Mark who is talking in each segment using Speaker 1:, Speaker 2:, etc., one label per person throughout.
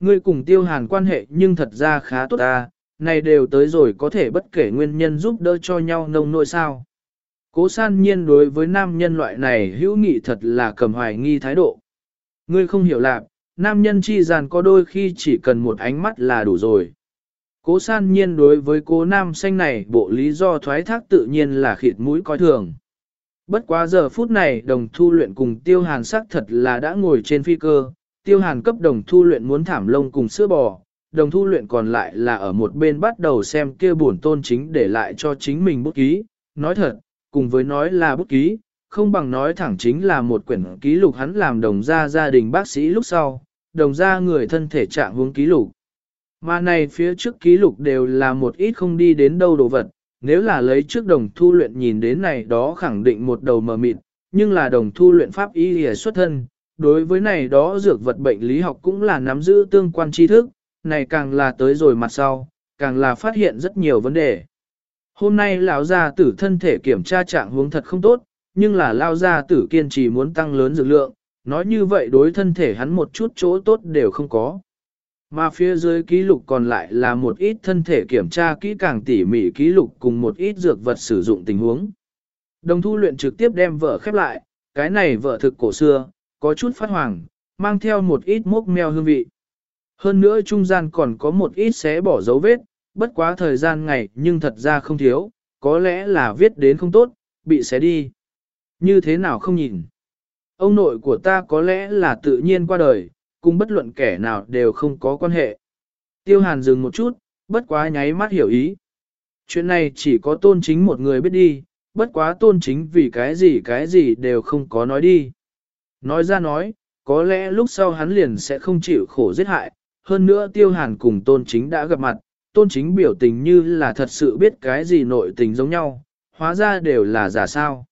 Speaker 1: ngươi cùng tiêu hàn quan hệ nhưng thật ra khá tốt ta, này đều tới rồi có thể bất kể nguyên nhân giúp đỡ cho nhau nông nội sao. Cố san nhiên đối với nam nhân loại này hữu nghị thật là cầm hoài nghi thái độ. Ngươi không hiểu lạc, nam nhân chi gian có đôi khi chỉ cần một ánh mắt là đủ rồi. Cố san nhiên đối với cố nam xanh này bộ lý do thoái thác tự nhiên là khịt mũi coi thường. Bất quá giờ phút này đồng thu luyện cùng tiêu hàn sắc thật là đã ngồi trên phi cơ, tiêu hàn cấp đồng thu luyện muốn thảm lông cùng sữa bò, đồng thu luyện còn lại là ở một bên bắt đầu xem kia bổn tôn chính để lại cho chính mình bút ký, nói thật, cùng với nói là bút ký, không bằng nói thẳng chính là một quyển ký lục hắn làm đồng gia gia đình bác sĩ lúc sau, đồng gia người thân thể trạng hướng ký lục. Mà này phía trước ký lục đều là một ít không đi đến đâu đồ vật, nếu là lấy trước đồng thu luyện nhìn đến này đó khẳng định một đầu mờ mịt, nhưng là đồng thu luyện pháp y hề xuất thân, đối với này đó dược vật bệnh lý học cũng là nắm giữ tương quan tri thức, này càng là tới rồi mặt sau, càng là phát hiện rất nhiều vấn đề. Hôm nay lão gia tử thân thể kiểm tra trạng huống thật không tốt, nhưng là lão gia tử kiên trì muốn tăng lớn dược lượng, nói như vậy đối thân thể hắn một chút chỗ tốt đều không có. Mà phía dưới ký lục còn lại là một ít thân thể kiểm tra kỹ càng tỉ mỉ ký lục cùng một ít dược vật sử dụng tình huống. Đồng thu luyện trực tiếp đem vợ khép lại, cái này vợ thực cổ xưa, có chút phát hoàng, mang theo một ít mốc meo hương vị. Hơn nữa trung gian còn có một ít xé bỏ dấu vết, bất quá thời gian ngày nhưng thật ra không thiếu, có lẽ là viết đến không tốt, bị xé đi. Như thế nào không nhìn? Ông nội của ta có lẽ là tự nhiên qua đời, cùng bất luận kẻ nào đều không có quan hệ. Tiêu hàn dừng một chút, bất quá nháy mắt hiểu ý. Chuyện này chỉ có tôn chính một người biết đi, bất quá tôn chính vì cái gì cái gì đều không có nói đi. Nói ra nói, có lẽ lúc sau hắn liền sẽ không chịu khổ giết hại, hơn nữa tiêu hàn cùng tôn chính đã gặp mặt, tôn chính biểu tình như là thật sự biết cái gì nội tình giống nhau, hóa ra đều là giả sao.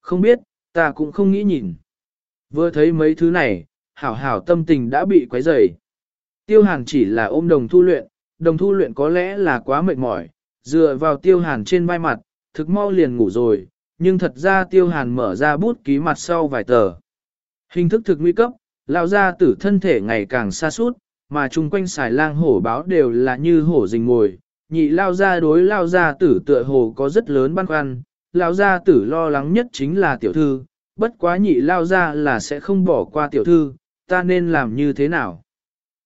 Speaker 1: Không biết, ta cũng không nghĩ nhìn. Vừa thấy mấy thứ này, hảo hảo tâm tình đã bị quấy rầy. Tiêu hàn chỉ là ôm đồng thu luyện, đồng thu luyện có lẽ là quá mệt mỏi, dựa vào tiêu hàn trên vai mặt, thực mau liền ngủ rồi, nhưng thật ra tiêu hàn mở ra bút ký mặt sau vài tờ. Hình thức thực nguy cấp, lao ra tử thân thể ngày càng xa suốt, mà chung quanh xài lang hổ báo đều là như hổ rình ngồi, nhị lao ra đối lao ra tử tựa hồ có rất lớn băn khoăn, lao ra tử lo lắng nhất chính là tiểu thư, bất quá nhị lao ra là sẽ không bỏ qua tiểu thư, ta nên làm như thế nào?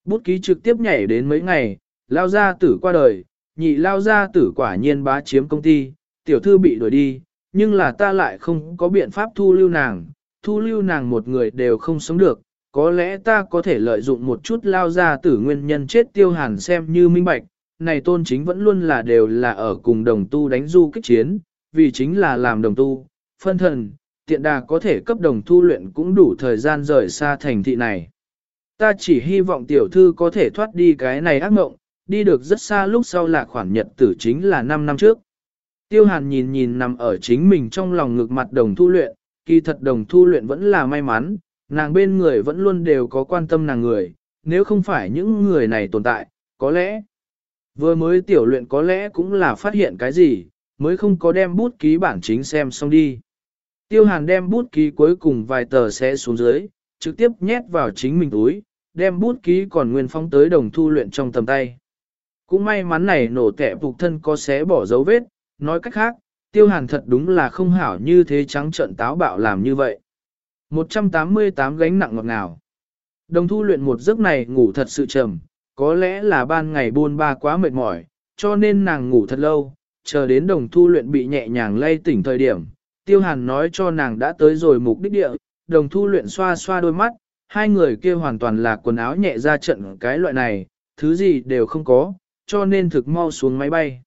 Speaker 1: Bút ký trực tiếp nhảy đến mấy ngày, lao gia tử qua đời, nhị lao gia tử quả nhiên bá chiếm công ty, tiểu thư bị đuổi đi, nhưng là ta lại không có biện pháp thu lưu nàng, thu lưu nàng một người đều không sống được, có lẽ ta có thể lợi dụng một chút lao gia tử nguyên nhân chết tiêu hàn xem như minh bạch, này tôn chính vẫn luôn là đều là ở cùng đồng tu đánh du kích chiến, vì chính là làm đồng tu, phân thần, tiện đà có thể cấp đồng thu luyện cũng đủ thời gian rời xa thành thị này. Ta chỉ hy vọng tiểu thư có thể thoát đi cái này ác mộng, đi được rất xa lúc sau là khoản nhật tử chính là 5 năm trước. Tiêu hàn nhìn nhìn nằm ở chính mình trong lòng ngực mặt đồng thu luyện, kỳ thật đồng thu luyện vẫn là may mắn, nàng bên người vẫn luôn đều có quan tâm nàng người, nếu không phải những người này tồn tại, có lẽ, vừa mới tiểu luyện có lẽ cũng là phát hiện cái gì, mới không có đem bút ký bản chính xem xong đi. Tiêu hàn đem bút ký cuối cùng vài tờ sẽ xuống dưới, trực tiếp nhét vào chính mình túi, đem bút ký còn nguyên phong tới đồng thu luyện trong tầm tay. Cũng may mắn này nổ tẻ phục thân có xé bỏ dấu vết, nói cách khác, tiêu hàn thật đúng là không hảo như thế trắng trận táo bạo làm như vậy. 188 gánh nặng ngọt ngào. Đồng thu luyện một giấc này ngủ thật sự trầm, có lẽ là ban ngày buôn ba quá mệt mỏi, cho nên nàng ngủ thật lâu, chờ đến đồng thu luyện bị nhẹ nhàng lay tỉnh thời điểm, tiêu hàn nói cho nàng đã tới rồi mục đích địa, đồng thu luyện xoa xoa đôi mắt, hai người kia hoàn toàn là quần áo nhẹ ra trận cái loại này, thứ gì đều không có, cho nên thực mau xuống máy bay.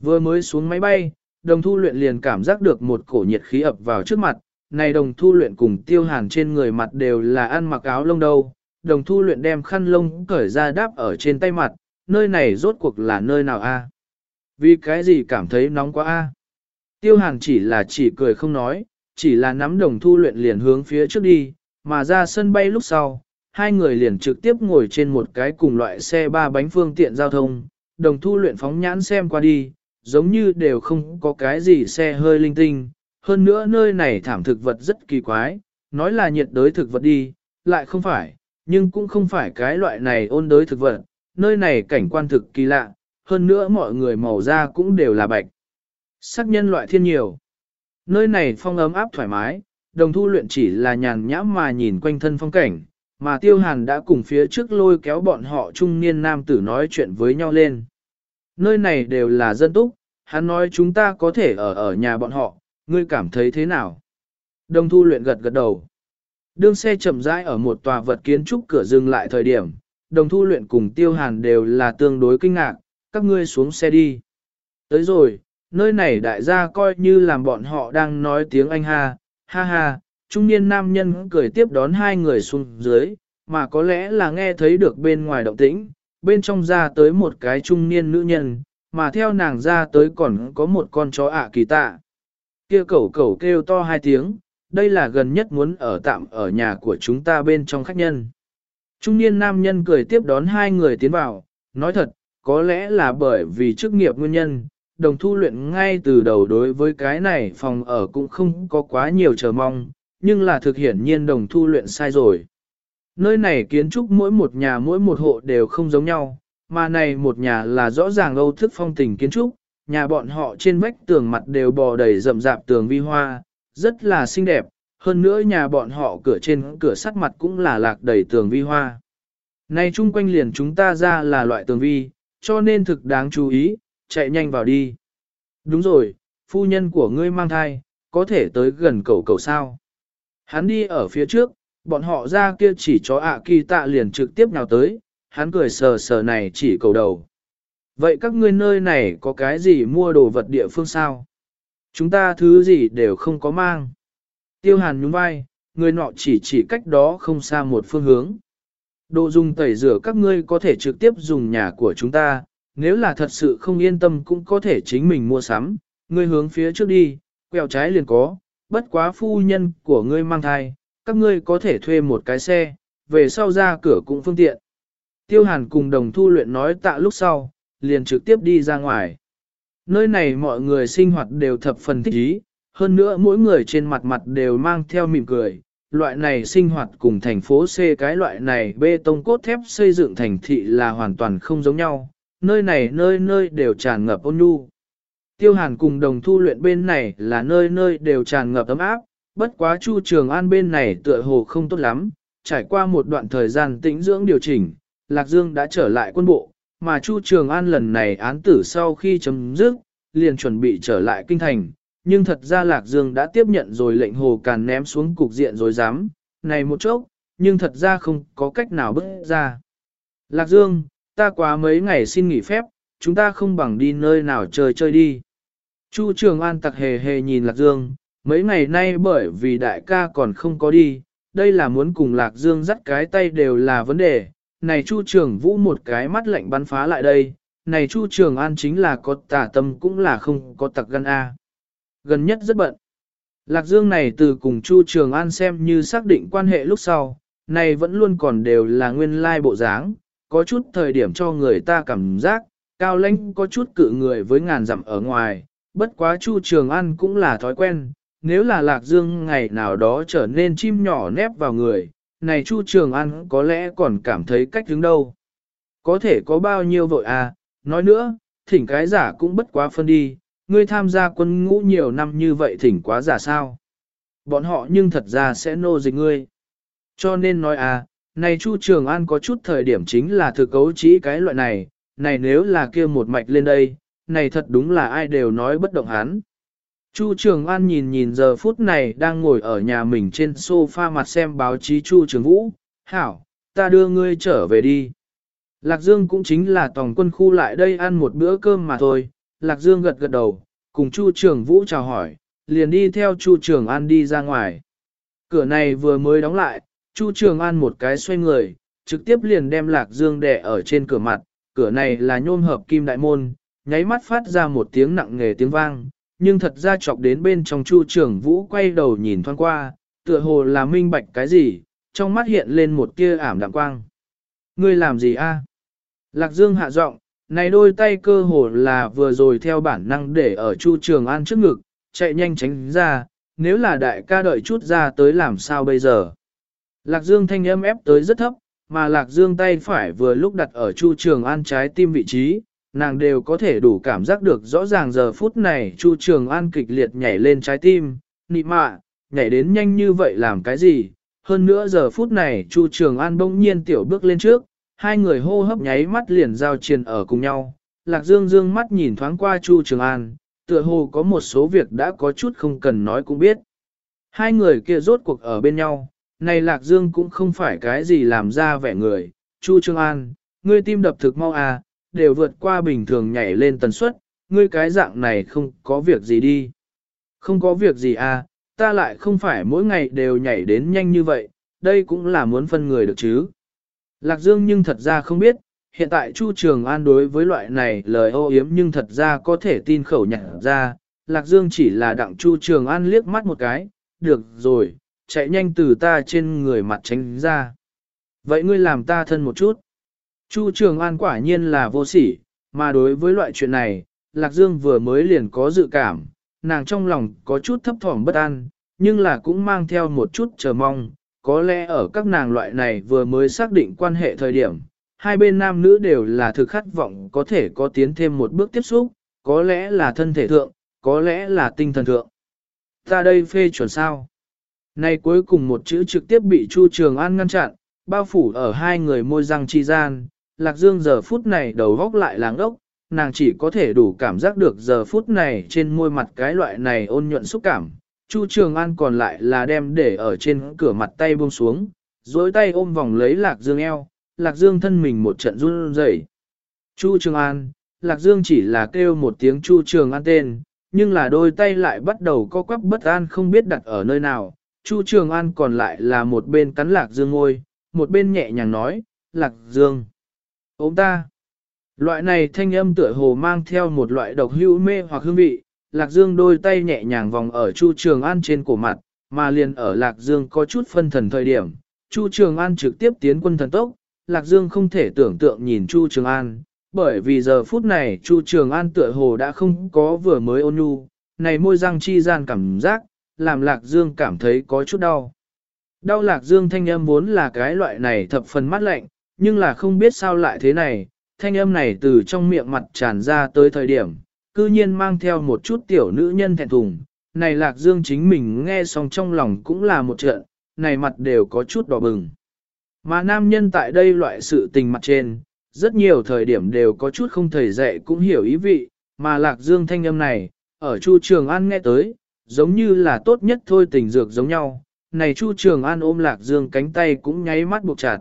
Speaker 1: Vừa mới xuống máy bay, đồng thu luyện liền cảm giác được một cổ nhiệt khí ập vào trước mặt, này đồng thu luyện cùng tiêu hàn trên người mặt đều là ăn mặc áo lông đâu, đồng thu luyện đem khăn lông cởi ra đáp ở trên tay mặt, nơi này rốt cuộc là nơi nào a? Vì cái gì cảm thấy nóng quá a? Tiêu hàn chỉ là chỉ cười không nói, chỉ là nắm đồng thu luyện liền hướng phía trước đi, mà ra sân bay lúc sau, hai người liền trực tiếp ngồi trên một cái cùng loại xe ba bánh phương tiện giao thông, đồng thu luyện phóng nhãn xem qua đi, giống như đều không có cái gì xe hơi linh tinh, hơn nữa nơi này thảm thực vật rất kỳ quái, nói là nhiệt đới thực vật đi, lại không phải, nhưng cũng không phải cái loại này ôn đới thực vật, nơi này cảnh quan thực kỳ lạ, hơn nữa mọi người màu da cũng đều là bạch. Sắc nhân loại thiên nhiều. Nơi này phong ấm áp thoải mái, đồng thu luyện chỉ là nhàn nhã mà nhìn quanh thân phong cảnh, mà tiêu hàn đã cùng phía trước lôi kéo bọn họ trung niên nam tử nói chuyện với nhau lên. Nơi này đều là dân túc, hắn nói chúng ta có thể ở ở nhà bọn họ, ngươi cảm thấy thế nào? Đồng thu luyện gật gật đầu. Đương xe chậm rãi ở một tòa vật kiến trúc cửa dừng lại thời điểm, đồng thu luyện cùng tiêu hàn đều là tương đối kinh ngạc, các ngươi xuống xe đi. Tới rồi, nơi này đại gia coi như làm bọn họ đang nói tiếng Anh ha, ha ha, trung niên nam nhân cười tiếp đón hai người xuống dưới, mà có lẽ là nghe thấy được bên ngoài động tĩnh, bên trong ra tới một cái trung niên nữ nhân, mà theo nàng ra tới còn có một con chó ạ kỳ tạ. Kia cẩu cẩu kêu to hai tiếng, đây là gần nhất muốn ở tạm ở nhà của chúng ta bên trong khách nhân. Trung niên nam nhân cười tiếp đón hai người tiến vào, nói thật, có lẽ là bởi vì chức nghiệp nguyên nhân, đồng thu luyện ngay từ đầu đối với cái này phòng ở cũng không có quá nhiều chờ mong, nhưng là thực hiển nhiên đồng thu luyện sai rồi. Nơi này kiến trúc mỗi một nhà mỗi một hộ đều không giống nhau, mà này một nhà là rõ ràng âu thức phong tình kiến trúc, nhà bọn họ trên vách tường mặt đều bò đầy rậm rạp tường vi hoa, rất là xinh đẹp, hơn nữa nhà bọn họ cửa trên cửa sắt mặt cũng là lạc đầy tường vi hoa. Này chung quanh liền chúng ta ra là loại tường vi, cho nên thực đáng chú ý, chạy nhanh vào đi. Đúng rồi, phu nhân của ngươi mang thai, có thể tới gần cầu cầu sao. Hắn đi ở phía trước, bọn họ ra kia chỉ chó ạ kỳ tạ liền trực tiếp nào tới, hắn cười sờ sờ này chỉ cầu đầu. Vậy các ngươi nơi này có cái gì mua đồ vật địa phương sao? Chúng ta thứ gì đều không có mang. Tiêu hàn nhún vai, người nọ chỉ chỉ cách đó không xa một phương hướng. Đồ dùng tẩy rửa các ngươi có thể trực tiếp dùng nhà của chúng ta, nếu là thật sự không yên tâm cũng có thể chính mình mua sắm, ngươi hướng phía trước đi, quẹo trái liền có, bất quá phu nhân của ngươi mang thai, các ngươi có thể thuê một cái xe, về sau ra cửa cũng phương tiện. Tiêu hàn cùng đồng thu luyện nói tạ lúc sau, liền trực tiếp đi ra ngoài. Nơi này mọi người sinh hoạt đều thập phần thích ý, hơn nữa mỗi người trên mặt mặt đều mang theo mỉm cười. Loại này sinh hoạt cùng thành phố C cái loại này bê tông cốt thép xây dựng thành thị là hoàn toàn không giống nhau, nơi này nơi nơi đều tràn ngập ôn nhu. Tiêu hàn cùng đồng thu luyện bên này là nơi nơi đều tràn ngập ấm áp, bất quá Chu Trường An bên này tựa hồ không tốt lắm, trải qua một đoạn thời gian tĩnh dưỡng điều chỉnh, Lạc Dương đã trở lại quân bộ, mà Chu Trường An lần này án tử sau khi chấm dứt, liền chuẩn bị trở lại kinh thành, nhưng thật ra Lạc Dương đã tiếp nhận rồi lệnh hồ càn ném xuống cục diện rồi dám, này một chốc, nhưng thật ra không có cách nào bước ra. Lạc Dương, ta quá mấy ngày xin nghỉ phép, chúng ta không bằng đi nơi nào chơi chơi đi. Chu Trường An tặc hề hề nhìn Lạc Dương, mấy ngày nay bởi vì đại ca còn không có đi, đây là muốn cùng Lạc Dương dắt cái tay đều là vấn đề. Này Chu Trường Vũ một cái mắt lạnh bắn phá lại đây, này Chu Trường An chính là có tả tâm cũng là không có tặc gan A. Gần nhất rất bận. Lạc Dương này từ cùng Chu Trường An xem như xác định quan hệ lúc sau, này vẫn luôn còn đều là nguyên lai bộ dáng, có chút thời điểm cho người ta cảm giác, cao lãnh có chút cự người với ngàn dặm ở ngoài, bất quá Chu Trường An cũng là thói quen, nếu là Lạc Dương ngày nào đó trở nên chim nhỏ nép vào người, này Chu Trường An có lẽ còn cảm thấy cách đứng đâu. Có thể có bao nhiêu vội à, nói nữa, thỉnh cái giả cũng bất quá phân đi, ngươi tham gia quân ngũ nhiều năm như vậy thỉnh quá giả sao. Bọn họ nhưng thật ra sẽ nô dịch ngươi. Cho nên nói à, này Chu Trường An có chút thời điểm chính là thực cấu chỉ cái loại này, này nếu là kia một mạch lên đây, này thật đúng là ai đều nói bất động hắn. Chu Trường An nhìn nhìn giờ phút này đang ngồi ở nhà mình trên sofa mặt xem báo chí Chu Trường Vũ, hảo, ta đưa ngươi trở về đi. Lạc Dương cũng chính là tổng quân khu lại đây ăn một bữa cơm mà thôi, Lạc Dương gật gật đầu, cùng Chu Trường Vũ chào hỏi, liền đi theo Chu Trường An đi ra ngoài. Cửa này vừa mới đóng lại, Chu Trường An một cái xoay người, trực tiếp liền đem Lạc Dương đè ở trên cửa mặt, cửa này là nhôm hợp kim đại môn, nháy mắt phát ra một tiếng nặng nghề tiếng vang, nhưng thật ra chọc đến bên trong Chu Trường Vũ quay đầu nhìn thoáng qua, tựa hồ là minh bạch cái gì, trong mắt hiện lên một tia ảm đạm quang. Ngươi làm gì a? Lạc Dương hạ giọng, này đôi tay cơ hồ là vừa rồi theo bản năng để ở Chu Trường An trước ngực, chạy nhanh tránh ra, nếu là đại ca đợi chút ra tới làm sao bây giờ. Lạc Dương thanh âm ép tới rất thấp, mà Lạc Dương tay phải vừa lúc đặt ở Chu Trường An trái tim vị trí, nàng đều có thể đủ cảm giác được rõ ràng giờ phút này Chu Trường An kịch liệt nhảy lên trái tim, nị mạ, nhảy đến nhanh như vậy làm cái gì? Hơn nữa giờ phút này Chu Trường An bỗng nhiên tiểu bước lên trước, hai người hô hấp nháy mắt liền giao triền ở cùng nhau. Lạc Dương dương mắt nhìn thoáng qua Chu Trường An, tựa hồ có một số việc đã có chút không cần nói cũng biết. Hai người kia rốt cuộc ở bên nhau, này Lạc Dương cũng không phải cái gì làm ra vẻ người. Chu Trường An, ngươi tim đập thực mau à, đều vượt qua bình thường nhảy lên tần suất, ngươi cái dạng này không có việc gì đi. Không có việc gì à, ta lại không phải mỗi ngày đều nhảy đến nhanh như vậy, đây cũng là muốn phân người được chứ. Lạc Dương nhưng thật ra không biết, hiện tại Chu Trường An đối với loại này lời ô yếm nhưng thật ra có thể tin khẩu nhận ra, Lạc Dương chỉ là đặng Chu Trường An liếc mắt một cái, được rồi, chạy nhanh từ ta trên người mặt tránh ra. Vậy ngươi làm ta thân một chút. Chu Trường An quả nhiên là vô sỉ, mà đối với loại chuyện này, Lạc Dương vừa mới liền có dự cảm, nàng trong lòng có chút thấp thỏm bất an, nhưng là cũng mang theo một chút chờ mong, có lẽ ở các nàng loại này vừa mới xác định quan hệ thời điểm, hai bên nam nữ đều là thực khát vọng có thể có tiến thêm một bước tiếp xúc, có lẽ là thân thể thượng, có lẽ là tinh thần thượng. Ta đây phê chuẩn sao? Nay cuối cùng một chữ trực tiếp bị Chu Trường An ngăn chặn, bao phủ ở hai người môi răng chi gian, Lạc Dương giờ phút này đầu góc lại láng ốc, nàng chỉ có thể đủ cảm giác được giờ phút này trên môi mặt cái loại này ôn nhuận xúc cảm. Chu Trường An còn lại là đem để ở trên cửa mặt tay buông xuống, dối tay ôm vòng lấy Lạc Dương eo, Lạc Dương thân mình một trận run rẩy. Chu Trường An, Lạc Dương chỉ là kêu một tiếng Chu Trường An tên, nhưng là đôi tay lại bắt đầu co quắp bất an không biết đặt ở nơi nào. Chu Trường An còn lại là một bên cắn Lạc Dương ngôi, một bên nhẹ nhàng nói, Lạc Dương, ôm ta. Loại này thanh âm tựa hồ mang theo một loại độc hữu mê hoặc hương vị, Lạc Dương đôi tay nhẹ nhàng vòng ở Chu Trường An trên cổ mặt, mà liền ở Lạc Dương có chút phân thần thời điểm. Chu Trường An trực tiếp tiến quân thần tốc, Lạc Dương không thể tưởng tượng nhìn Chu Trường An, bởi vì giờ phút này Chu Trường An tựa hồ đã không có vừa mới ôn nhu, này môi răng chi gian cảm giác, làm Lạc Dương cảm thấy có chút đau. Đau Lạc Dương thanh âm vốn là cái loại này thập phần mắt lạnh, nhưng là không biết sao lại thế này, thanh âm này từ trong miệng mặt tràn ra tới thời điểm, cư nhiên mang theo một chút tiểu nữ nhân thẹn thùng. Này Lạc Dương chính mình nghe xong trong lòng cũng là một trận, này mặt đều có chút đỏ bừng. Mà nam nhân tại đây loại sự tình mặt trên, rất nhiều thời điểm đều có chút không thầy dạy cũng hiểu ý vị, mà Lạc Dương thanh âm này, ở Chu Trường An nghe tới, giống như là tốt nhất thôi tình dược giống nhau. Này Chu Trường An ôm Lạc Dương cánh tay cũng nháy mắt buộc chặt.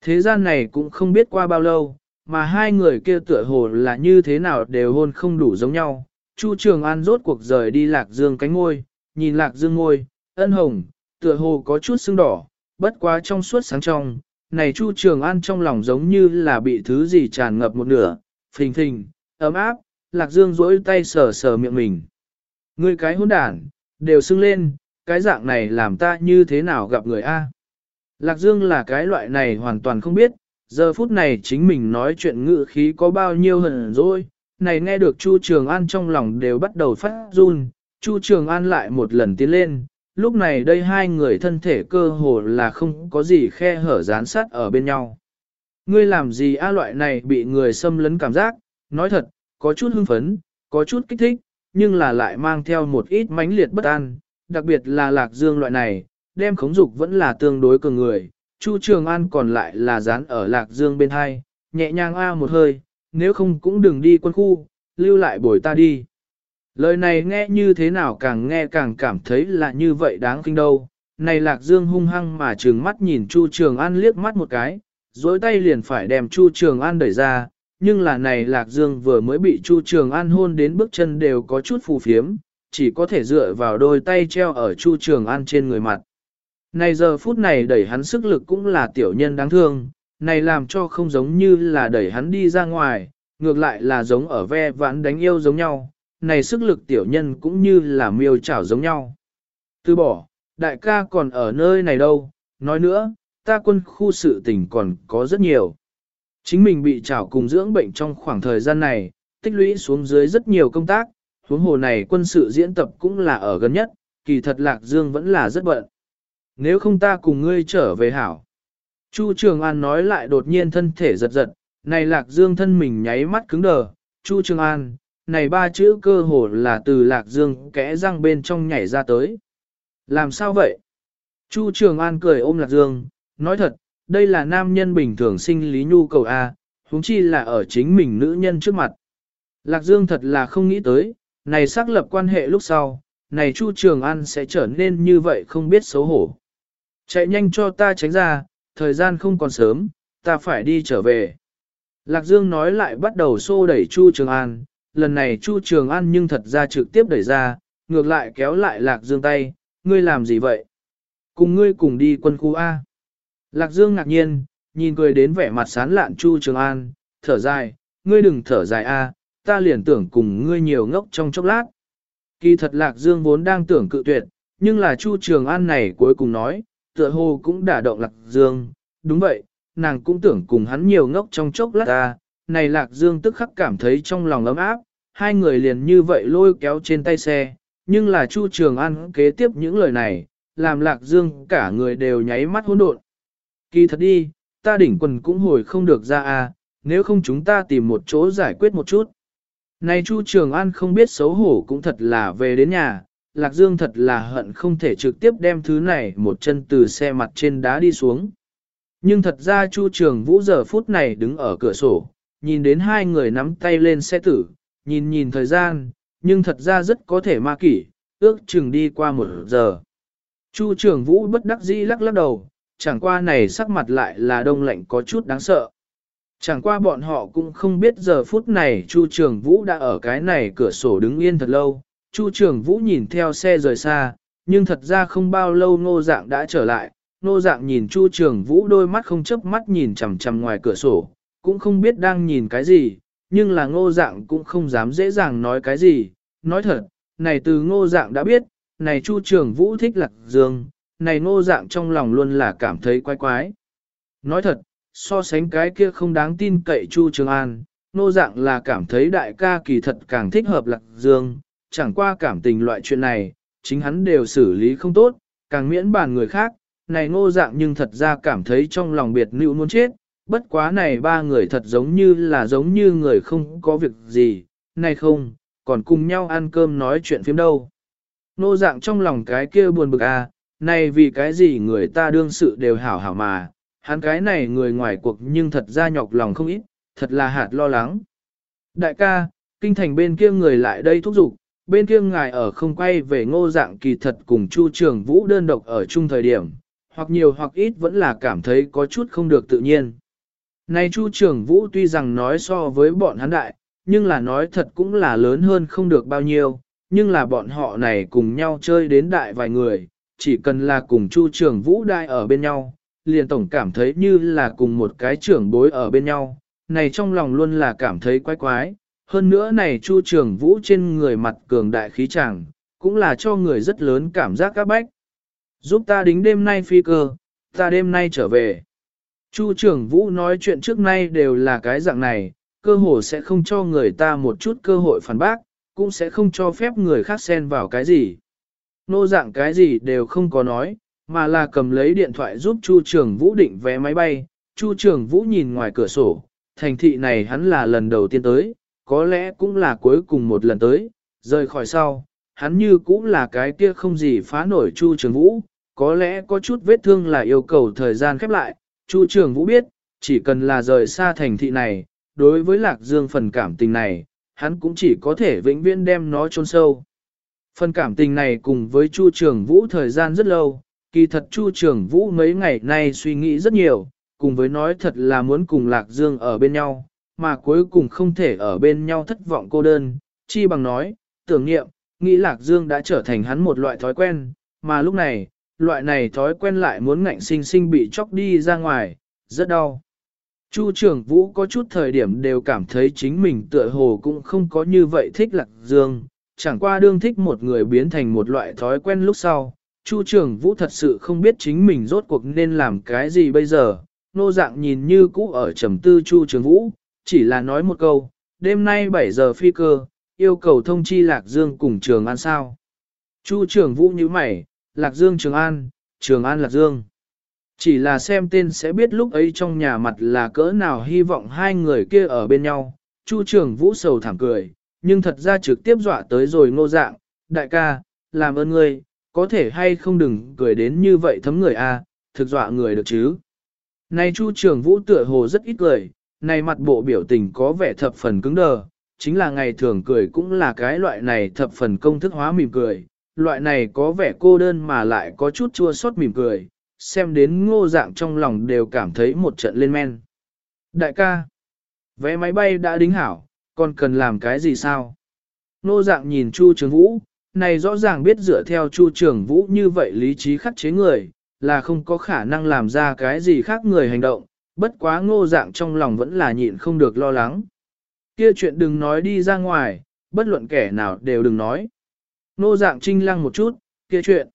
Speaker 1: Thế gian này cũng không biết qua bao lâu, mà hai người kia tựa hồ là như thế nào đều hôn không đủ giống nhau. Chu Trường An rốt cuộc rời đi Lạc Dương cánh ngôi, nhìn Lạc Dương ngôi, ân hồng, tựa hồ có chút sưng đỏ, bất quá trong suốt sáng trong, này Chu Trường An trong lòng giống như là bị thứ gì tràn ngập một nửa, phình phình, ấm áp, Lạc Dương duỗi tay sờ sờ miệng mình. Ngươi cái hôn đản, đều sưng lên, cái dạng này làm ta như thế nào gặp người A. Lạc Dương là cái loại này hoàn toàn không biết, giờ phút này chính mình nói chuyện ngự khí có bao nhiêu hận rồi, này nghe được Chu Trường An trong lòng đều bắt đầu phát run, Chu Trường An lại một lần tiến lên, lúc này đây hai người thân thể cơ hồ là không có gì khe hở dán sát ở bên nhau. Ngươi làm gì a loại này bị người xâm lấn cảm giác, nói thật, có chút hưng phấn, có chút kích thích, nhưng là lại mang theo một ít mãnh liệt bất an, đặc biệt là lạc dương loại này, đem khống dục vẫn là tương đối cường người. Chu Trường An còn lại là dán ở lạc dương bên hai, nhẹ nhàng a một hơi, nếu không cũng đừng đi quân khu, lưu lại bồi ta đi. Lời này nghe như thế nào càng nghe càng cảm thấy là như vậy đáng kinh đâu. Này Lạc Dương hung hăng mà trừng mắt nhìn Chu Trường An liếc mắt một cái, dối tay liền phải đem Chu Trường An đẩy ra, nhưng là này Lạc Dương vừa mới bị Chu Trường An hôn đến bước chân đều có chút phù phiếm, chỉ có thể dựa vào đôi tay treo ở Chu Trường An trên người mặt. Này giờ phút này đẩy hắn sức lực cũng là tiểu nhân đáng thương, này làm cho không giống như là đẩy hắn đi ra ngoài, ngược lại là giống ở ve vãn đánh yêu giống nhau, này sức lực tiểu nhân cũng như là miêu chảo giống nhau. Từ bỏ, đại ca còn ở nơi này đâu, nói nữa, ta quân khu sự tình còn có rất nhiều. Chính mình bị chảo cùng dưỡng bệnh trong khoảng thời gian này, tích lũy xuống dưới rất nhiều công tác, huống hồ này quân sự diễn tập cũng là ở gần nhất, kỳ thật Lạc Dương vẫn là rất bận. Nếu không ta cùng ngươi trở về hảo. Chu Trường An nói lại đột nhiên thân thể giật giật, này Lạc Dương thân mình nháy mắt cứng đờ, Chu Trường An, này ba chữ cơ hồ là từ Lạc Dương kẽ răng bên trong nhảy ra tới. Làm sao vậy? Chu Trường An cười ôm Lạc Dương, nói thật, đây là nam nhân bình thường sinh lý nhu cầu A, huống chi là ở chính mình nữ nhân trước mặt. Lạc Dương thật là không nghĩ tới, này xác lập quan hệ lúc sau, này Chu Trường An sẽ trở nên như vậy không biết xấu hổ. Chạy nhanh cho ta tránh ra, thời gian không còn sớm, ta phải đi trở về. Lạc Dương nói lại bắt đầu xô đẩy Chu Trường An, lần này Chu Trường An nhưng thật ra trực tiếp đẩy ra, ngược lại kéo lại Lạc Dương tay, ngươi làm gì vậy? Cùng ngươi cùng đi quân khu A. Lạc Dương ngạc nhiên, nhìn cười đến vẻ mặt sán lạn Chu Trường An, thở dài, ngươi đừng thở dài A, ta liền tưởng cùng ngươi nhiều ngốc trong chốc lát. Kỳ thật Lạc Dương vốn đang tưởng cự tuyệt, nhưng là Chu Trường An này cuối cùng nói, tựa hồ cũng đả động Lạc Dương, đúng vậy, nàng cũng tưởng cùng hắn nhiều ngốc trong chốc lát ta, này Lạc Dương tức khắc cảm thấy trong lòng ấm áp, hai người liền như vậy lôi kéo trên tay xe, nhưng là Chu Trường An kế tiếp những lời này, làm Lạc Dương cả người đều nháy mắt hỗn độn. Kỳ thật đi, ta đỉnh quần cũng hồi không được ra à, nếu không chúng ta tìm một chỗ giải quyết một chút. Này Chu Trường An không biết xấu hổ cũng thật là về đến nhà, Lạc Dương thật là hận không thể trực tiếp đem thứ này một chân từ xe mặt trên đá đi xuống. Nhưng thật ra Chu Trường Vũ giờ phút này đứng ở cửa sổ, nhìn đến hai người nắm tay lên xe tử, nhìn nhìn thời gian, nhưng thật ra rất có thể ma kỷ, ước chừng đi qua một giờ. Chu Trường Vũ bất đắc dĩ lắc lắc đầu, chẳng qua này sắc mặt lại là đông lạnh có chút đáng sợ. Chẳng qua bọn họ cũng không biết giờ phút này Chu Trường Vũ đã ở cái này cửa sổ đứng yên thật lâu. Chu Trường Vũ nhìn theo xe rời xa, nhưng thật ra không bao lâu ngô dạng đã trở lại. Ngô dạng nhìn Chu Trường Vũ đôi mắt không chớp mắt nhìn chằm chằm ngoài cửa sổ, cũng không biết đang nhìn cái gì, nhưng là ngô dạng cũng không dám dễ dàng nói cái gì. Nói thật, này từ ngô dạng đã biết, này Chu Trường Vũ thích lạc dương, này ngô dạng trong lòng luôn là cảm thấy quái quái. Nói thật, so sánh cái kia không đáng tin cậy Chu Trường An, nô dạng là cảm thấy đại ca kỳ thật càng thích hợp lạc dương, chẳng qua cảm tình loại chuyện này, chính hắn đều xử lý không tốt, càng miễn bàn người khác, này Ngô dạng nhưng thật ra cảm thấy trong lòng biệt nữ muốn chết, bất quá này ba người thật giống như là giống như người không có việc gì, này không, còn cùng nhau ăn cơm nói chuyện phim đâu. Nô dạng trong lòng cái kia buồn bực à, này vì cái gì người ta đương sự đều hảo hảo mà, hắn cái này người ngoài cuộc nhưng thật ra nhọc lòng không ít, thật là hạt lo lắng. Đại ca, kinh thành bên kia người lại đây thúc giục, bên kia ngài ở không quay về ngô dạng kỳ thật cùng Chu Trường Vũ đơn độc ở chung thời điểm, hoặc nhiều hoặc ít vẫn là cảm thấy có chút không được tự nhiên. Này Chu Trường Vũ tuy rằng nói so với bọn hắn đại, nhưng là nói thật cũng là lớn hơn không được bao nhiêu, nhưng là bọn họ này cùng nhau chơi đến đại vài người, chỉ cần là cùng Chu Trường Vũ đại ở bên nhau, liền tổng cảm thấy như là cùng một cái trưởng bối ở bên nhau, này trong lòng luôn là cảm thấy quái quái, hơn nữa này Chu Trường Vũ trên người mặt cường đại khí chàng, cũng là cho người rất lớn cảm giác các bách. Giúp ta đính đêm nay phi cơ, ta đêm nay trở về. Chu Trường Vũ nói chuyện trước nay đều là cái dạng này, cơ hồ sẽ không cho người ta một chút cơ hội phản bác, cũng sẽ không cho phép người khác xen vào cái gì. Nô dạng cái gì đều không có nói, mà là cầm lấy điện thoại giúp Chu Trường Vũ định vé máy bay. Chu Trường Vũ nhìn ngoài cửa sổ, thành thị này hắn là lần đầu tiên tới, có lẽ cũng là cuối cùng một lần tới, rời khỏi sau, hắn như cũng là cái kia không gì phá nổi Chu Trường Vũ, có lẽ có chút vết thương là yêu cầu thời gian khép lại, Chu Trường Vũ biết, chỉ cần là rời xa thành thị này, đối với Lạc Dương phần cảm tình này, hắn cũng chỉ có thể vĩnh viễn đem nó chôn sâu. Phần cảm tình này cùng với Chu Trường Vũ thời gian rất lâu, kỳ thật Chu Trường Vũ mấy ngày nay suy nghĩ rất nhiều, cùng với nói thật là muốn cùng Lạc Dương ở bên nhau, mà cuối cùng không thể ở bên nhau thất vọng cô đơn, chi bằng nói, tưởng nghiệm, nghĩ Lạc Dương đã trở thành hắn một loại thói quen, mà lúc này, loại này thói quen lại muốn ngạnh sinh sinh bị chóc đi ra ngoài, rất đau. Chu Trường Vũ có chút thời điểm đều cảm thấy chính mình tựa hồ cũng không có như vậy thích Lạc Dương, chẳng qua đương thích một người biến thành một loại thói quen lúc sau, Chu Trường Vũ thật sự không biết chính mình rốt cuộc nên làm cái gì bây giờ, nô dạng nhìn như cũ ở trầm tư Chu Trường Vũ, chỉ là nói một câu, đêm nay 7 giờ phi cơ, yêu cầu thông chi Lạc Dương cùng Trường An sao. Chu trưởng Vũ như mày, Lạc Dương Trường An, Trường An Lạc Dương. Chỉ là xem tên sẽ biết lúc ấy trong nhà mặt là cỡ nào hy vọng hai người kia ở bên nhau, Chu trưởng vũ sầu thảm cười, nhưng thật ra trực tiếp dọa tới rồi ngô dạng, đại ca, làm ơn ngươi, có thể hay không đừng cười đến như vậy thấm người a, thực dọa người được chứ. Này Chu trưởng vũ tựa hồ rất ít cười, này mặt bộ biểu tình có vẻ thập phần cứng đờ, chính là ngày thường cười cũng là cái loại này thập phần công thức hóa mỉm cười, loại này có vẻ cô đơn mà lại có chút chua xót mỉm cười, xem đến ngô dạng trong lòng đều cảm thấy một trận lên men. Đại ca, vé máy bay đã đính hảo, còn cần làm cái gì sao? Ngô dạng nhìn Chu Trường Vũ, này rõ ràng biết dựa theo Chu Trường Vũ như vậy lý trí khắc chế người, là không có khả năng làm ra cái gì khác người hành động, bất quá ngô dạng trong lòng vẫn là nhịn không được lo lắng. Kia chuyện đừng nói đi ra ngoài, bất luận kẻ nào đều đừng nói. Ngô dạng trinh lăng một chút, kia chuyện.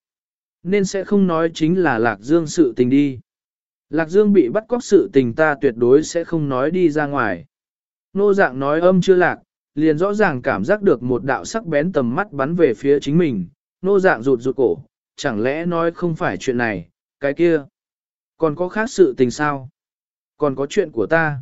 Speaker 1: Nên sẽ không nói chính là Lạc Dương sự tình đi. Lạc Dương bị bắt cóc sự tình ta tuyệt đối sẽ không nói đi ra ngoài. Ngô dạng nói âm chưa lạc, liền rõ ràng cảm giác được một đạo sắc bén tầm mắt bắn về phía chính mình. Ngô dạng rụt rụt cổ, chẳng lẽ nói không phải chuyện này, cái kia. Còn có khác sự tình sao? Còn có chuyện của ta.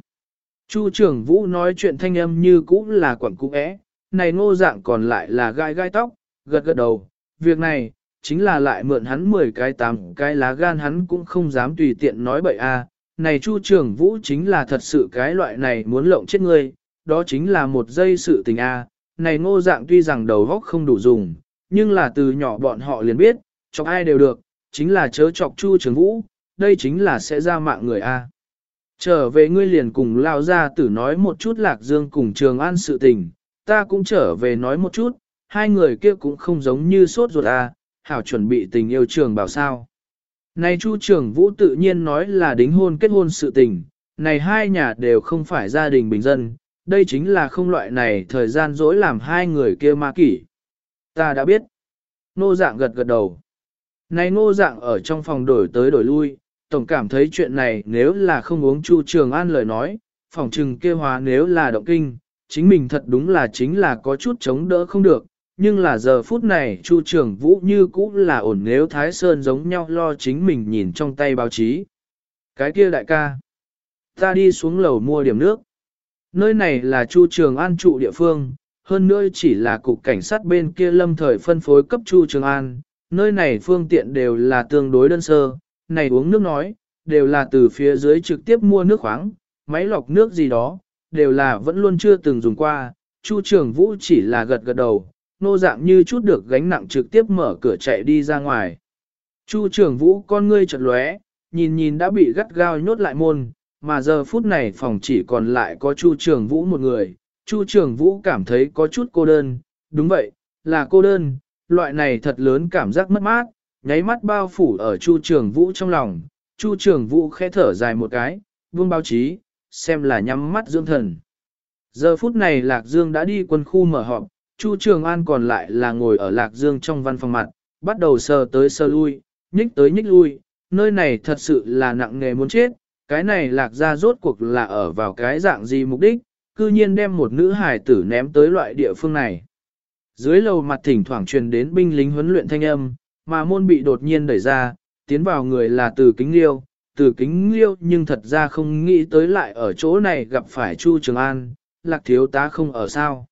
Speaker 1: Chu trưởng vũ nói chuyện thanh âm như cũ là quẩn cũ é, này ngô dạng còn lại là gai gai tóc, gật gật đầu. Việc này, chính là lại mượn hắn 10 cái 8 cái lá gan hắn cũng không dám tùy tiện nói bậy a. Này Chu trưởng Vũ chính là thật sự cái loại này muốn lộng chết ngươi, đó chính là một giây sự tình a. Này ngô dạng tuy rằng đầu góc không đủ dùng, nhưng là từ nhỏ bọn họ liền biết, chọc ai đều được, chính là chớ chọc Chu trưởng Vũ, đây chính là sẽ ra mạng người a. Trở về ngươi liền cùng lao ra tử nói một chút lạc dương cùng trường an sự tình, ta cũng trở về nói một chút, hai người kia cũng không giống như sốt ruột a, hảo chuẩn bị tình yêu trường bảo sao. Này Chu Trường Vũ tự nhiên nói là đính hôn kết hôn sự tình, này hai nhà đều không phải gia đình bình dân, đây chính là không loại này thời gian dỗi làm hai người kia ma kỷ. Ta đã biết. Nô dạng gật gật đầu. Này nô dạng ở trong phòng đổi tới đổi lui, tổng cảm thấy chuyện này nếu là không uống Chu Trường An lời nói, phòng trừng kêu hóa nếu là động kinh, chính mình thật đúng là chính là có chút chống đỡ không được, nhưng là giờ phút này Chu trường vũ như cũ là ổn nếu Thái Sơn giống nhau lo chính mình nhìn trong tay báo chí. Cái kia đại ca, ta đi xuống lầu mua điểm nước. Nơi này là Chu Trường An trụ địa phương, hơn nữa chỉ là cục cảnh sát bên kia lâm thời phân phối cấp Chu Trường An, nơi này phương tiện đều là tương đối đơn sơ, này uống nước nói, đều là từ phía dưới trực tiếp mua nước khoáng, máy lọc nước gì đó, đều là vẫn luôn chưa từng dùng qua, Chu Trường Vũ chỉ là gật gật đầu, nô dạng như chút được gánh nặng trực tiếp mở cửa chạy đi ra ngoài. Chu trưởng vũ con ngươi chợt lóe, nhìn nhìn đã bị gắt gao nhốt lại môn, mà giờ phút này phòng chỉ còn lại có Chu trưởng vũ một người. Chu trưởng vũ cảm thấy có chút cô đơn, đúng vậy, là cô đơn, loại này thật lớn cảm giác mất mát, nháy mắt bao phủ ở Chu trường vũ trong lòng. Chu trường vũ khẽ thở dài một cái, buông báo chí, xem là nhắm mắt dưỡng thần. Giờ phút này Lạc Dương đã đi quân khu mở họp, Chu Trường An còn lại là ngồi ở Lạc Dương trong văn phòng mặt, bắt đầu sờ tới sờ lui, nhích tới nhích lui, nơi này thật sự là nặng nghề muốn chết, cái này Lạc ra rốt cuộc là ở vào cái dạng gì mục đích, cư nhiên đem một nữ hài tử ném tới loại địa phương này. Dưới lầu mặt thỉnh thoảng truyền đến binh lính huấn luyện thanh âm, mà môn bị đột nhiên đẩy ra, tiến vào người là từ kính liêu, từ kính liêu nhưng thật ra không nghĩ tới lại ở chỗ này gặp phải Chu Trường An, lạc thiếu tá không ở sao.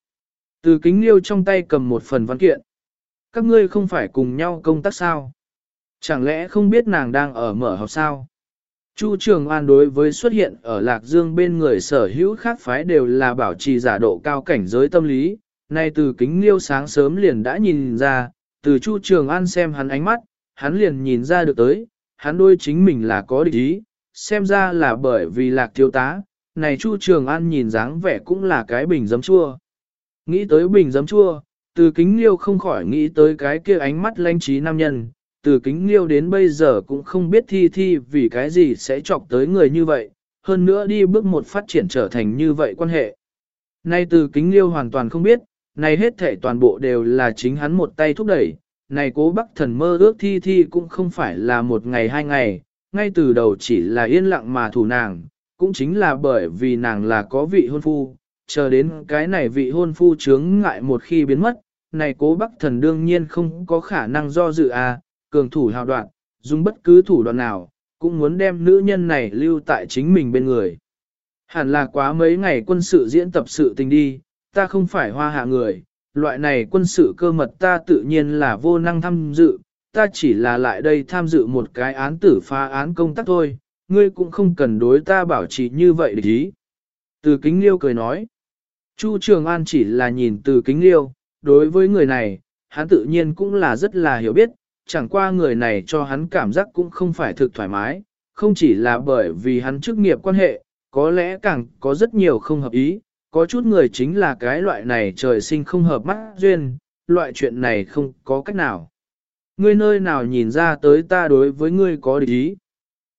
Speaker 1: Từ kính liêu trong tay cầm một phần văn kiện. Các ngươi không phải cùng nhau công tác sao? Chẳng lẽ không biết nàng đang ở mở học sao? Chu Trường An đối với xuất hiện ở Lạc Dương bên người sở hữu khác phái đều là bảo trì giả độ cao cảnh giới tâm lý. Nay từ kính liêu sáng sớm liền đã nhìn ra, từ Chu Trường An xem hắn ánh mắt, hắn liền nhìn ra được tới, hắn đôi chính mình là có địch ý, xem ra là bởi vì Lạc thiếu tá. Này Chu Trường An nhìn dáng vẻ cũng là cái bình giấm chua. Nghĩ tới bình giấm chua, từ kính liêu không khỏi nghĩ tới cái kia ánh mắt lanh trí nam nhân, từ kính liêu đến bây giờ cũng không biết thi thi vì cái gì sẽ chọc tới người như vậy, hơn nữa đi bước một phát triển trở thành như vậy quan hệ. Nay từ kính liêu hoàn toàn không biết, này hết thể toàn bộ đều là chính hắn một tay thúc đẩy, này cố bắc thần mơ ước thi thi cũng không phải là một ngày hai ngày, ngay từ đầu chỉ là yên lặng mà thủ nàng, cũng chính là bởi vì nàng là có vị hôn phu, chờ đến cái này vị hôn phu chướng ngại một khi biến mất, này cố bắc thần đương nhiên không có khả năng do dự à, cường thủ hào đoạn, dùng bất cứ thủ đoạn nào, cũng muốn đem nữ nhân này lưu tại chính mình bên người. Hẳn là quá mấy ngày quân sự diễn tập sự tình đi, ta không phải hoa hạ người, loại này quân sự cơ mật ta tự nhiên là vô năng tham dự, ta chỉ là lại đây tham dự một cái án tử phá án công tác thôi, ngươi cũng không cần đối ta bảo trì như vậy để ý. Từ kính liêu cười nói, Chu Trường An chỉ là nhìn từ kính liêu, đối với người này, hắn tự nhiên cũng là rất là hiểu biết, chẳng qua người này cho hắn cảm giác cũng không phải thực thoải mái, không chỉ là bởi vì hắn chức nghiệp quan hệ, có lẽ càng có rất nhiều không hợp ý, có chút người chính là cái loại này trời sinh không hợp mắt duyên, loại chuyện này không có cách nào. Ngươi nơi nào nhìn ra tới ta đối với ngươi có địch ý.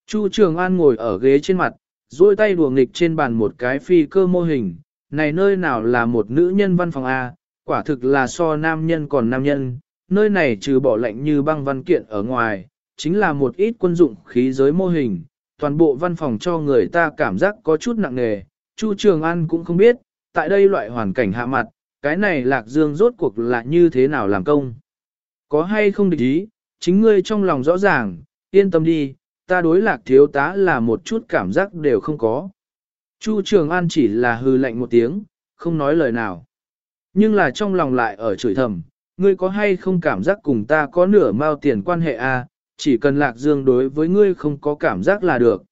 Speaker 1: Chu Trường An ngồi ở ghế trên mặt, duỗi tay đùa nghịch trên bàn một cái phi cơ mô hình, này nơi nào là một nữ nhân văn phòng A, quả thực là so nam nhân còn nam nhân, nơi này trừ bỏ lệnh như băng văn kiện ở ngoài, chính là một ít quân dụng khí giới mô hình, toàn bộ văn phòng cho người ta cảm giác có chút nặng nề, Chu Trường An cũng không biết, tại đây loại hoàn cảnh hạ mặt, cái này Lạc Dương rốt cuộc là như thế nào làm công. Có hay không địch ý, chính ngươi trong lòng rõ ràng, yên tâm đi, ta đối lạc thiếu tá là một chút cảm giác đều không có. Chu Trường An chỉ là hư lạnh một tiếng, không nói lời nào. Nhưng là trong lòng lại ở chửi thầm, ngươi có hay không cảm giác cùng ta có nửa mao tiền quan hệ à, chỉ cần lạc dương đối với ngươi không có cảm giác là được.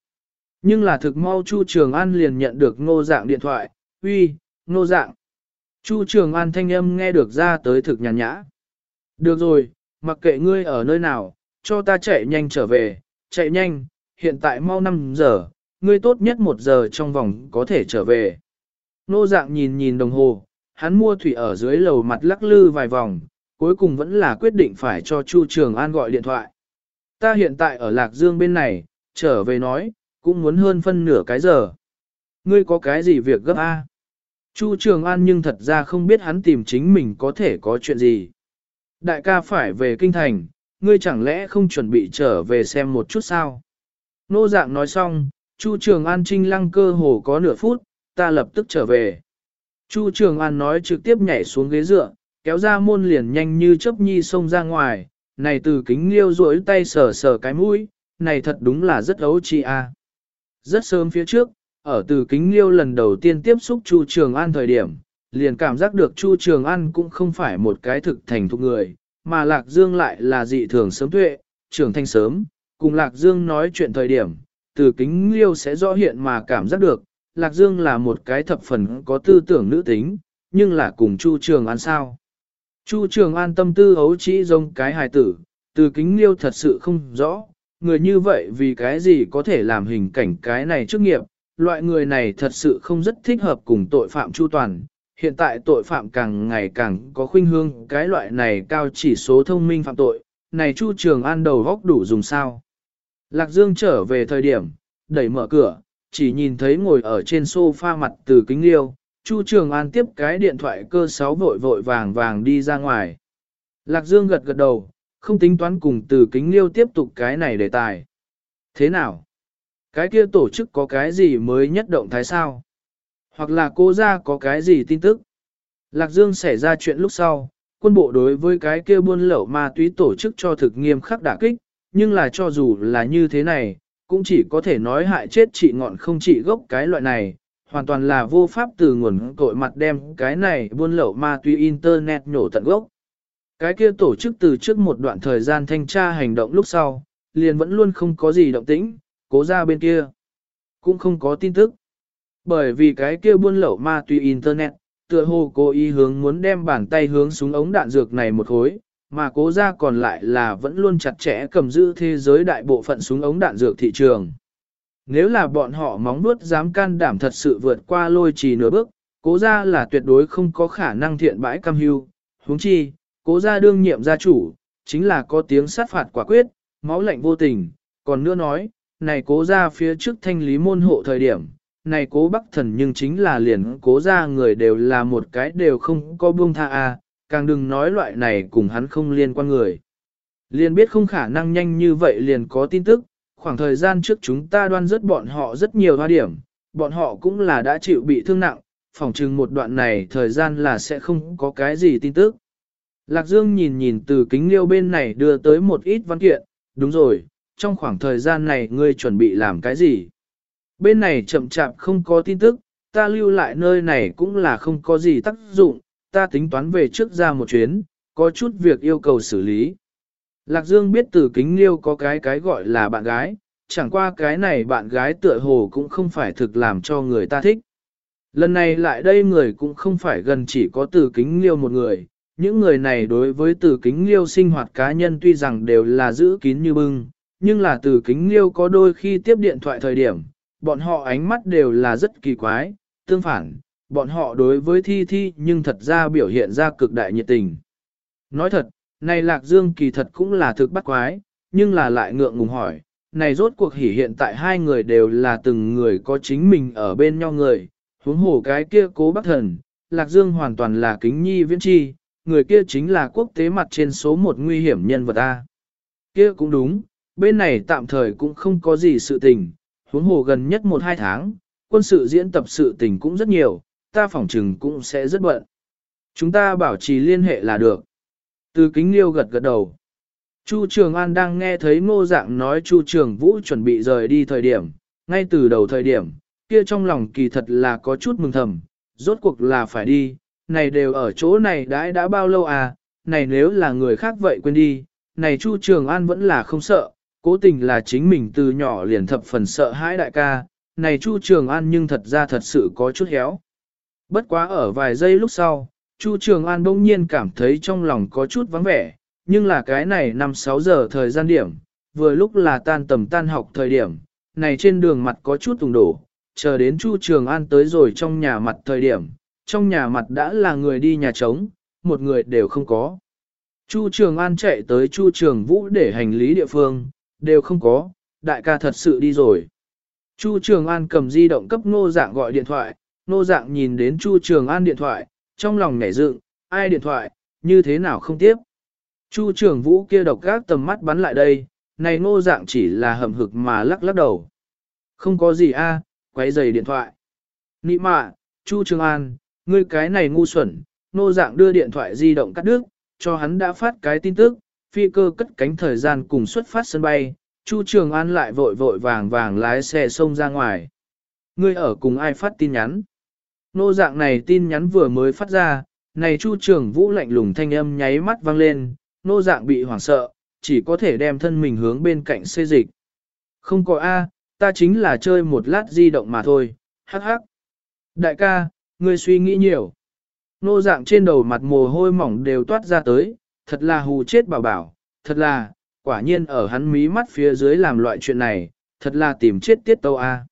Speaker 1: Nhưng là thực mau Chu Trường An liền nhận được ngô dạng điện thoại, uy, Nô dạng. Chu Trường An thanh âm nghe được ra tới thực nhàn nhã. Được rồi, mặc kệ ngươi ở nơi nào, cho ta chạy nhanh trở về, chạy nhanh, hiện tại mau 5 giờ, ngươi tốt nhất 1 giờ trong vòng có thể trở về. Nô dạng nhìn nhìn đồng hồ, hắn mua thủy ở dưới lầu mặt lắc lư vài vòng, cuối cùng vẫn là quyết định phải cho Chu Trường An gọi điện thoại. Ta hiện tại ở Lạc Dương bên này, trở về nói, cũng muốn hơn phân nửa cái giờ. Ngươi có cái gì việc gấp A? Chu Trường An nhưng thật ra không biết hắn tìm chính mình có thể có chuyện gì. Đại ca phải về kinh thành, ngươi chẳng lẽ không chuẩn bị trở về xem một chút sao? Nô dạng nói xong, Chu Trường An trinh lăng cơ hồ có nửa phút, ta lập tức trở về. Chu Trường An nói trực tiếp nhảy xuống ghế dựa, kéo ra môn liền nhanh như chớp nhi xông ra ngoài, này từ kính liêu rỗi tay sờ sờ cái mũi, này thật đúng là rất ấu chi a. Rất sớm phía trước, ở từ kính liêu lần đầu tiên tiếp xúc Chu Trường An thời điểm, liền cảm giác được Chu Trường An cũng không phải một cái thực thành thục người, mà Lạc Dương lại là dị thường sớm tuệ, trưởng thanh sớm, cùng Lạc Dương nói chuyện thời điểm, từ kính liêu sẽ rõ hiện mà cảm giác được, Lạc Dương là một cái thập phần có tư tưởng nữ tính, nhưng là cùng Chu Trường An sao. Chu Trường An tâm tư hấu chỉ giống cái hài tử, từ kính liêu thật sự không rõ, người như vậy vì cái gì có thể làm hình cảnh cái này trước nghiệp, loại người này thật sự không rất thích hợp cùng tội phạm Chu Toàn. Hiện tại tội phạm càng ngày càng có khuynh hương cái loại này cao chỉ số thông minh phạm tội, này Chu Trường An đầu góc đủ dùng sao. Lạc Dương trở về thời điểm, đẩy mở cửa, chỉ nhìn thấy ngồi ở trên sofa mặt từ kính liêu, Chu Trường An tiếp cái điện thoại cơ sáu vội vội vàng vàng đi ra ngoài. Lạc Dương gật gật đầu, không tính toán cùng từ kính liêu tiếp tục cái này đề tài. Thế nào? Cái kia tổ chức có cái gì mới nhất động thái sao? Hoặc là cô ra có cái gì tin tức? Lạc Dương xảy ra chuyện lúc sau, quân bộ đối với cái kia buôn lậu ma túy tổ chức cho thực nghiêm khắc đả kích, nhưng là cho dù là như thế này, cũng chỉ có thể nói hại chết trị ngọn không trị gốc cái loại này, hoàn toàn là vô pháp từ nguồn tội mặt đem cái này buôn lậu ma túy internet nhổ tận gốc. Cái kia tổ chức từ trước một đoạn thời gian thanh tra hành động lúc sau, liền vẫn luôn không có gì động tĩnh, cố ra bên kia. Cũng không có tin tức. Bởi vì cái kia buôn lậu ma túy internet, tựa hồ cố ý hướng muốn đem bàn tay hướng xuống ống đạn dược này một khối, mà cố ra còn lại là vẫn luôn chặt chẽ cầm giữ thế giới đại bộ phận súng ống đạn dược thị trường. Nếu là bọn họ móng nuốt dám can đảm thật sự vượt qua lôi trì nửa bước, cố ra là tuyệt đối không có khả năng thiện bãi cam hưu. huống chi, cố ra đương nhiệm gia chủ, chính là có tiếng sát phạt quả quyết, máu lạnh vô tình. Còn nữa nói, này cố ra phía trước thanh lý môn hộ thời điểm, này cố bắc thần nhưng chính là liền cố ra người đều là một cái đều không có buông tha a càng đừng nói loại này cùng hắn không liên quan người. Liền biết không khả năng nhanh như vậy liền có tin tức, khoảng thời gian trước chúng ta đoan rất bọn họ rất nhiều hoa điểm, bọn họ cũng là đã chịu bị thương nặng, phỏng chừng một đoạn này thời gian là sẽ không có cái gì tin tức. Lạc Dương nhìn nhìn từ kính liêu bên này đưa tới một ít văn kiện, đúng rồi, trong khoảng thời gian này ngươi chuẩn bị làm cái gì? Bên này chậm chạp không có tin tức, ta lưu lại nơi này cũng là không có gì tác dụng, ta tính toán về trước ra một chuyến, có chút việc yêu cầu xử lý. Lạc Dương biết từ kính liêu có cái cái gọi là bạn gái, chẳng qua cái này bạn gái tựa hồ cũng không phải thực làm cho người ta thích. Lần này lại đây người cũng không phải gần chỉ có từ kính liêu một người, những người này đối với từ kính liêu sinh hoạt cá nhân tuy rằng đều là giữ kín như bưng, nhưng là từ kính liêu có đôi khi tiếp điện thoại thời điểm, bọn họ ánh mắt đều là rất kỳ quái, tương phản, bọn họ đối với thi thi nhưng thật ra biểu hiện ra cực đại nhiệt tình. Nói thật, này Lạc Dương kỳ thật cũng là thực bắt quái, nhưng là lại ngượng ngùng hỏi, này rốt cuộc hỉ hiện tại hai người đều là từng người có chính mình ở bên nhau người, huống hồ cái kia cố bác thần, Lạc Dương hoàn toàn là kính nhi viễn chi, người kia chính là quốc tế mặt trên số một nguy hiểm nhân vật A. Kia cũng đúng, bên này tạm thời cũng không có gì sự tình, huống hồ gần nhất một hai tháng, quân sự diễn tập sự tình cũng rất nhiều, ta phỏng trừng cũng sẽ rất bận. Chúng ta bảo trì liên hệ là được. Từ kính liêu gật gật đầu. Chu Trường An đang nghe thấy ngô dạng nói Chu Trường Vũ chuẩn bị rời đi thời điểm, ngay từ đầu thời điểm, kia trong lòng kỳ thật là có chút mừng thầm, rốt cuộc là phải đi, này đều ở chỗ này đã đã bao lâu à, này nếu là người khác vậy quên đi, này Chu Trường An vẫn là không sợ, cố tình là chính mình từ nhỏ liền thập phần sợ hãi đại ca, này Chu Trường An nhưng thật ra thật sự có chút héo. Bất quá ở vài giây lúc sau, Chu Trường An bỗng nhiên cảm thấy trong lòng có chút vắng vẻ, nhưng là cái này 5-6 giờ thời gian điểm, vừa lúc là tan tầm tan học thời điểm, này trên đường mặt có chút tùng đổ, chờ đến Chu Trường An tới rồi trong nhà mặt thời điểm, trong nhà mặt đã là người đi nhà trống, một người đều không có. Chu Trường An chạy tới Chu Trường Vũ để hành lý địa phương, đều không có, đại ca thật sự đi rồi. Chu Trường An cầm di động cấp nô dạng gọi điện thoại, nô dạng nhìn đến Chu Trường An điện thoại, trong lòng nhảy dựng, ai điện thoại, như thế nào không tiếp. Chu Trường Vũ kia độc gác tầm mắt bắn lại đây, này nô dạng chỉ là hầm hực mà lắc lắc đầu. Không có gì a, quấy giày điện thoại. Nị mạ, Chu Trường An, ngươi cái này ngu xuẩn, nô dạng đưa điện thoại di động cắt đứt, cho hắn đã phát cái tin tức, phi cơ cất cánh thời gian cùng xuất phát sân bay, Chu Trường An lại vội vội vàng vàng lái xe xông ra ngoài. Ngươi ở cùng ai phát tin nhắn? Nô dạng này tin nhắn vừa mới phát ra, này Chu Trường Vũ lạnh lùng thanh âm nháy mắt vang lên, nô dạng bị hoảng sợ, chỉ có thể đem thân mình hướng bên cạnh xê dịch. Không có A, ta chính là chơi một lát di động mà thôi, hắc hắc. Đại ca, ngươi suy nghĩ nhiều. Nô dạng trên đầu mặt mồ hôi mỏng đều toát ra tới, thật là hù chết bảo bảo, thật là, quả nhiên ở hắn mí mắt phía dưới làm loại chuyện này, thật là tìm chết tiết tâu a.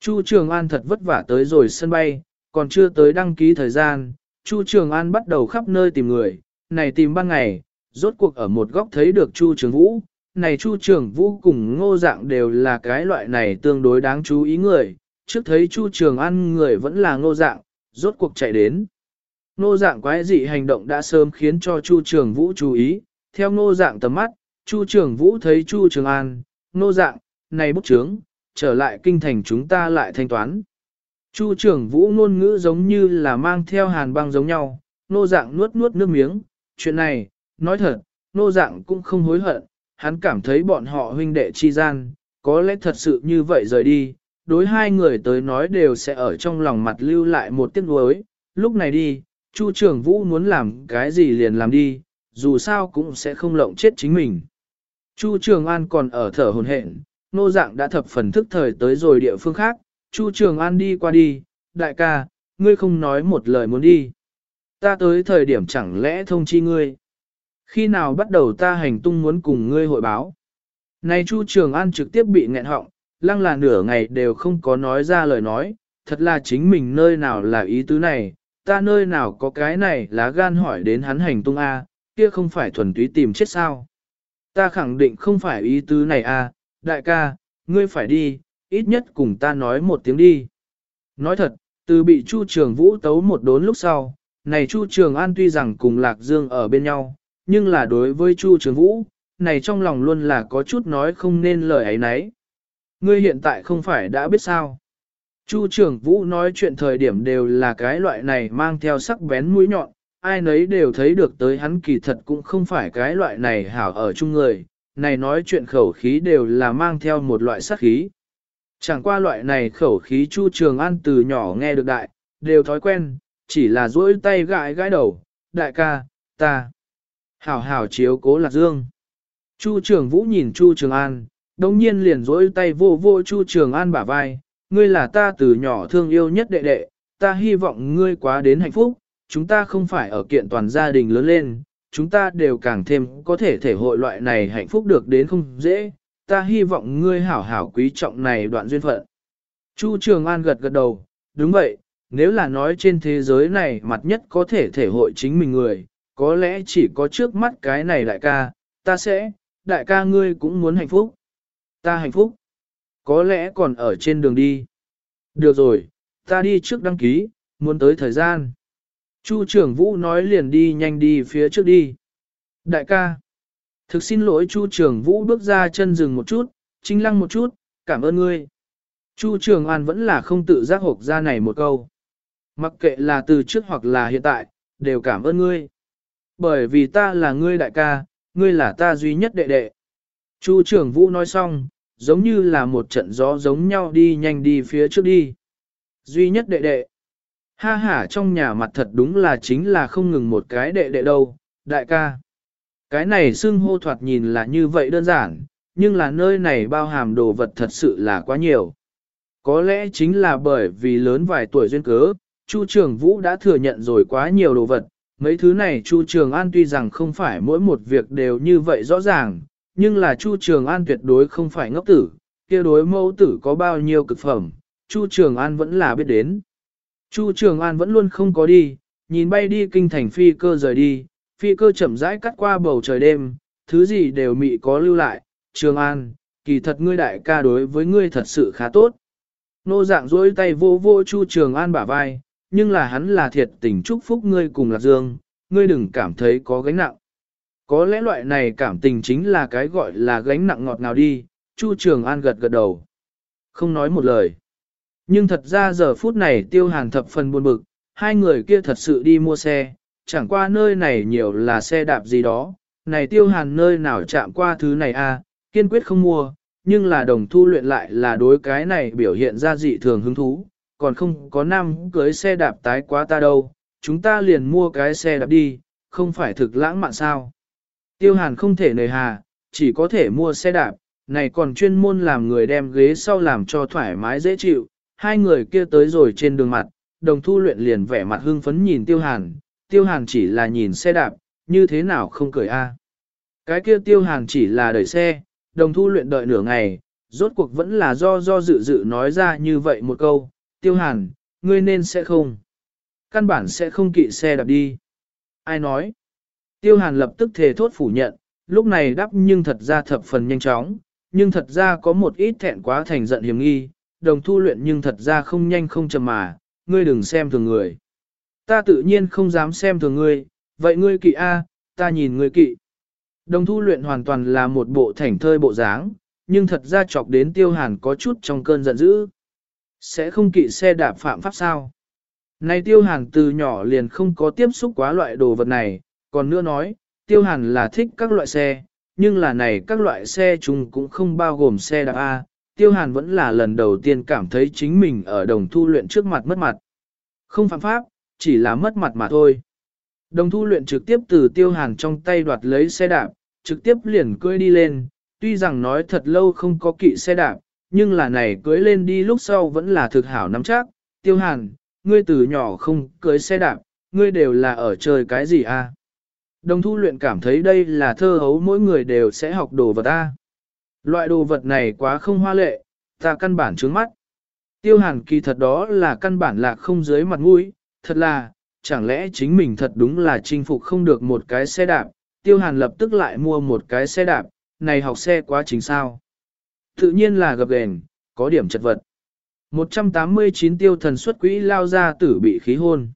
Speaker 1: Chu Trường An thật vất vả tới rồi sân bay, còn chưa tới đăng ký thời gian, Chu Trường An bắt đầu khắp nơi tìm người, này tìm ban ngày, rốt cuộc ở một góc thấy được Chu Trường Vũ, này Chu Trường Vũ cùng ngô dạng đều là cái loại này tương đối đáng chú ý người, trước thấy Chu Trường An người vẫn là ngô dạng, rốt cuộc chạy đến. Nô dạng quái dị hành động đã sớm khiến cho Chu Trường Vũ chú ý, theo Nô dạng tầm mắt, Chu Trường Vũ thấy Chu Trường An, Nô dạng, này bút chướng, trở lại kinh thành chúng ta lại thanh toán. Chu Trường Vũ ngôn ngữ giống như là mang theo hàn băng giống nhau, Nô dạng nuốt nuốt nước miếng, chuyện này, nói thật, Nô dạng cũng không hối hận, hắn cảm thấy bọn họ huynh đệ chi gian, có lẽ thật sự như vậy rời đi, đối hai người tới nói đều sẽ ở trong lòng mặt lưu lại một tiếc nuối, lúc này đi, Chu Trường Vũ muốn làm cái gì liền làm đi, dù sao cũng sẽ không lộng chết chính mình. Chu Trường An còn ở thở hồn hển, nô dạng đã thập phần thức thời tới rồi địa phương khác, Chu Trường An đi qua đi, đại ca, ngươi không nói một lời muốn đi. Ta tới thời điểm chẳng lẽ thông chi ngươi. Khi nào bắt đầu ta hành tung muốn cùng ngươi hội báo. Này Chu Trường An trực tiếp bị nghẹn họng, lăng là nửa ngày đều không có nói ra lời nói, thật là chính mình nơi nào là ý tứ này, ta nơi nào có cái này lá gan hỏi đến hắn hành tung A, kia không phải thuần túy tìm chết sao. Ta khẳng định không phải ý tứ này A, đại ca, ngươi phải đi, ít nhất cùng ta nói một tiếng đi. Nói thật, từ bị Chu Trường Vũ tấu một đốn lúc sau, này Chu Trường An tuy rằng cùng Lạc Dương ở bên nhau, nhưng là đối với Chu Trường Vũ, này trong lòng luôn là có chút nói không nên lời ấy nấy. Ngươi hiện tại không phải đã biết sao. Chu Trường Vũ nói chuyện thời điểm đều là cái loại này mang theo sắc bén mũi nhọn, ai nấy đều thấy được tới hắn kỳ thật cũng không phải cái loại này hảo ở chung người, này nói chuyện khẩu khí đều là mang theo một loại sát khí. Chẳng qua loại này khẩu khí Chu Trường An từ nhỏ nghe được đại, đều thói quen, chỉ là duỗi tay gãi gãi đầu, đại ca, ta. Hảo hảo chiếu cố lạc dương. Chu Trường Vũ nhìn Chu Trường An, đồng nhiên liền duỗi tay vô vô Chu Trường An bả vai, ngươi là ta từ nhỏ thương yêu nhất đệ đệ, ta hy vọng ngươi quá đến hạnh phúc, chúng ta không phải ở kiện toàn gia đình lớn lên, chúng ta đều càng thêm có thể thể hội loại này hạnh phúc được đến không dễ, ta hy vọng ngươi hảo hảo quý trọng này đoạn duyên phận. Chu Trường An gật gật đầu, đúng vậy, nếu là nói trên thế giới này mặt nhất có thể thể hội chính mình người, có lẽ chỉ có trước mắt cái này đại ca, ta sẽ, đại ca ngươi cũng muốn hạnh phúc. Ta hạnh phúc. Có lẽ còn ở trên đường đi. Được rồi, ta đi trước đăng ký, muốn tới thời gian. Chu trưởng vũ nói liền đi nhanh đi phía trước đi. Đại ca. Thực xin lỗi Chu trưởng vũ bước ra chân dừng một chút, chính lăng một chút, cảm ơn ngươi. Chu trường an vẫn là không tự giác hộp ra này một câu. Mặc kệ là từ trước hoặc là hiện tại, đều cảm ơn ngươi. Bởi vì ta là ngươi đại ca, ngươi là ta duy nhất đệ đệ. Chu trưởng vũ nói xong, giống như là một trận gió giống nhau đi nhanh đi phía trước đi. Duy nhất đệ đệ. Ha ha trong nhà mặt thật đúng là chính là không ngừng một cái đệ đệ đâu, đại ca. Cái này xưng hô thoạt nhìn là như vậy đơn giản, nhưng là nơi này bao hàm đồ vật thật sự là quá nhiều. Có lẽ chính là bởi vì lớn vài tuổi duyên cớ, Chu Trường Vũ đã thừa nhận rồi quá nhiều đồ vật. Mấy thứ này Chu Trường An tuy rằng không phải mỗi một việc đều như vậy rõ ràng, nhưng là Chu Trường An tuyệt đối không phải ngốc tử, kia đối mẫu tử có bao nhiêu cực phẩm, Chu Trường An vẫn là biết đến. Chu Trường An vẫn luôn không có đi, nhìn bay đi kinh thành phi cơ rời đi, phi cơ chậm rãi cắt qua bầu trời đêm, thứ gì đều mị có lưu lại, Trường An, kỳ thật ngươi đại ca đối với ngươi thật sự khá tốt. Nô dạng dối tay vô vô Chu Trường An bả vai, nhưng là hắn là thiệt tình chúc phúc ngươi cùng Lạc Dương, ngươi đừng cảm thấy có gánh nặng. Có lẽ loại này cảm tình chính là cái gọi là gánh nặng ngọt nào đi, Chu Trường An gật gật đầu. Không nói một lời. Nhưng thật ra giờ phút này tiêu hàn thập phần buồn bực, hai người kia thật sự đi mua xe, chẳng qua nơi này nhiều là xe đạp gì đó, này tiêu hàn nơi nào chạm qua thứ này a à, kiên quyết không mua, nhưng là đồng thu luyện lại là đối cái này biểu hiện ra dị thường hứng thú, còn không có nam cưới xe đạp tái quá ta đâu, chúng ta liền mua cái xe đạp đi, không phải thực lãng mạn sao. Tiêu hàn không thể nề hà, chỉ có thể mua xe đạp, này còn chuyên môn làm người đem ghế sau làm cho thoải mái dễ chịu, hai người kia tới rồi trên đường mặt, đồng thu luyện liền vẻ mặt hưng phấn nhìn tiêu hàn, tiêu hàn chỉ là nhìn xe đạp, như thế nào không cười a? Cái kia tiêu hàn chỉ là đợi xe, đồng thu luyện đợi nửa ngày, rốt cuộc vẫn là do do dự dự nói ra như vậy một câu, tiêu hàn, ngươi nên sẽ không. Căn bản sẽ không kỵ xe đạp đi. Ai nói? Tiêu hàn lập tức thề thốt phủ nhận, lúc này đáp nhưng thật ra thập phần nhanh chóng, nhưng thật ra có một ít thẹn quá thành giận hiểm nghi, đồng thu luyện nhưng thật ra không nhanh không chậm mà, ngươi đừng xem thường người. Ta tự nhiên không dám xem thường ngươi, vậy ngươi kỵ A, ta nhìn ngươi kỵ. Đồng thu luyện hoàn toàn là một bộ thảnh thơi bộ dáng, nhưng thật ra chọc đến tiêu hàn có chút trong cơn giận dữ. Sẽ không kỵ xe đạp phạm pháp sao? Này tiêu hàn từ nhỏ liền không có tiếp xúc quá loại đồ vật này, còn nữa nói, tiêu hàn là thích các loại xe, nhưng là này các loại xe chung cũng không bao gồm xe đạp A, tiêu hàn vẫn là lần đầu tiên cảm thấy chính mình ở đồng thu luyện trước mặt mất mặt. Không phạm pháp, chỉ là mất mặt mà thôi. Đồng thu luyện trực tiếp từ tiêu hàn trong tay đoạt lấy xe đạp, trực tiếp liền cưỡi đi lên, tuy rằng nói thật lâu không có kỵ xe đạp, nhưng là này cưỡi lên đi lúc sau vẫn là thực hảo nắm chắc. Tiêu hàn, ngươi từ nhỏ không cưỡi xe đạp, ngươi đều là ở chơi cái gì a? À? Đồng thu luyện cảm thấy đây là thơ hấu mỗi người đều sẽ học đồ vật ta. Loại đồ vật này quá không hoa lệ, ta căn bản trướng mắt. Tiêu hàn kỳ thật đó là căn bản là không dưới mặt mũi, thật là, chẳng lẽ chính mình thật đúng là chinh phục không được một cái xe đạp, tiêu hàn lập tức lại mua một cái xe đạp, này học xe quá chính sao. Tự nhiên là gập ghềnh, có điểm chật vật. 189 tiêu thần xuất quỹ lao ra tử bị khí hôn.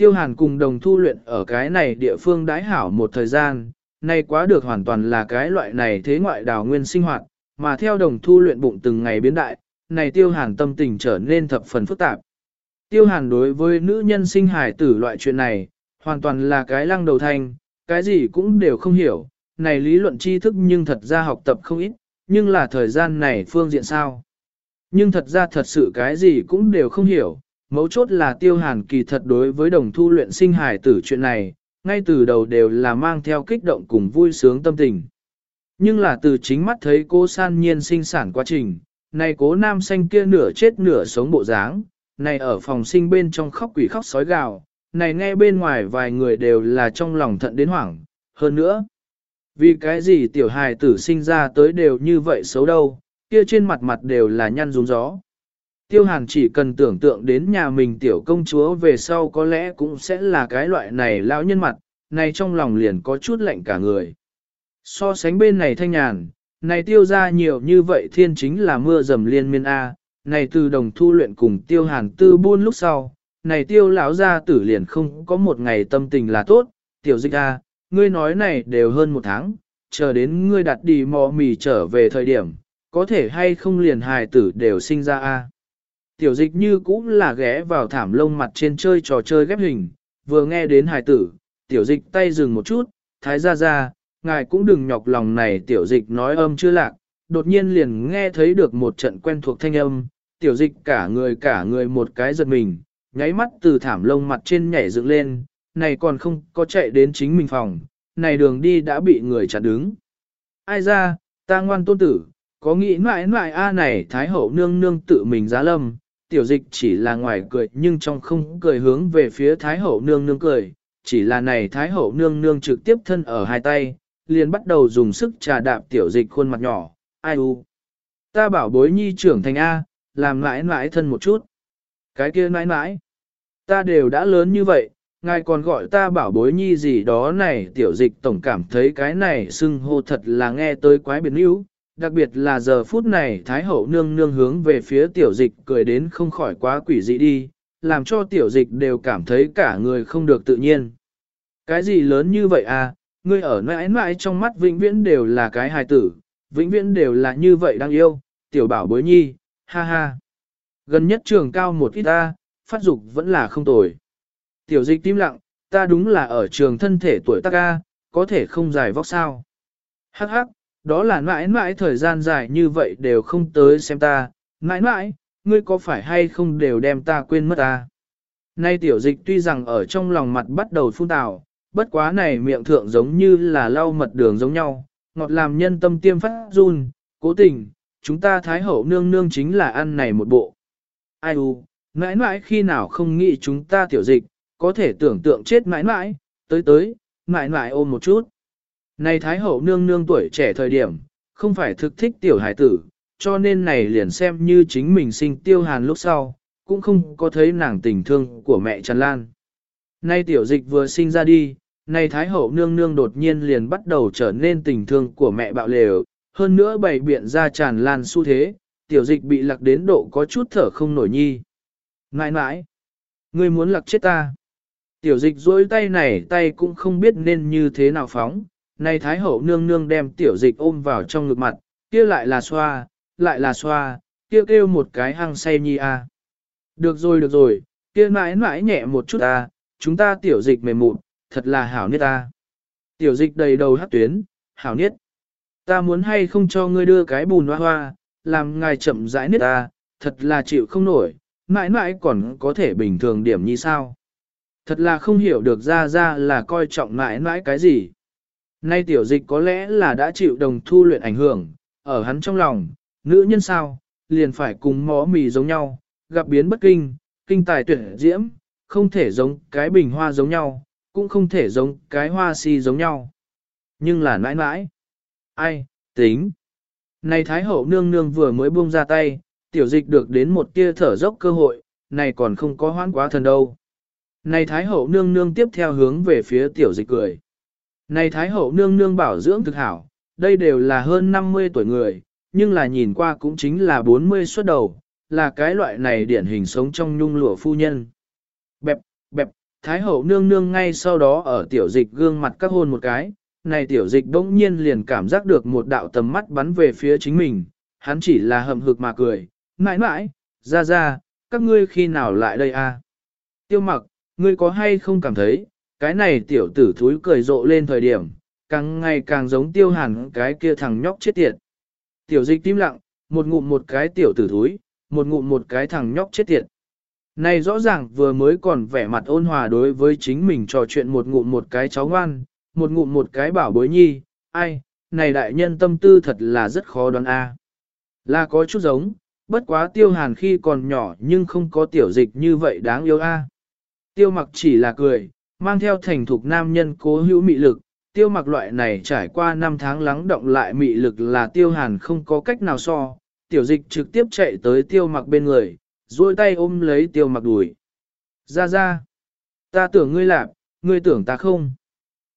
Speaker 1: Tiêu hàn cùng đồng thu luyện ở cái này địa phương đái hảo một thời gian, nay quá được hoàn toàn là cái loại này thế ngoại đào nguyên sinh hoạt, mà theo đồng thu luyện bụng từng ngày biến đại, này tiêu hàn tâm tình trở nên thập phần phức tạp. Tiêu hàn đối với nữ nhân sinh hài tử loại chuyện này, hoàn toàn là cái lăng đầu thanh, cái gì cũng đều không hiểu, này lý luận tri thức nhưng thật ra học tập không ít, nhưng là thời gian này phương diện sao. Nhưng thật ra thật sự cái gì cũng đều không hiểu, mấu chốt là tiêu hàn kỳ thật đối với đồng thu luyện sinh hài tử chuyện này, ngay từ đầu đều là mang theo kích động cùng vui sướng tâm tình. Nhưng là từ chính mắt thấy cô san nhiên sinh sản quá trình, này cố nam xanh kia nửa chết nửa sống bộ dáng, này ở phòng sinh bên trong khóc quỷ khóc sói gào, này nghe bên ngoài vài người đều là trong lòng thận đến hoảng, hơn nữa. Vì cái gì tiểu hài tử sinh ra tới đều như vậy xấu đâu, kia trên mặt mặt đều là nhăn rúng gió. Tiêu hàn chỉ cần tưởng tượng đến nhà mình tiểu công chúa về sau có lẽ cũng sẽ là cái loại này lão nhân mặt, này trong lòng liền có chút lạnh cả người. So sánh bên này thanh nhàn, này tiêu ra nhiều như vậy thiên chính là mưa dầm liên miên A, này từ đồng thu luyện cùng tiêu hàn tư buôn lúc sau, này tiêu lão ra tử liền không có một ngày tâm tình là tốt, tiểu dịch A, ngươi nói này đều hơn một tháng, chờ đến ngươi đặt đi mò mì trở về thời điểm, có thể hay không liền hài tử đều sinh ra A. Tiểu dịch như cũng là ghé vào thảm lông mặt trên chơi trò chơi ghép hình, vừa nghe đến hài tử, tiểu dịch tay dừng một chút, thái ra ra, ngài cũng đừng nhọc lòng này tiểu dịch nói âm chưa lạc, đột nhiên liền nghe thấy được một trận quen thuộc thanh âm, tiểu dịch cả người cả người một cái giật mình, nháy mắt từ thảm lông mặt trên nhảy dựng lên, này còn không có chạy đến chính mình phòng, này đường đi đã bị người chặn đứng. Ai ra, ta ngoan tôn tử, có nghĩ mãi mãi a à này thái hậu nương nương tự mình giá lâm, tiểu dịch chỉ là ngoài cười nhưng trong không cười hướng về phía thái hậu nương nương cười, chỉ là này thái hậu nương nương trực tiếp thân ở hai tay, liền bắt đầu dùng sức trà đạp tiểu dịch khuôn mặt nhỏ, ai u. Ta bảo bối nhi trưởng thành A, làm mãi mãi thân một chút. Cái kia mãi mãi, ta đều đã lớn như vậy, ngài còn gọi ta bảo bối nhi gì đó này tiểu dịch tổng cảm thấy cái này xưng hô thật là nghe tới quái biệt níu. Đặc biệt là giờ phút này Thái hậu nương nương hướng về phía tiểu dịch cười đến không khỏi quá quỷ dị đi, làm cho tiểu dịch đều cảm thấy cả người không được tự nhiên. Cái gì lớn như vậy à, ngươi ở mãi mãi trong mắt vĩnh viễn đều là cái hài tử, vĩnh viễn đều là như vậy đang yêu, tiểu bảo bối nhi, ha ha. Gần nhất trường cao một ít ta, phát dục vẫn là không tồi. Tiểu dịch tim lặng, ta đúng là ở trường thân thể tuổi ta ca, có thể không dài vóc sao. Hắc hắc, đó là mãi mãi thời gian dài như vậy đều không tới xem ta, mãi mãi, ngươi có phải hay không đều đem ta quên mất ta. Nay tiểu dịch tuy rằng ở trong lòng mặt bắt đầu phun tào, bất quá này miệng thượng giống như là lau mật đường giống nhau, ngọt làm nhân tâm tiêm phát run, cố tình, chúng ta thái hậu nương nương chính là ăn này một bộ. Ai u, mãi mãi khi nào không nghĩ chúng ta tiểu dịch, có thể tưởng tượng chết mãi mãi, tới tới, mãi mãi ôm một chút. Này thái hậu nương nương tuổi trẻ thời điểm, không phải thực thích tiểu hải tử, cho nên này liền xem như chính mình sinh tiêu hàn lúc sau, cũng không có thấy nàng tình thương của mẹ Trần Lan. Nay tiểu dịch vừa sinh ra đi, nay Thái Hậu nương nương đột nhiên liền bắt đầu trở nên tình thương của mẹ bạo lều, hơn nữa bày biện ra tràn lan xu thế, tiểu dịch bị lặc đến độ có chút thở không nổi nhi. Ngại ngại, ngươi muốn lặc chết ta. Tiểu dịch dối tay này tay cũng không biết nên như thế nào phóng, nay Thái Hậu nương nương đem tiểu dịch ôm vào trong ngực mặt, kia lại là xoa, lại là xoa, kia kêu, kêu một cái hăng say nhi a. À. Được rồi được rồi, kia mãi mãi nhẹ một chút a, chúng ta tiểu dịch mềm mụn, thật là hảo niết ta. Tiểu dịch đầy đầu hát tuyến, hảo niết. Ta muốn hay không cho ngươi đưa cái bùn hoa hoa, làm ngài chậm rãi niết ta, thật là chịu không nổi, mãi mãi còn có thể bình thường điểm như sao. Thật là không hiểu được ra ra là coi trọng mãi mãi cái gì. Nay tiểu dịch có lẽ là đã chịu đồng thu luyện ảnh hưởng, ở hắn trong lòng, nữ nhân sao, liền phải cùng mó mì giống nhau, gặp biến bất kinh, kinh tài tuyển diễm, không thể giống cái bình hoa giống nhau, cũng không thể giống cái hoa si giống nhau. Nhưng là nãi nãi. Ai, tính. Này Thái Hậu nương nương vừa mới buông ra tay, tiểu dịch được đến một tia thở dốc cơ hội, này còn không có hoãn quá thần đâu. Này Thái Hậu nương nương tiếp theo hướng về phía tiểu dịch cười. Này Thái Hậu nương nương bảo dưỡng thực hảo, đây đều là hơn 50 tuổi người, nhưng là nhìn qua cũng chính là 40 xuất đầu, là cái loại này điển hình sống trong nhung lụa phu nhân. Bẹp, bẹp, Thái hậu nương nương ngay sau đó ở tiểu dịch gương mặt các hôn một cái, này tiểu dịch bỗng nhiên liền cảm giác được một đạo tầm mắt bắn về phía chính mình, hắn chỉ là hậm hực mà cười, mãi mãi, ra ra, các ngươi khi nào lại đây a? Tiêu mặc, ngươi có hay không cảm thấy, cái này tiểu tử thúi cười rộ lên thời điểm, càng ngày càng giống tiêu hàn cái kia thằng nhóc chết tiệt. Tiểu dịch tim lặng, một ngụm một cái tiểu tử thúi, một ngụm một cái thằng nhóc chết tiệt. Này rõ ràng vừa mới còn vẻ mặt ôn hòa đối với chính mình trò chuyện một ngụm một cái cháu ngoan, một ngụm một cái bảo bối nhi, ai, này đại nhân tâm tư thật là rất khó đoán a. Là có chút giống, bất quá tiêu hàn khi còn nhỏ nhưng không có tiểu dịch như vậy đáng yêu a. Tiêu mặc chỉ là cười, mang theo thành thục nam nhân cố hữu mị lực, tiêu mặc loại này trải qua năm tháng lắng động lại mị lực là tiêu hàn không có cách nào so, tiểu dịch trực tiếp chạy tới tiêu mặc bên người, duỗi tay ôm lấy tiêu mặc đùi. Ra ra, ta tưởng ngươi lạp, ngươi tưởng ta không.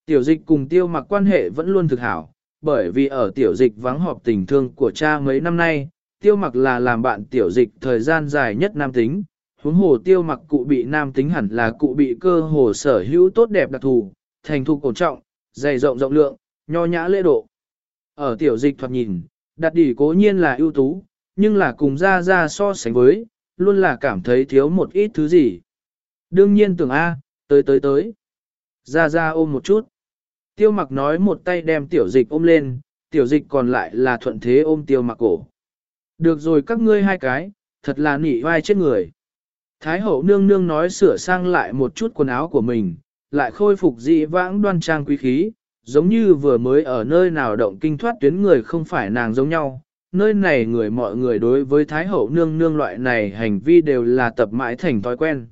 Speaker 1: Tiểu dịch cùng tiêu mặc quan hệ vẫn luôn thực hảo, bởi vì ở tiểu dịch vắng họp tình thương của cha mấy năm nay, tiêu mặc là làm bạn tiểu dịch thời gian dài nhất nam tính, huống hồ tiêu mặc cụ bị nam tính hẳn là cụ bị cơ hồ sở hữu tốt đẹp đặc thù, thành thục cổ trọng, dày rộng rộng lượng, nho nhã lễ độ. Ở tiểu dịch thoạt nhìn, đặt đỉ cố nhiên là ưu tú, nhưng là cùng ra ra so sánh với, luôn là cảm thấy thiếu một ít thứ gì. Đương nhiên tưởng A, tới tới tới. Ra ra ôm một chút. Tiêu mặc nói một tay đem tiểu dịch ôm lên, tiểu dịch còn lại là thuận thế ôm tiêu mặc cổ. Được rồi các ngươi hai cái, thật là nỉ vai chết người. Thái hậu nương nương nói sửa sang lại một chút quần áo của mình, lại khôi phục dị vãng đoan trang quý khí, giống như vừa mới ở nơi nào động kinh thoát tuyến người không phải nàng giống nhau. Nơi này người mọi người đối với Thái hậu nương nương loại này hành vi đều là tập mãi thành thói quen.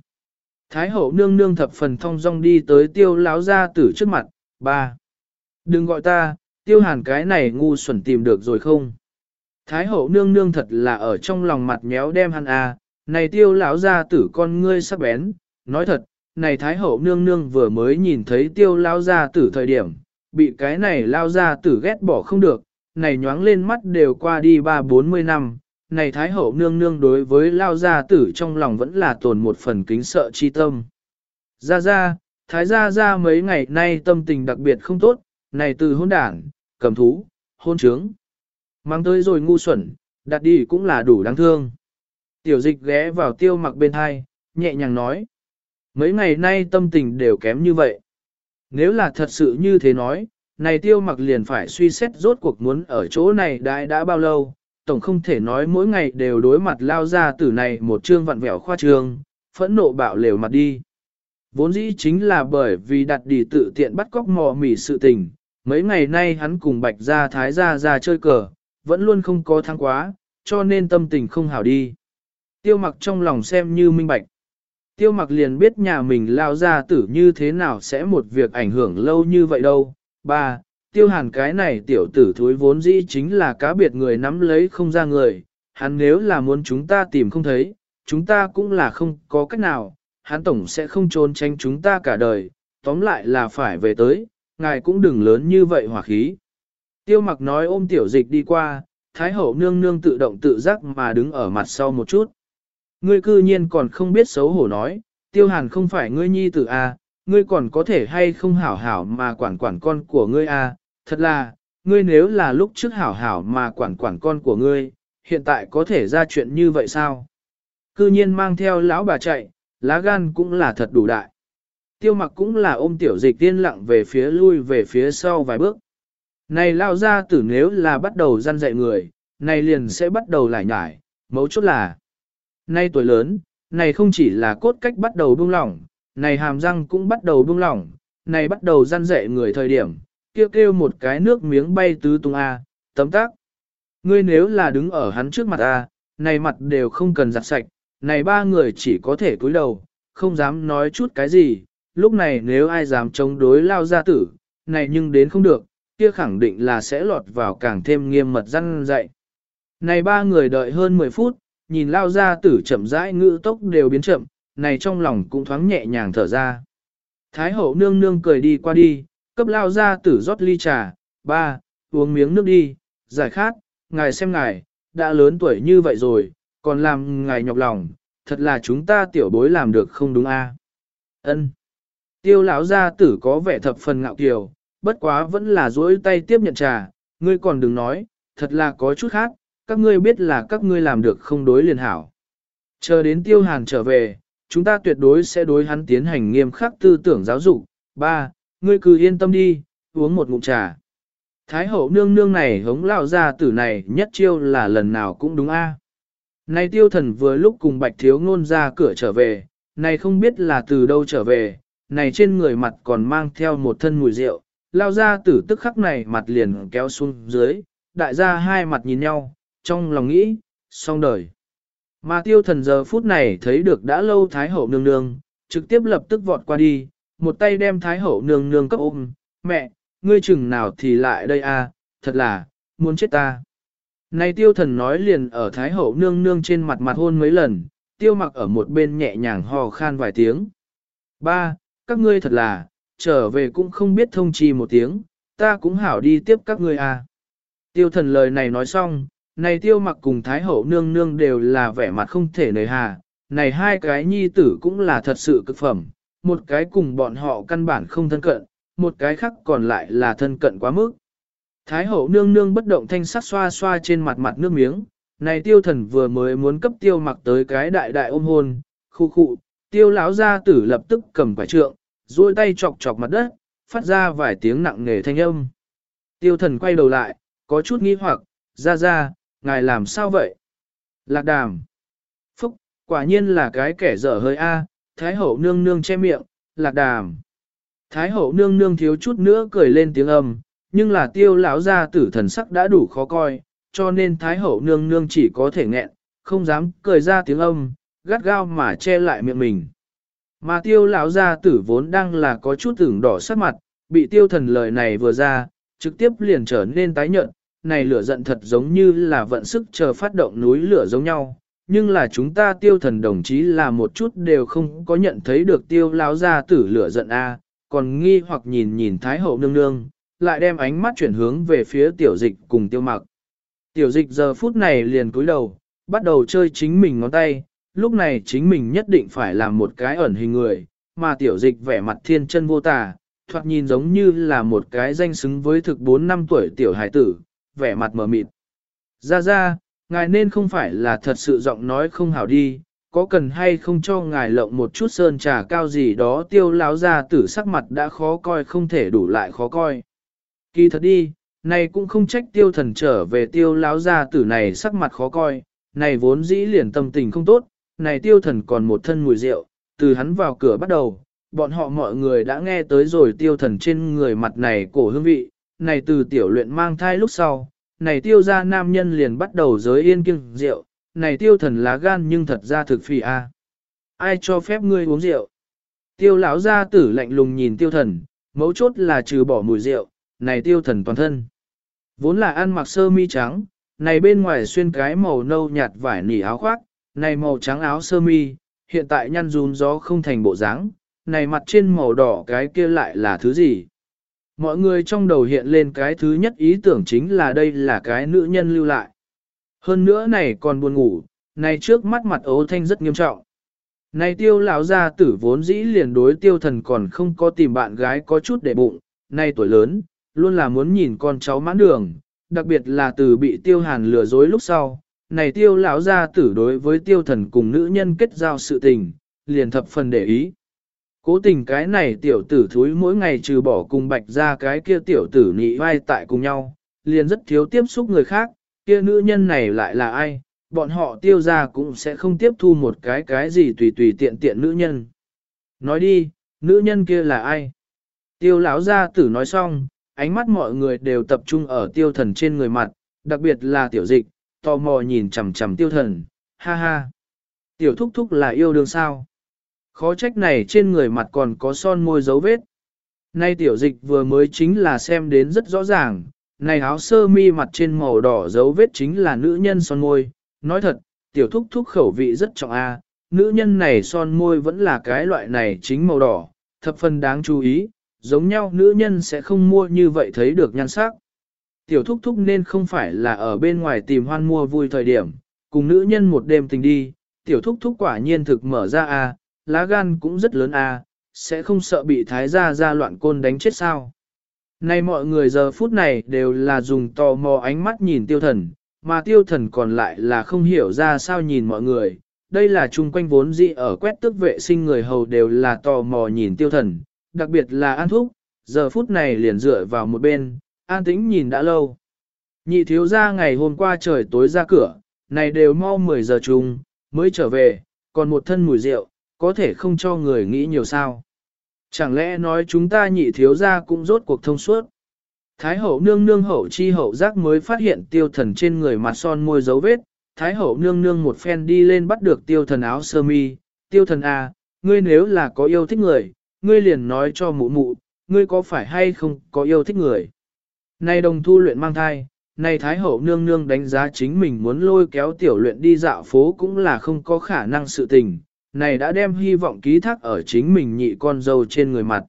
Speaker 1: Thái hậu nương nương thập phần thong dong đi tới tiêu láo ra tử trước mặt, ba. Đừng gọi ta, tiêu hàn cái này ngu xuẩn tìm được rồi không? Thái hậu nương nương thật là ở trong lòng mặt méo đem hắn à, này tiêu lão gia tử con ngươi sắc bén, nói thật, này thái hậu nương nương vừa mới nhìn thấy tiêu lão gia tử thời điểm, bị cái này lao gia tử ghét bỏ không được, này nhoáng lên mắt đều qua đi ba bốn mươi năm, này thái hậu nương nương đối với lao gia tử trong lòng vẫn là tồn một phần kính sợ chi tâm. Ra ra, thái gia ra mấy ngày nay tâm tình đặc biệt không tốt, này từ hôn đảng, cầm thú, hôn trướng. Mang tới rồi ngu xuẩn, đặt đi cũng là đủ đáng thương. Tiểu dịch ghé vào tiêu mặc bên hai, nhẹ nhàng nói. Mấy ngày nay tâm tình đều kém như vậy. Nếu là thật sự như thế nói, này tiêu mặc liền phải suy xét rốt cuộc muốn ở chỗ này đã đã bao lâu, tổng không thể nói mỗi ngày đều đối mặt lao ra tử này một chương vặn vẹo khoa trương, phẫn nộ bạo lều mặt đi. Vốn dĩ chính là bởi vì đặt đi tự tiện bắt cóc mò mỉ sự tình, mấy ngày nay hắn cùng bạch gia thái gia ra chơi cờ, vẫn luôn không có thắng quá, cho nên tâm tình không hảo đi. Tiêu mặc trong lòng xem như minh bạch. Tiêu mặc liền biết nhà mình lao ra tử như thế nào sẽ một việc ảnh hưởng lâu như vậy đâu. Ba, tiêu hàn cái này tiểu tử thối vốn dĩ chính là cá biệt người nắm lấy không ra người. Hắn nếu là muốn chúng ta tìm không thấy, chúng ta cũng là không có cách nào. Hắn tổng sẽ không trốn tránh chúng ta cả đời, tóm lại là phải về tới, ngài cũng đừng lớn như vậy hỏa khí. Tiêu mặc nói ôm tiểu dịch đi qua, Thái hậu nương nương tự động tự giác mà đứng ở mặt sau một chút. Ngươi cư nhiên còn không biết xấu hổ nói, tiêu hàn không phải ngươi nhi tử a, à, ngươi còn có thể hay không hảo hảo mà quản quản con của ngươi a, à, thật là, ngươi nếu là lúc trước hảo hảo mà quản quản con của ngươi, hiện tại có thể ra chuyện như vậy sao? Cư nhiên mang theo lão bà chạy, lá gan cũng là thật đủ đại. Tiêu mặc cũng là ôm tiểu dịch tiên lặng về phía lui về phía sau vài bước. Này lao ra tử nếu là bắt đầu gian dạy người, này liền sẽ bắt đầu lại nhải, mấu chốt là. Nay tuổi lớn, này không chỉ là cốt cách bắt đầu buông lỏng, này hàm răng cũng bắt đầu buông lỏng, này bắt đầu răn dạy người thời điểm, kêu kêu một cái nước miếng bay tứ tung A, tấm tác. Ngươi nếu là đứng ở hắn trước mặt A, này mặt đều không cần giặt sạch, này ba người chỉ có thể cúi đầu, không dám nói chút cái gì, lúc này nếu ai dám chống đối lao gia tử, này nhưng đến không được, kia khẳng định là sẽ lọt vào càng thêm nghiêm mật răn dạy. Này ba người đợi hơn 10 phút, nhìn lao gia tử chậm rãi ngữ tốc đều biến chậm, này trong lòng cũng thoáng nhẹ nhàng thở ra. Thái hậu nương nương cười đi qua đi, cấp lao gia tử rót ly trà, ba, uống miếng nước đi, giải khát, ngài xem ngài, đã lớn tuổi như vậy rồi, còn làm ngài nhọc lòng, thật là chúng ta tiểu bối làm được không đúng a? Ân. Tiêu lão gia tử có vẻ thập phần ngạo kiều, bất quá vẫn là duỗi tay tiếp nhận trà, ngươi còn đừng nói, thật là có chút khác, các ngươi biết là các ngươi làm được không đối liền hảo. Chờ đến tiêu hàn trở về, chúng ta tuyệt đối sẽ đối hắn tiến hành nghiêm khắc tư tưởng giáo dục. Ba, ngươi cứ yên tâm đi, uống một ngụm trà. Thái hậu nương nương này hống lao ra tử này nhất chiêu là lần nào cũng đúng a. Này tiêu thần vừa lúc cùng bạch thiếu ngôn ra cửa trở về, này không biết là từ đâu trở về, này trên người mặt còn mang theo một thân mùi rượu, lao ra tử tức khắc này mặt liền kéo xuống dưới, đại gia hai mặt nhìn nhau, trong lòng nghĩ, xong đời. Mà tiêu thần giờ phút này thấy được đã lâu Thái hậu nương nương, trực tiếp lập tức vọt qua đi, một tay đem Thái hậu nương nương cấp ôm, mẹ, ngươi chừng nào thì lại đây a, thật là, muốn chết ta. Này tiêu thần nói liền ở Thái hậu nương nương trên mặt mặt hôn mấy lần, tiêu mặc ở một bên nhẹ nhàng hò khan vài tiếng. Ba, các ngươi thật là, trở về cũng không biết thông trì một tiếng, ta cũng hảo đi tiếp các ngươi a. Tiêu thần lời này nói xong, này tiêu mặc cùng Thái hậu nương nương đều là vẻ mặt không thể nời hà, này hai cái nhi tử cũng là thật sự cực phẩm, một cái cùng bọn họ căn bản không thân cận, một cái khác còn lại là thân cận quá mức. Thái hậu nương nương bất động thanh sắc xoa xoa trên mặt mặt nước miếng, này tiêu thần vừa mới muốn cấp tiêu mặc tới cái đại đại ôm hôn, khu khu, tiêu lão gia tử lập tức cầm quả trượng, duỗi tay chọc chọc mặt đất, phát ra vài tiếng nặng nề thanh âm. Tiêu thần quay đầu lại, có chút nghi hoặc, ra ra, ngài làm sao vậy? Lạc đàm. Phúc, quả nhiên là cái kẻ dở hơi a. Thái hậu nương nương che miệng, lạc đàm. Thái hậu nương nương thiếu chút nữa cười lên tiếng âm, nhưng là tiêu lão gia tử thần sắc đã đủ khó coi, cho nên Thái hậu nương nương chỉ có thể nghẹn, không dám cười ra tiếng âm, gắt gao mà che lại miệng mình. Mà tiêu lão gia tử vốn đang là có chút tưởng đỏ sắc mặt, bị tiêu thần lời này vừa ra, trực tiếp liền trở nên tái nhợt, này lửa giận thật giống như là vận sức chờ phát động núi lửa giống nhau. Nhưng là chúng ta tiêu thần đồng chí là một chút đều không có nhận thấy được tiêu lão gia tử lửa giận A, còn nghi hoặc nhìn nhìn Thái hậu nương nương, lại đem ánh mắt chuyển hướng về phía tiểu dịch cùng tiêu mặc. Tiểu dịch giờ phút này liền cúi đầu, bắt đầu chơi chính mình ngón tay, lúc này chính mình nhất định phải làm một cái ẩn hình người, mà tiểu dịch vẻ mặt thiên chân vô tà, thoạt nhìn giống như là một cái danh xứng với thực 4 năm tuổi tiểu hải tử, vẻ mặt mờ mịt. Ra ra, ngài nên không phải là thật sự giọng nói không hảo đi, có cần hay không cho ngài lộng một chút sơn trà cao gì đó tiêu láo ra tử sắc mặt đã khó coi không thể đủ lại khó coi. Kỳ thật đi, này cũng không trách tiêu thần trở về tiêu láo ra tử này sắc mặt khó coi, này vốn dĩ liền tâm tình không tốt, này tiêu thần còn một thân mùi rượu, từ hắn vào cửa bắt đầu, bọn họ mọi người đã nghe tới rồi tiêu thần trên người mặt này cổ hương vị, này từ tiểu luyện mang thai lúc sau, này tiêu ra nam nhân liền bắt đầu giới yên kiêng rượu, này tiêu thần lá gan nhưng thật ra thực phì a. Ai cho phép ngươi uống rượu? Tiêu lão gia tử lạnh lùng nhìn tiêu thần, mấu chốt là trừ bỏ mùi rượu, này tiêu thần toàn thân. Vốn là ăn mặc sơ mi trắng, này bên ngoài xuyên cái màu nâu nhạt vải nỉ áo khoác, này màu trắng áo sơ mi, hiện tại nhăn rún gió không thành bộ dáng, này mặt trên màu đỏ cái kia lại là thứ gì? Mọi người trong đầu hiện lên cái thứ nhất ý tưởng chính là đây là cái nữ nhân lưu lại. Hơn nữa này còn buồn ngủ, này trước mắt mặt ấu thanh rất nghiêm trọng. Này tiêu lão gia tử vốn dĩ liền đối tiêu thần còn không có tìm bạn gái có chút để bụng, nay tuổi lớn, luôn là muốn nhìn con cháu mãn đường, đặc biệt là từ bị tiêu hàn lừa dối lúc sau. Này tiêu lão gia tử đối với tiêu thần cùng nữ nhân kết giao sự tình, liền thập phần để ý. Cố tình cái này tiểu tử thúi mỗi ngày trừ bỏ cùng bạch ra cái kia tiểu tử nị vai tại cùng nhau, liền rất thiếu tiếp xúc người khác, kia nữ nhân này lại là ai, bọn họ tiêu ra cũng sẽ không tiếp thu một cái cái gì tùy tùy tiện tiện nữ nhân. Nói đi, nữ nhân kia là ai? Tiêu lão gia tử nói xong, ánh mắt mọi người đều tập trung ở tiêu thần trên người mặt, đặc biệt là tiểu dịch, tò mò nhìn chằm chằm tiêu thần, ha ha. Tiểu thúc thúc là yêu đương sao? Khó trách này trên người mặt còn có son môi dấu vết. Nay tiểu dịch vừa mới chính là xem đến rất rõ ràng, này áo sơ mi mặt trên màu đỏ dấu vết chính là nữ nhân son môi. Nói thật, tiểu thúc thúc khẩu vị rất trọng a. nữ nhân này son môi vẫn là cái loại này chính màu đỏ, thập phần đáng chú ý, giống nhau nữ nhân sẽ không mua như vậy thấy được nhan sắc. Tiểu thúc thúc nên không phải là ở bên ngoài tìm hoan mua vui thời điểm, cùng nữ nhân một đêm tình đi, tiểu thúc thúc quả nhiên thực mở ra a, lá gan cũng rất lớn à, sẽ không sợ bị thái gia ra loạn côn đánh chết sao. Nay mọi người giờ phút này đều là dùng tò mò ánh mắt nhìn tiêu thần, mà tiêu thần còn lại là không hiểu ra sao nhìn mọi người. Đây là chung quanh vốn dị ở quét tước vệ sinh người hầu đều là tò mò nhìn tiêu thần, đặc biệt là An Thúc, giờ phút này liền dựa vào một bên, an tĩnh nhìn đã lâu. Nhị thiếu ra ngày hôm qua trời tối ra cửa, này đều mau 10 giờ chung, mới trở về, còn một thân mùi rượu, có thể không cho người nghĩ nhiều sao. Chẳng lẽ nói chúng ta nhị thiếu ra cũng rốt cuộc thông suốt. Thái hậu nương nương hậu chi hậu giác mới phát hiện tiêu thần trên người mặt son môi dấu vết, Thái hậu nương nương một phen đi lên bắt được tiêu thần áo sơ mi, tiêu thần à, ngươi nếu là có yêu thích người, ngươi liền nói cho mụ mụ, ngươi có phải hay không có yêu thích người. Này đồng thu luyện mang thai, này Thái hậu nương nương đánh giá chính mình muốn lôi kéo tiểu luyện đi dạo phố cũng là không có khả năng sự tình, này đã đem hy vọng ký thác ở chính mình nhị con dâu trên người mặt.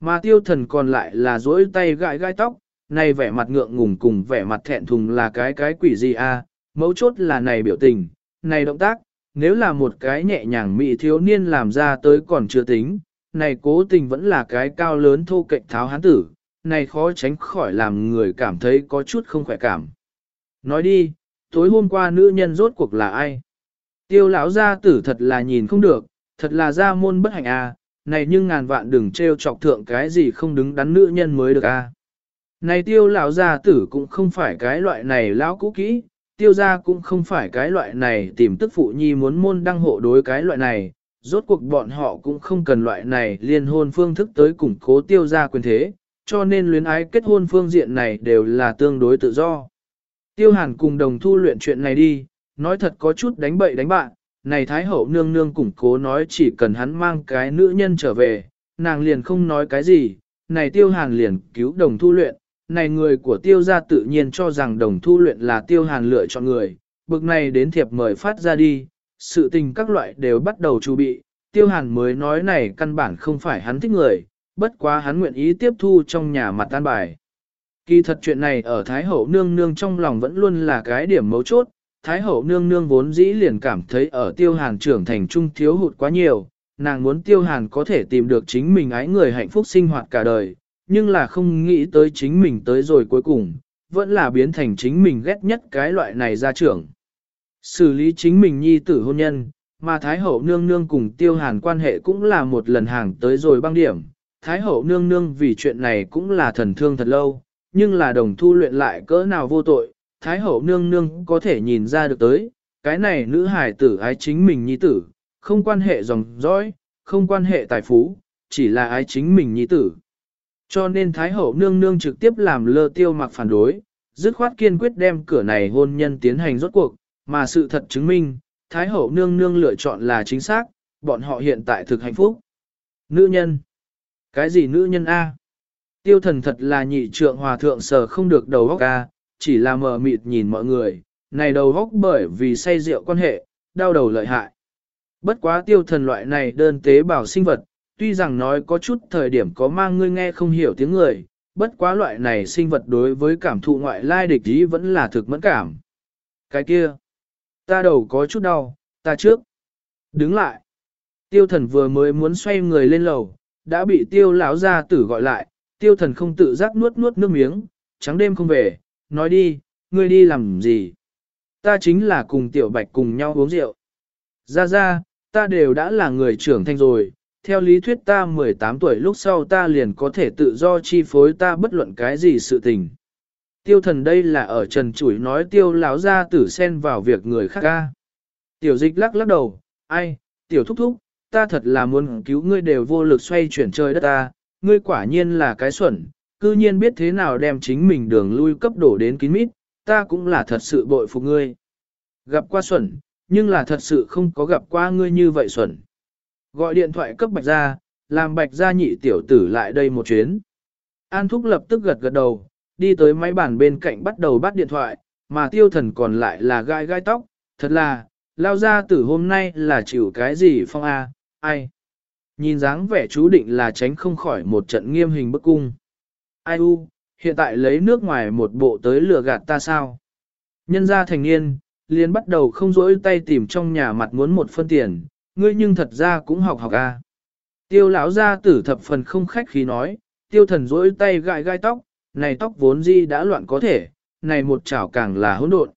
Speaker 1: Mà tiêu thần còn lại là duỗi tay gãi gai tóc, này vẻ mặt ngượng ngùng cùng vẻ mặt thẹn thùng là cái cái quỷ gì a? À? mấu chốt là này biểu tình, này động tác, nếu là một cái nhẹ nhàng mỹ thiếu niên làm ra tới còn chưa tính, này cố tình vẫn là cái cao lớn thô cạnh tháo hán tử, này khó tránh khỏi làm người cảm thấy có chút không khỏe cảm. Nói đi, tối hôm qua nữ nhân rốt cuộc là ai? Tiêu lão gia tử thật là nhìn không được, thật là gia môn bất hạnh à, này nhưng ngàn vạn đừng trêu chọc thượng cái gì không đứng đắn nữ nhân mới được à. Này tiêu lão gia tử cũng không phải cái loại này lão cũ kỹ, tiêu gia cũng không phải cái loại này tìm tức phụ nhi muốn môn đăng hộ đối cái loại này, rốt cuộc bọn họ cũng không cần loại này liên hôn phương thức tới củng cố tiêu gia quyền thế, cho nên luyến ái kết hôn phương diện này đều là tương đối tự do. Tiêu hàn cùng đồng thu luyện chuyện này đi, nói thật có chút đánh bậy đánh bạn, này Thái Hậu nương nương củng cố nói chỉ cần hắn mang cái nữ nhân trở về, nàng liền không nói cái gì, này tiêu hàn liền cứu đồng thu luyện, này người của tiêu gia tự nhiên cho rằng đồng thu luyện là tiêu hàn lựa chọn người, bực này đến thiệp mời phát ra đi, sự tình các loại đều bắt đầu chuẩn bị, tiêu hàn mới nói này căn bản không phải hắn thích người, bất quá hắn nguyện ý tiếp thu trong nhà mặt tan bài. Kỳ thật chuyện này ở Thái Hậu nương nương trong lòng vẫn luôn là cái điểm mấu chốt, Thái hậu nương nương vốn dĩ liền cảm thấy ở tiêu hàn trưởng thành trung thiếu hụt quá nhiều, nàng muốn tiêu hàn có thể tìm được chính mình ái người hạnh phúc sinh hoạt cả đời, nhưng là không nghĩ tới chính mình tới rồi cuối cùng, vẫn là biến thành chính mình ghét nhất cái loại này ra trưởng. Xử lý chính mình nhi tử hôn nhân, mà Thái hậu nương nương cùng tiêu hàn quan hệ cũng là một lần hàng tới rồi băng điểm. Thái hậu nương nương vì chuyện này cũng là thần thương thật lâu, nhưng là đồng thu luyện lại cỡ nào vô tội, Thái hậu nương nương có thể nhìn ra được tới, cái này nữ hài tử ái chính mình nhi tử, không quan hệ dòng dõi, không quan hệ tài phú, chỉ là ái chính mình nhi tử. Cho nên Thái hậu nương nương trực tiếp làm lơ tiêu mặc phản đối, dứt khoát kiên quyết đem cửa này hôn nhân tiến hành rốt cuộc, mà sự thật chứng minh, Thái hậu nương nương lựa chọn là chính xác, bọn họ hiện tại thực hạnh phúc. Nữ nhân. Cái gì nữ nhân A? Tiêu thần thật là nhị trượng hòa thượng sở không được đầu óc A, chỉ là mờ mịt nhìn mọi người, này đầu góc bởi vì say rượu quan hệ, đau đầu lợi hại. Bất quá tiêu thần loại này đơn tế bào sinh vật, tuy rằng nói có chút thời điểm có mang ngươi nghe không hiểu tiếng người, bất quá loại này sinh vật đối với cảm thụ ngoại lai địch ý vẫn là thực mẫn cảm. Cái kia, ta đầu có chút đau, ta trước. Đứng lại. Tiêu thần vừa mới muốn xoay người lên lầu, đã bị tiêu lão gia tử gọi lại, tiêu thần không tự giác nuốt nuốt nước miếng, trắng đêm không về, nói đi, ngươi đi làm gì? Ta chính là cùng tiểu bạch cùng nhau uống rượu. Ra ra, ta đều đã là người trưởng thành rồi, theo lý thuyết ta 18 tuổi lúc sau ta liền có thể tự do chi phối ta bất luận cái gì sự tình. Tiêu thần đây là ở trần chủi nói tiêu láo ra tử xen vào việc người khác ca. Tiểu dịch lắc lắc đầu, ai, tiểu thúc thúc, ta thật là muốn cứu ngươi đều vô lực xoay chuyển trời đất ta, ngươi quả nhiên là cái xuẩn, cư nhiên biết thế nào đem chính mình đường lui cấp đổ đến kín mít, ta cũng là thật sự bội phục ngươi. Gặp qua xuẩn, nhưng là thật sự không có gặp qua ngươi như vậy xuẩn. Gọi điện thoại cấp bạch ra, làm bạch ra nhị tiểu tử lại đây một chuyến. An Thúc lập tức gật gật đầu, đi tới máy bàn bên cạnh bắt đầu bắt điện thoại, mà tiêu thần còn lại là gai gai tóc, thật là, lao ra tử hôm nay là chịu cái gì phong a, ai. Nhìn dáng vẻ chú định là tránh không khỏi một trận nghiêm hình bức cung. Ai u, hiện tại lấy nước ngoài một bộ tới lừa gạt ta sao? Nhân gia thành niên, liền bắt đầu không rỗi tay tìm trong nhà mặt muốn một phân tiền, ngươi nhưng thật ra cũng học học a. Tiêu lão gia tử thập phần không khách khí nói, tiêu thần rỗi tay gãi gai tóc, này tóc vốn di đã loạn có thể, này một chảo càng là hỗn độn.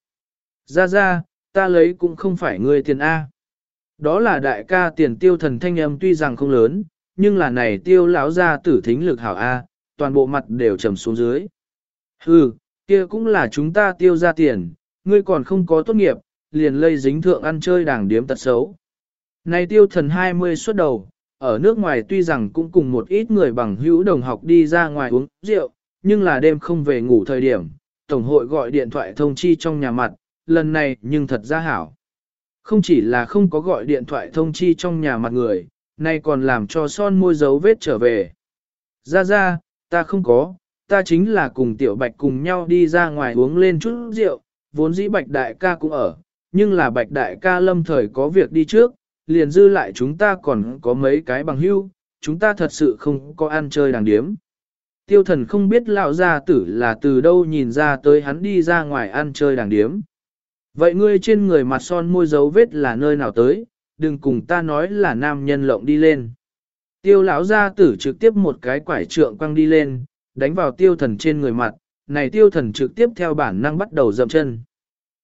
Speaker 1: Ra ra, ta lấy cũng không phải ngươi tiền A. Đó là đại ca tiền tiêu thần thanh âm tuy rằng không lớn, nhưng là này tiêu lão gia tử thính lực hảo A, toàn bộ mặt đều trầm xuống dưới. Hừ, kia cũng là chúng ta tiêu ra tiền, ngươi còn không có tốt nghiệp, liền lây dính thượng ăn chơi đảng điếm tật xấu. Này tiêu thần 20 xuất đầu, ở nước ngoài tuy rằng cũng cùng một ít người bằng hữu đồng học đi ra ngoài uống rượu, nhưng là đêm không về ngủ thời điểm, Tổng hội gọi điện thoại thông chi trong nhà mặt, lần này nhưng thật ra hảo. Không chỉ là không có gọi điện thoại thông chi trong nhà mặt người, nay còn làm cho son môi dấu vết trở về. Ra ra, ta không có, ta chính là cùng tiểu bạch cùng nhau đi ra ngoài uống lên chút rượu, vốn dĩ bạch đại ca cũng ở, nhưng là bạch đại ca lâm thời có việc đi trước, liền dư lại chúng ta còn có mấy cái bằng hưu, chúng ta thật sự không có ăn chơi đàng điếm. Tiêu thần không biết lão gia tử là từ đâu nhìn ra tới hắn đi ra ngoài ăn chơi đàng điếm. Vậy ngươi trên người mặt son môi dấu vết là nơi nào tới, đừng cùng ta nói là nam nhân lộng đi lên. Tiêu lão gia tử trực tiếp một cái quải trượng quăng đi lên, đánh vào tiêu thần trên người mặt, này tiêu thần trực tiếp theo bản năng bắt đầu dậm chân.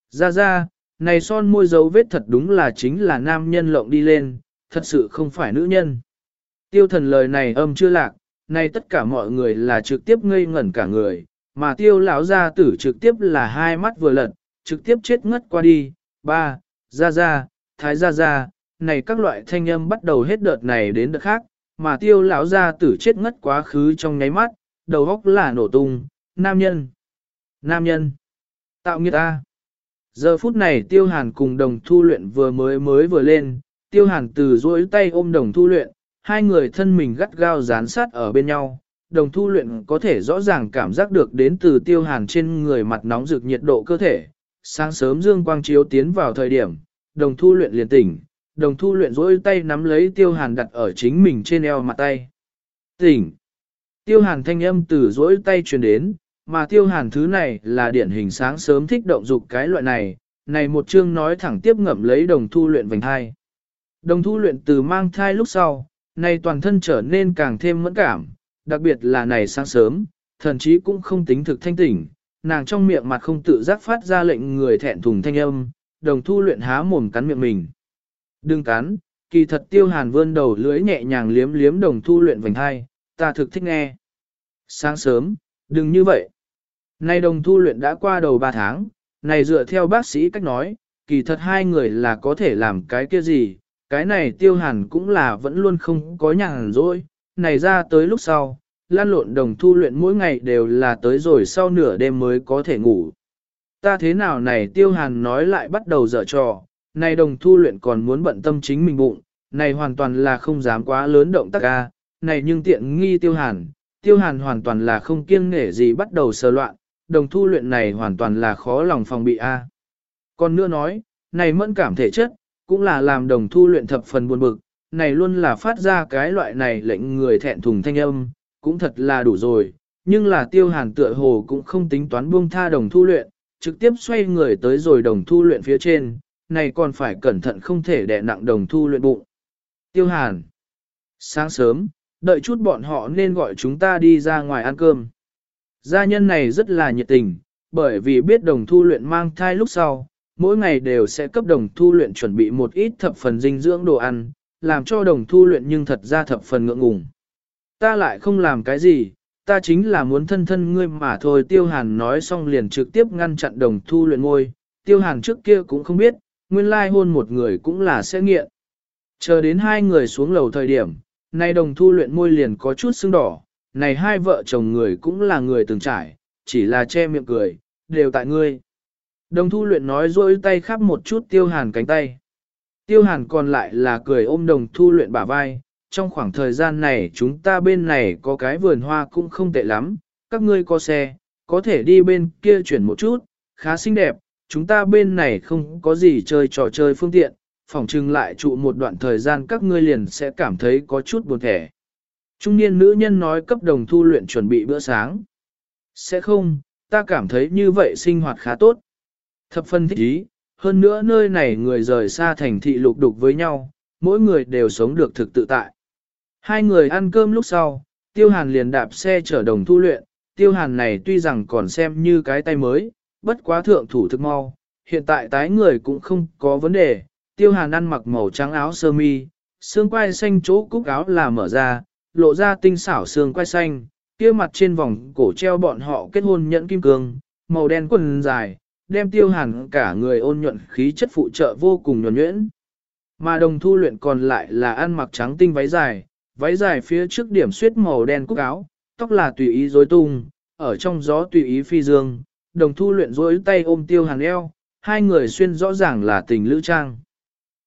Speaker 1: Ra ra, này son môi dấu vết thật đúng là chính là nam nhân lộng đi lên, thật sự không phải nữ nhân. Tiêu thần lời này âm chưa lạc, này tất cả mọi người là trực tiếp ngây ngẩn cả người, mà tiêu lão gia tử trực tiếp là hai mắt vừa lật, trực tiếp chết ngất qua đi, ba, ra ra, thái ra ra, này các loại thanh âm bắt đầu hết đợt này đến đợt khác, mà tiêu lão gia tử chết ngất quá khứ trong nháy mắt, đầu óc là nổ tung, nam nhân, nam nhân, tạo nghiệt ta. Giờ phút này tiêu hàn cùng đồng thu luyện vừa mới mới vừa lên, tiêu hàn từ duỗi tay ôm đồng thu luyện, hai người thân mình gắt gao dán sát ở bên nhau. Đồng thu luyện có thể rõ ràng cảm giác được đến từ tiêu hàn trên người mặt nóng rực nhiệt độ cơ thể. Sáng sớm dương quang chiếu tiến vào thời điểm, đồng thu luyện liền tỉnh, đồng thu luyện rỗi tay nắm lấy tiêu hàn đặt ở chính mình trên eo mặt tay. Tỉnh! Tiêu hàn thanh âm từ rỗi tay truyền đến, mà tiêu hàn thứ này là điển hình sáng sớm thích động dục cái loại này, này một chương nói thẳng tiếp ngậm lấy đồng thu luyện vành thai. Đồng thu luyện từ mang thai lúc sau, này toàn thân trở nên càng thêm mẫn cảm, đặc biệt là này sáng sớm, thần chí cũng không tính thực thanh tỉnh, nàng trong miệng mặt không tự giác phát ra lệnh người thẹn thùng thanh âm, đồng thu luyện há mồm cắn miệng mình. Đừng cắn, kỳ thật tiêu hàn vươn đầu lưỡi nhẹ nhàng liếm liếm đồng thu luyện vành hai, ta thực thích nghe. Sáng sớm, đừng như vậy. Nay đồng thu luyện đã qua đầu 3 tháng, này dựa theo bác sĩ cách nói, kỳ thật hai người là có thể làm cái kia gì, cái này tiêu hàn cũng là vẫn luôn không có nhàn rỗi, này ra tới lúc sau, lan lộn đồng thu luyện mỗi ngày đều là tới rồi sau nửa đêm mới có thể ngủ. Ta thế nào này tiêu hàn nói lại bắt đầu dở trò, này đồng thu luyện còn muốn bận tâm chính mình bụng, này hoàn toàn là không dám quá lớn động tác ca, này nhưng tiện nghi tiêu hàn, tiêu hàn hoàn toàn là không kiêng nể gì bắt đầu sờ loạn, đồng thu luyện này hoàn toàn là khó lòng phòng bị a. Còn nữa nói, này mẫn cảm thể chất, cũng là làm đồng thu luyện thập phần buồn bực, này luôn là phát ra cái loại này lệnh người thẹn thùng thanh âm, cũng thật là đủ rồi, nhưng là tiêu hàn tựa hồ cũng không tính toán buông tha đồng thu luyện, trực tiếp xoay người tới rồi đồng thu luyện phía trên, này còn phải cẩn thận không thể đè nặng đồng thu luyện bụng. Tiêu hàn, sáng sớm, đợi chút bọn họ nên gọi chúng ta đi ra ngoài ăn cơm. Gia nhân này rất là nhiệt tình, bởi vì biết đồng thu luyện mang thai lúc sau, mỗi ngày đều sẽ cấp đồng thu luyện chuẩn bị một ít thập phần dinh dưỡng đồ ăn, làm cho đồng thu luyện nhưng thật ra thập phần ngượng ngùng. Ta lại không làm cái gì, ta chính là muốn thân thân ngươi mà thôi tiêu hàn nói xong liền trực tiếp ngăn chặn đồng thu luyện ngôi, tiêu hàn trước kia cũng không biết, nguyên lai hôn một người cũng là sẽ nghiện. Chờ đến hai người xuống lầu thời điểm, nay đồng thu luyện môi liền có chút sưng đỏ, này hai vợ chồng người cũng là người từng trải, chỉ là che miệng cười, đều tại ngươi. Đồng thu luyện nói rôi tay khắp một chút tiêu hàn cánh tay. Tiêu hàn còn lại là cười ôm đồng thu luyện bả vai, trong khoảng thời gian này chúng ta bên này có cái vườn hoa cũng không tệ lắm, các ngươi có xe, có thể đi bên kia chuyển một chút, khá xinh đẹp, chúng ta bên này không có gì chơi trò chơi phương tiện, phòng trưng lại trụ một đoạn thời gian các ngươi liền sẽ cảm thấy có chút buồn thẻ. Trung niên nữ nhân nói cấp đồng thu luyện chuẩn bị bữa sáng. Sẽ không, ta cảm thấy như vậy sinh hoạt khá tốt. Thập phân thích ý, hơn nữa nơi này người rời xa thành thị lục đục với nhau, mỗi người đều sống được thực tự tại. Hai người ăn cơm lúc sau, tiêu hàn liền đạp xe chở đồng thu luyện, tiêu hàn này tuy rằng còn xem như cái tay mới, bất quá thượng thủ thực mau, hiện tại tái người cũng không có vấn đề, tiêu hàn ăn mặc màu trắng áo sơ mi, xương quai xanh chỗ cúc áo là mở ra, lộ ra tinh xảo xương quai xanh, kia mặt trên vòng cổ treo bọn họ kết hôn nhẫn kim cương, màu đen quần dài, đem tiêu hàn cả người ôn nhuận khí chất phụ trợ vô cùng nhuẩn nhuyễn. Mà đồng thu luyện còn lại là ăn mặc trắng tinh váy dài, váy dài phía trước điểm suyết màu đen cúc áo, tóc là tùy ý rối tung, ở trong gió tùy ý phi dương, đồng thu luyện rối tay ôm tiêu hàn eo, hai người xuyên rõ ràng là tình lữ trang.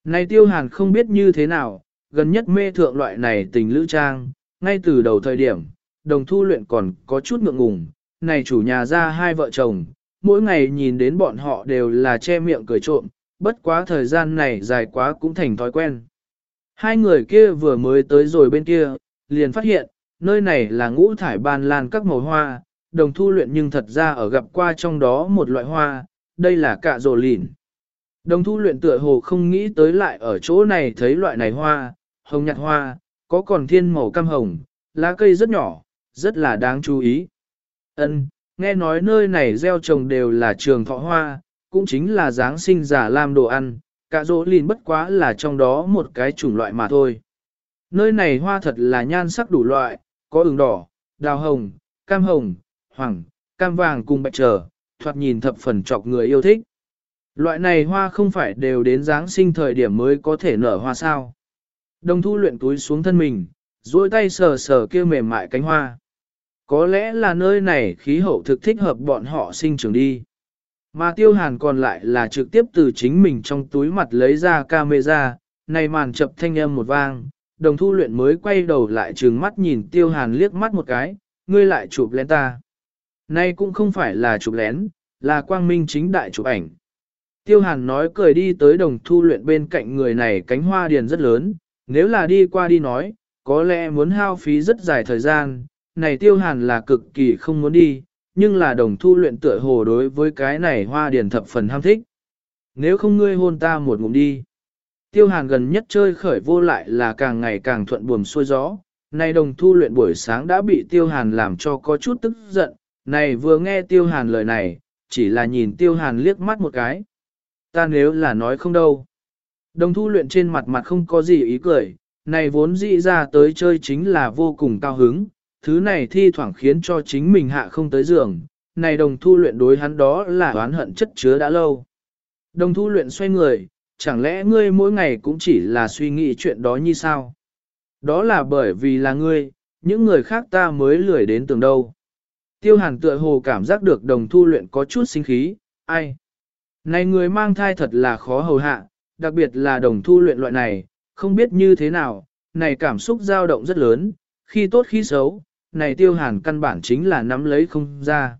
Speaker 1: Này tiêu hàn không biết như thế nào, gần nhất mê thượng loại này tình lữ trang, ngay từ đầu thời điểm, đồng thu luyện còn có chút ngượng ngùng, này chủ nhà ra hai vợ chồng, mỗi ngày nhìn đến bọn họ đều là che miệng cười trộm, bất quá thời gian này dài quá cũng thành thói quen. Hai người kia vừa mới tới rồi bên kia, liền phát hiện, nơi này là ngũ thải ban lan các màu hoa, đồng thu luyện nhưng thật ra ở gặp qua trong đó một loại hoa, đây là cạ rồ lìn. Đồng thu luyện tựa hồ không nghĩ tới lại ở chỗ này thấy loại này hoa, hồng nhạt hoa, có còn thiên màu cam hồng, lá cây rất nhỏ, rất là đáng chú ý. Ân, nghe nói nơi này gieo trồng đều là trường thọ hoa, cũng chính là dáng sinh giả làm đồ ăn, cả dỗ lìn bất quá là trong đó một cái chủng loại mà thôi. Nơi này hoa thật là nhan sắc đủ loại, có ửng đỏ, đào hồng, cam hồng, hoàng, cam vàng cùng bạch trở, thoạt nhìn thập phần chọc người yêu thích. Loại này hoa không phải đều đến Giáng sinh thời điểm mới có thể nở hoa sao. Đồng thu luyện túi xuống thân mình, duỗi tay sờ sờ kia mềm mại cánh hoa. Có lẽ là nơi này khí hậu thực thích hợp bọn họ sinh trưởng đi. Mà tiêu hàn còn lại là trực tiếp từ chính mình trong túi mặt lấy ra camera, này màn chập thanh âm một vang, đồng thu luyện mới quay đầu lại trừng mắt nhìn tiêu hàn liếc mắt một cái, ngươi lại chụp lên ta. Nay cũng không phải là chụp lén, là quang minh chính đại chụp ảnh. Tiêu hàn nói cười đi tới đồng thu luyện bên cạnh người này cánh hoa điền rất lớn, nếu là đi qua đi nói, có lẽ muốn hao phí rất dài thời gian, này tiêu hàn là cực kỳ không muốn đi, nhưng là đồng thu luyện tựa hồ đối với cái này hoa điền thập phần ham thích. Nếu không ngươi hôn ta một ngụm đi. Tiêu hàn gần nhất chơi khởi vô lại là càng ngày càng thuận buồm xuôi gió. Này đồng thu luyện buổi sáng đã bị tiêu hàn làm cho có chút tức giận. Này vừa nghe tiêu hàn lời này, chỉ là nhìn tiêu hàn liếc mắt một cái. Ta nếu là nói không đâu. Đồng thu luyện trên mặt mặt không có gì ý cười, này vốn dĩ ra tới chơi chính là vô cùng cao hứng, thứ này thi thoảng khiến cho chính mình hạ không tới giường, này đồng thu luyện đối hắn đó là oán hận chất chứa đã lâu. Đồng thu luyện xoay người, chẳng lẽ ngươi mỗi ngày cũng chỉ là suy nghĩ chuyện đó như sao? Đó là bởi vì là ngươi, những người khác ta mới lười đến tường đâu. Tiêu hàn tựa hồ cảm giác được đồng thu luyện có chút sinh khí, ai? Này người mang thai thật là khó hầu hạ, đặc biệt là đồng thu luyện loại này, không biết như thế nào, này cảm xúc dao động rất lớn, khi tốt khi xấu, này tiêu hàn căn bản chính là nắm lấy không ra.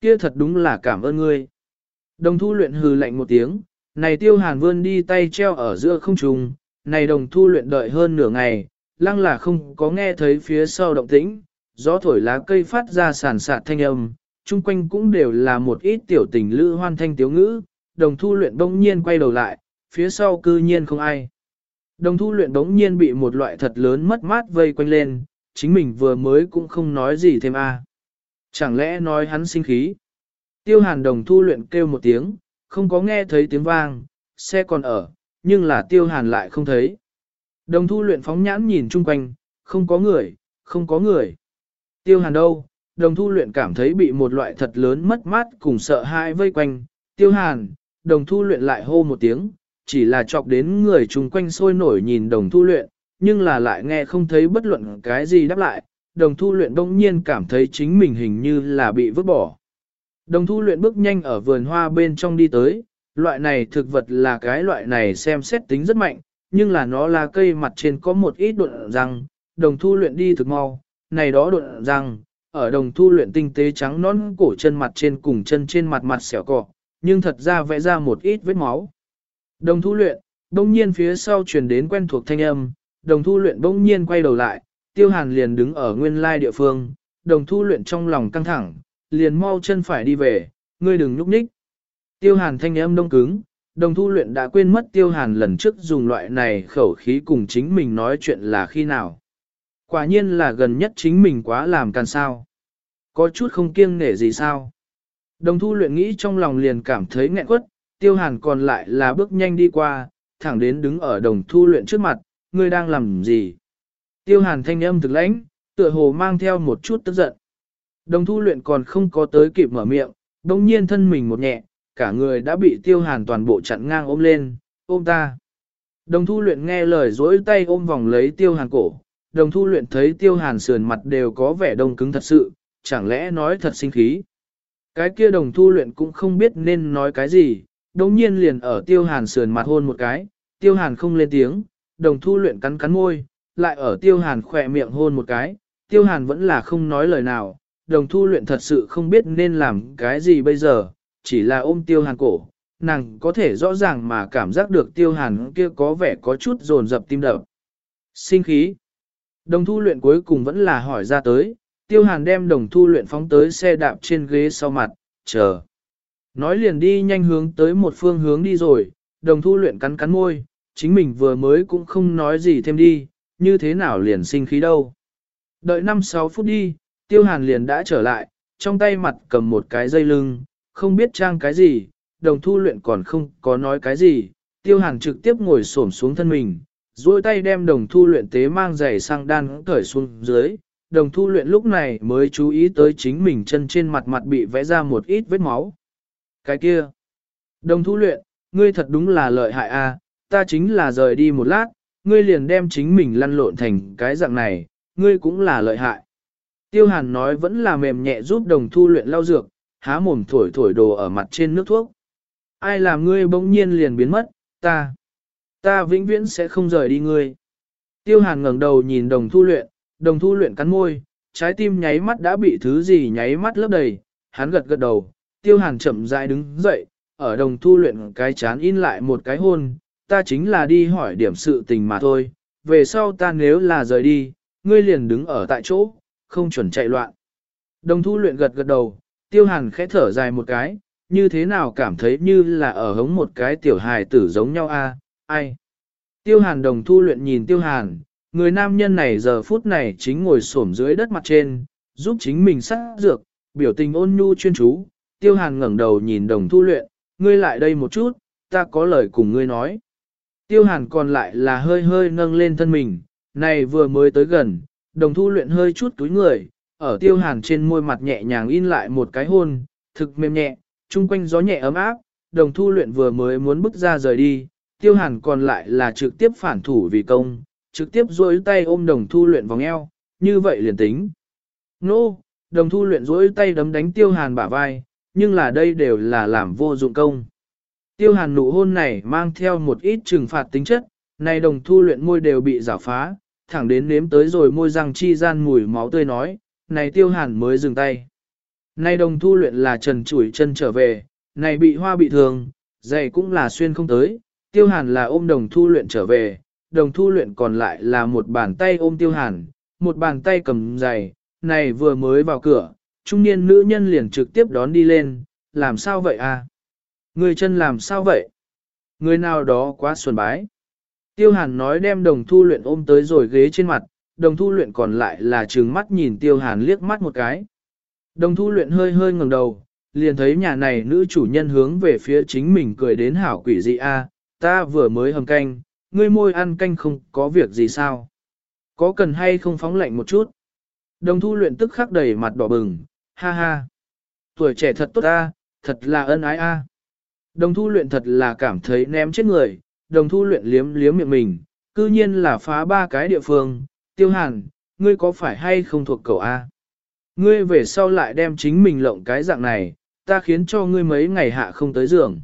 Speaker 1: Kia thật đúng là cảm ơn ngươi. Đồng thu luyện hừ lạnh một tiếng, này tiêu hàn vươn đi tay treo ở giữa không trùng, này đồng thu luyện đợi hơn nửa ngày, lăng là không có nghe thấy phía sau động tĩnh, gió thổi lá cây phát ra sản sạt thanh âm, chung quanh cũng đều là một ít tiểu tình lữ hoan thanh tiếu ngữ, đồng thu luyện bỗng nhiên quay đầu lại, phía sau cư nhiên không ai. Đồng thu luyện bỗng nhiên bị một loại thật lớn mất mát vây quanh lên, chính mình vừa mới cũng không nói gì thêm a. À. Chẳng lẽ nói hắn sinh khí? Tiêu hàn đồng thu luyện kêu một tiếng, không có nghe thấy tiếng vang, xe còn ở, nhưng là tiêu hàn lại không thấy. Đồng thu luyện phóng nhãn nhìn chung quanh, không có người, không có người. Tiêu hàn đâu? Đồng thu luyện cảm thấy bị một loại thật lớn mất mát cùng sợ hãi vây quanh. Tiêu hàn, đồng thu luyện lại hô một tiếng, chỉ là chọc đến người chung quanh sôi nổi nhìn đồng thu luyện, nhưng là lại nghe không thấy bất luận cái gì đáp lại, đồng thu luyện đông nhiên cảm thấy chính mình hình như là bị vứt bỏ. Đồng thu luyện bước nhanh ở vườn hoa bên trong đi tới, loại này thực vật là cái loại này xem xét tính rất mạnh, nhưng là nó là cây mặt trên có một ít độn răng, đồng thu luyện đi thực mau, này đó độn rằng ở đồng thu luyện tinh tế trắng nón cổ chân mặt trên cùng chân trên mặt mặt xẻo cọ, nhưng thật ra vẽ ra một ít vết máu. Đồng thu luyện, đông nhiên phía sau truyền đến quen thuộc thanh âm, đồng thu luyện bỗng nhiên quay đầu lại, tiêu hàn liền đứng ở nguyên lai địa phương, đồng thu luyện trong lòng căng thẳng, liền mau chân phải đi về, ngươi đừng nhúc ních. Tiêu hàn thanh âm đông cứng, đồng thu luyện đã quên mất tiêu hàn lần trước dùng loại này khẩu khí cùng chính mình nói chuyện là khi nào. Quả nhiên là gần nhất chính mình quá làm càng sao. Có chút không kiêng nể gì sao. Đồng thu luyện nghĩ trong lòng liền cảm thấy nghẹn quất, tiêu hàn còn lại là bước nhanh đi qua, thẳng đến đứng ở đồng thu luyện trước mặt, ngươi đang làm gì? Tiêu hàn thanh âm thực lãnh, tựa hồ mang theo một chút tức giận. Đồng thu luyện còn không có tới kịp mở miệng, đồng nhiên thân mình một nhẹ, cả người đã bị tiêu hàn toàn bộ chặn ngang ôm lên, ôm ta. Đồng thu luyện nghe lời dối tay ôm vòng lấy tiêu hàn cổ, đồng thu luyện thấy tiêu hàn sườn mặt đều có vẻ đông cứng thật sự, chẳng lẽ nói thật sinh khí. Cái kia đồng thu luyện cũng không biết nên nói cái gì, đồng nhiên liền ở tiêu hàn sườn mặt hôn một cái, tiêu hàn không lên tiếng, đồng thu luyện cắn cắn môi, lại ở tiêu hàn khỏe miệng hôn một cái, tiêu hàn vẫn là không nói lời nào, đồng thu luyện thật sự không biết nên làm cái gì bây giờ, chỉ là ôm tiêu hàn cổ, nàng có thể rõ ràng mà cảm giác được tiêu hàn kia có vẻ có chút dồn dập tim đập. Sinh khí. Đồng thu luyện cuối cùng vẫn là hỏi ra tới, tiêu hàn đem đồng thu luyện phóng tới xe đạp trên ghế sau mặt, chờ. Nói liền đi nhanh hướng tới một phương hướng đi rồi, đồng thu luyện cắn cắn môi, chính mình vừa mới cũng không nói gì thêm đi, như thế nào liền sinh khí đâu. Đợi 5-6 phút đi, tiêu hàn liền đã trở lại, trong tay mặt cầm một cái dây lưng, không biết trang cái gì, đồng thu luyện còn không có nói cái gì, tiêu hàn trực tiếp ngồi xổm xuống thân mình, duỗi tay đem đồng thu luyện tế mang giày sang đan cởi xuống dưới, đồng thu luyện lúc này mới chú ý tới chính mình chân trên mặt mặt bị vẽ ra một ít vết máu. Cái kia, đồng thu luyện, ngươi thật đúng là lợi hại a, ta chính là rời đi một lát, ngươi liền đem chính mình lăn lộn thành cái dạng này, ngươi cũng là lợi hại. Tiêu hàn nói vẫn là mềm nhẹ giúp đồng thu luyện lau dược, há mồm thổi thổi đồ ở mặt trên nước thuốc. Ai làm ngươi bỗng nhiên liền biến mất, ta, ta vĩnh viễn sẽ không rời đi ngươi. Tiêu hàn ngẩng đầu nhìn đồng thu luyện, đồng thu luyện cắn môi, trái tim nháy mắt đã bị thứ gì nháy mắt lấp đầy, hắn gật gật đầu, tiêu hàn chậm rãi đứng dậy, ở đồng thu luyện cái chán in lại một cái hôn, ta chính là đi hỏi điểm sự tình mà thôi, về sau ta nếu là rời đi, ngươi liền đứng ở tại chỗ, không chuẩn chạy loạn. Đồng thu luyện gật gật đầu, tiêu hàn khẽ thở dài một cái, như thế nào cảm thấy như là ở hống một cái tiểu hài tử giống nhau a? Ai? Tiêu hàn đồng thu luyện nhìn tiêu hàn, người nam nhân này giờ phút này chính ngồi xổm dưới đất mặt trên, giúp chính mình sát dược, biểu tình ôn nhu chuyên chú. Tiêu hàn ngẩng đầu nhìn đồng thu luyện, ngươi lại đây một chút, ta có lời cùng ngươi nói. Tiêu hàn còn lại là hơi hơi nâng lên thân mình, này vừa mới tới gần, đồng thu luyện hơi chút túi người, ở tiêu hàn trên môi mặt nhẹ nhàng in lại một cái hôn, thực mềm nhẹ, chung quanh gió nhẹ ấm áp, đồng thu luyện vừa mới muốn bước ra rời đi, tiêu hàn còn lại là trực tiếp phản thủ vì công, trực tiếp duỗi tay ôm đồng thu luyện vòng eo, như vậy liền tính. Nô, đồng thu luyện duỗi tay đấm đánh tiêu hàn bả vai, nhưng là đây đều là làm vô dụng công. Tiêu hàn nụ hôn này mang theo một ít trừng phạt tính chất, này đồng thu luyện môi đều bị giả phá, thẳng đến nếm tới rồi môi răng chi gian mùi máu tươi nói, này tiêu hàn mới dừng tay. Này đồng thu luyện là trần chủi chân trở về, này bị hoa bị thương, giày cũng là xuyên không tới, tiêu hàn là ôm đồng thu luyện trở về, đồng thu luyện còn lại là một bàn tay ôm tiêu hàn, một bàn tay cầm giày, này vừa mới vào cửa, trung niên nữ nhân liền trực tiếp đón đi lên, làm sao vậy à? Người chân làm sao vậy? Người nào đó quá xuân bái. Tiêu hàn nói đem đồng thu luyện ôm tới rồi ghế trên mặt, đồng thu luyện còn lại là trừng mắt nhìn tiêu hàn liếc mắt một cái. Đồng thu luyện hơi hơi ngẩng đầu, liền thấy nhà này nữ chủ nhân hướng về phía chính mình cười đến hảo quỷ dị a, ta vừa mới hầm canh, ngươi môi ăn canh không có việc gì sao? Có cần hay không phóng lạnh một chút? Đồng thu luyện tức khắc đầy mặt đỏ bừng, ha ha. Tuổi trẻ thật tốt a, thật là ân ái a. Đồng thu luyện thật là cảm thấy ném chết người, đồng thu luyện liếm liếm miệng mình, cư nhiên là phá ba cái địa phương, tiêu hàn, ngươi có phải hay không thuộc cậu A? Ngươi về sau lại đem chính mình lộng cái dạng này, ta khiến cho ngươi mấy ngày hạ không tới giường.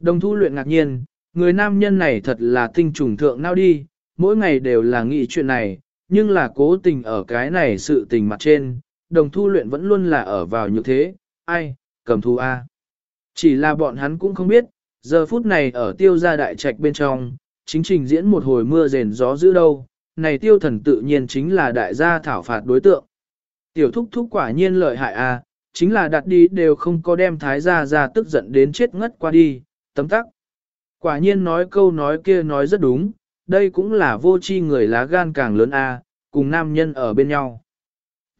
Speaker 1: Đồng thu luyện ngạc nhiên, người nam nhân này thật là tinh trùng thượng nao đi, mỗi ngày đều là nghĩ chuyện này, nhưng là cố tình ở cái này sự tình mặt trên, đồng thu luyện vẫn luôn là ở vào như thế, ai, cầm thu A. Chỉ là bọn hắn cũng không biết, giờ phút này ở tiêu gia đại trạch bên trong, chính trình diễn một hồi mưa rền gió dữ đâu, này tiêu thần tự nhiên chính là đại gia thảo phạt đối tượng. Tiểu thúc thúc quả nhiên lợi hại à, chính là đặt đi đều không có đem thái gia ra tức giận đến chết ngất qua đi, tấm tắc. Quả nhiên nói câu nói kia nói rất đúng, đây cũng là vô tri người lá gan càng lớn a, à, cùng nam nhân ở bên nhau.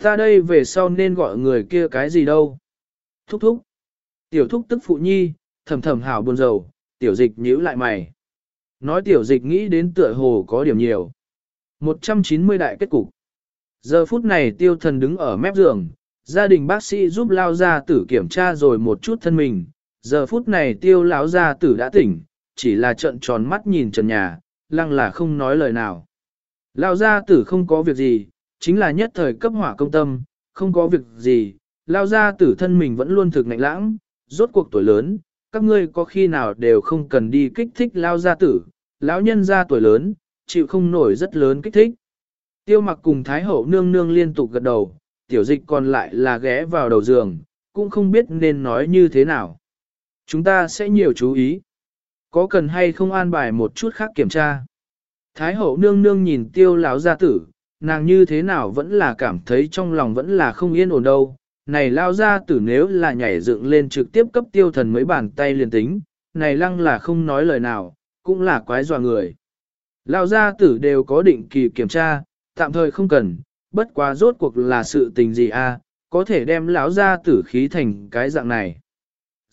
Speaker 1: Ta đây về sau nên gọi người kia cái gì đâu? Thúc thúc. Tiểu thúc tức phụ nhi, thầm thầm hảo buồn rầu, tiểu dịch nhíu lại mày. Nói tiểu dịch nghĩ đến tựa hồ có điểm nhiều. 190 đại kết cục. Giờ phút này tiêu thần đứng ở mép giường, gia đình bác sĩ giúp lao gia tử kiểm tra rồi một chút thân mình, giờ phút này tiêu lão gia tử đã tỉnh, chỉ là trợn tròn mắt nhìn trần nhà, lăng là không nói lời nào. Lao gia tử không có việc gì, chính là nhất thời cấp hỏa công tâm, không có việc gì, lao gia tử thân mình vẫn luôn thực nạnh lãng, rốt cuộc tuổi lớn, các ngươi có khi nào đều không cần đi kích thích lao gia tử, lão nhân gia tuổi lớn, chịu không nổi rất lớn kích thích. Tiêu mặc cùng Thái Hậu nương nương liên tục gật đầu, tiểu dịch còn lại là ghé vào đầu giường, cũng không biết nên nói như thế nào. Chúng ta sẽ nhiều chú ý. Có cần hay không an bài một chút khác kiểm tra. Thái hậu nương nương nhìn tiêu lão gia tử, nàng như thế nào vẫn là cảm thấy trong lòng vẫn là không yên ổn đâu. Này lao gia tử nếu là nhảy dựng lên trực tiếp cấp tiêu thần mấy bàn tay liền tính, này lăng là không nói lời nào, cũng là quái dọa người. Lao gia tử đều có định kỳ kiểm tra, tạm thời không cần, bất quá rốt cuộc là sự tình gì a, có thể đem lão gia tử khí thành cái dạng này.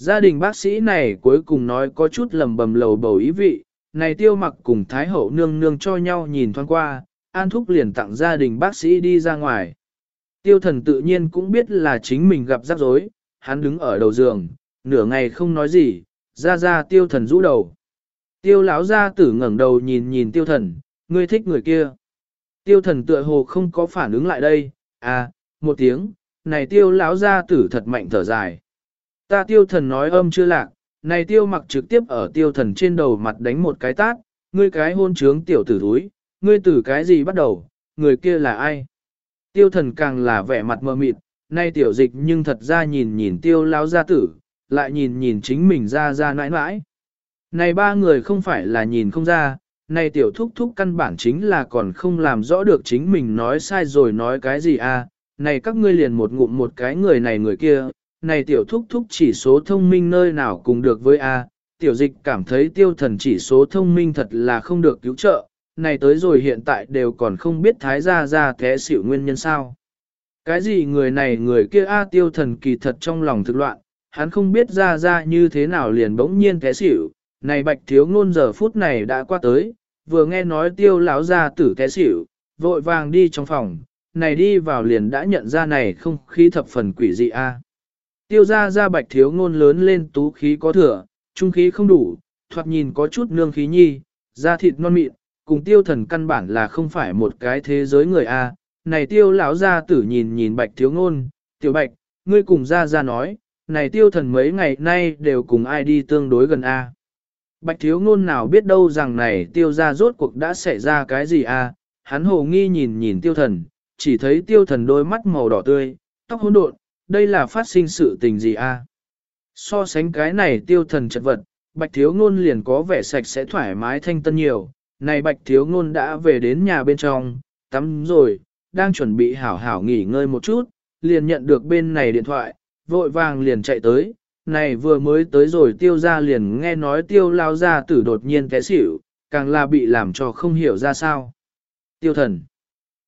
Speaker 1: Gia đình bác sĩ này cuối cùng nói có chút lầm bầm lầu bầu ý vị, này tiêu mặc cùng Thái Hậu nương nương cho nhau nhìn thoáng qua, An Thúc liền tặng gia đình bác sĩ đi ra ngoài. Tiêu thần tự nhiên cũng biết là chính mình gặp rắc rối, hắn đứng ở đầu giường, nửa ngày không nói gì, ra ra tiêu thần rũ đầu. Tiêu lão gia tử ngẩng đầu nhìn nhìn tiêu thần, ngươi thích người kia. Tiêu thần tựa hồ không có phản ứng lại đây, à, một tiếng, này tiêu lão gia tử thật mạnh thở dài. Ta tiêu thần nói âm chưa lạc, này tiêu mặc trực tiếp ở tiêu thần trên đầu mặt đánh một cái tát, ngươi cái hôn trướng tiểu tử thúi, ngươi từ cái gì bắt đầu, người kia là ai? Tiêu thần càng là vẻ mặt mờ mịt, nay tiểu dịch nhưng thật ra nhìn nhìn tiêu lão gia tử, lại nhìn nhìn chính mình ra ra nãi nãi. Này ba người không phải là nhìn không ra, này tiểu thúc thúc căn bản chính là còn không làm rõ được chính mình nói sai rồi nói cái gì à, này các ngươi liền một ngụm một cái người này người kia, này tiểu thúc thúc chỉ số thông minh nơi nào cùng được với A, tiểu dịch cảm thấy tiêu thần chỉ số thông minh thật là không được cứu trợ, này tới rồi hiện tại đều còn không biết thái gia ra thế xỉu nguyên nhân sao. Cái gì người này người kia A tiêu thần kỳ thật trong lòng thực loạn, hắn không biết ra ra như thế nào liền bỗng nhiên thế xỉu, này bạch thiếu ngôn giờ phút này đã qua tới, vừa nghe nói tiêu lão ra tử thế xỉu, vội vàng đi trong phòng, này đi vào liền đã nhận ra này không khí thập phần quỷ dị A. Tiêu ra ra bạch thiếu ngôn lớn lên tú khí có thừa, trung khí không đủ, thoạt nhìn có chút nương khí nhi, da thịt non mịn, cùng tiêu thần căn bản là không phải một cái thế giới người A. Này tiêu lão gia tử nhìn nhìn bạch thiếu ngôn, tiểu bạch, ngươi cùng ra ra nói, này tiêu thần mấy ngày nay đều cùng ai đi tương đối gần A. Bạch thiếu ngôn nào biết đâu rằng này tiêu ra rốt cuộc đã xảy ra cái gì A, hắn hồ nghi nhìn nhìn tiêu thần, chỉ thấy tiêu thần đôi mắt màu đỏ tươi, tóc hỗn độn, đây là phát sinh sự tình gì a? So sánh cái này tiêu thần chật vật, bạch thiếu ngôn liền có vẻ sạch sẽ thoải mái thanh tân nhiều, này bạch thiếu ngôn đã về đến nhà bên trong, tắm rồi, đang chuẩn bị hảo hảo nghỉ ngơi một chút, liền nhận được bên này điện thoại, vội vàng liền chạy tới, này vừa mới tới rồi tiêu ra liền nghe nói tiêu lao ra tử đột nhiên té xỉu, càng là bị làm cho không hiểu ra sao. Tiêu thần,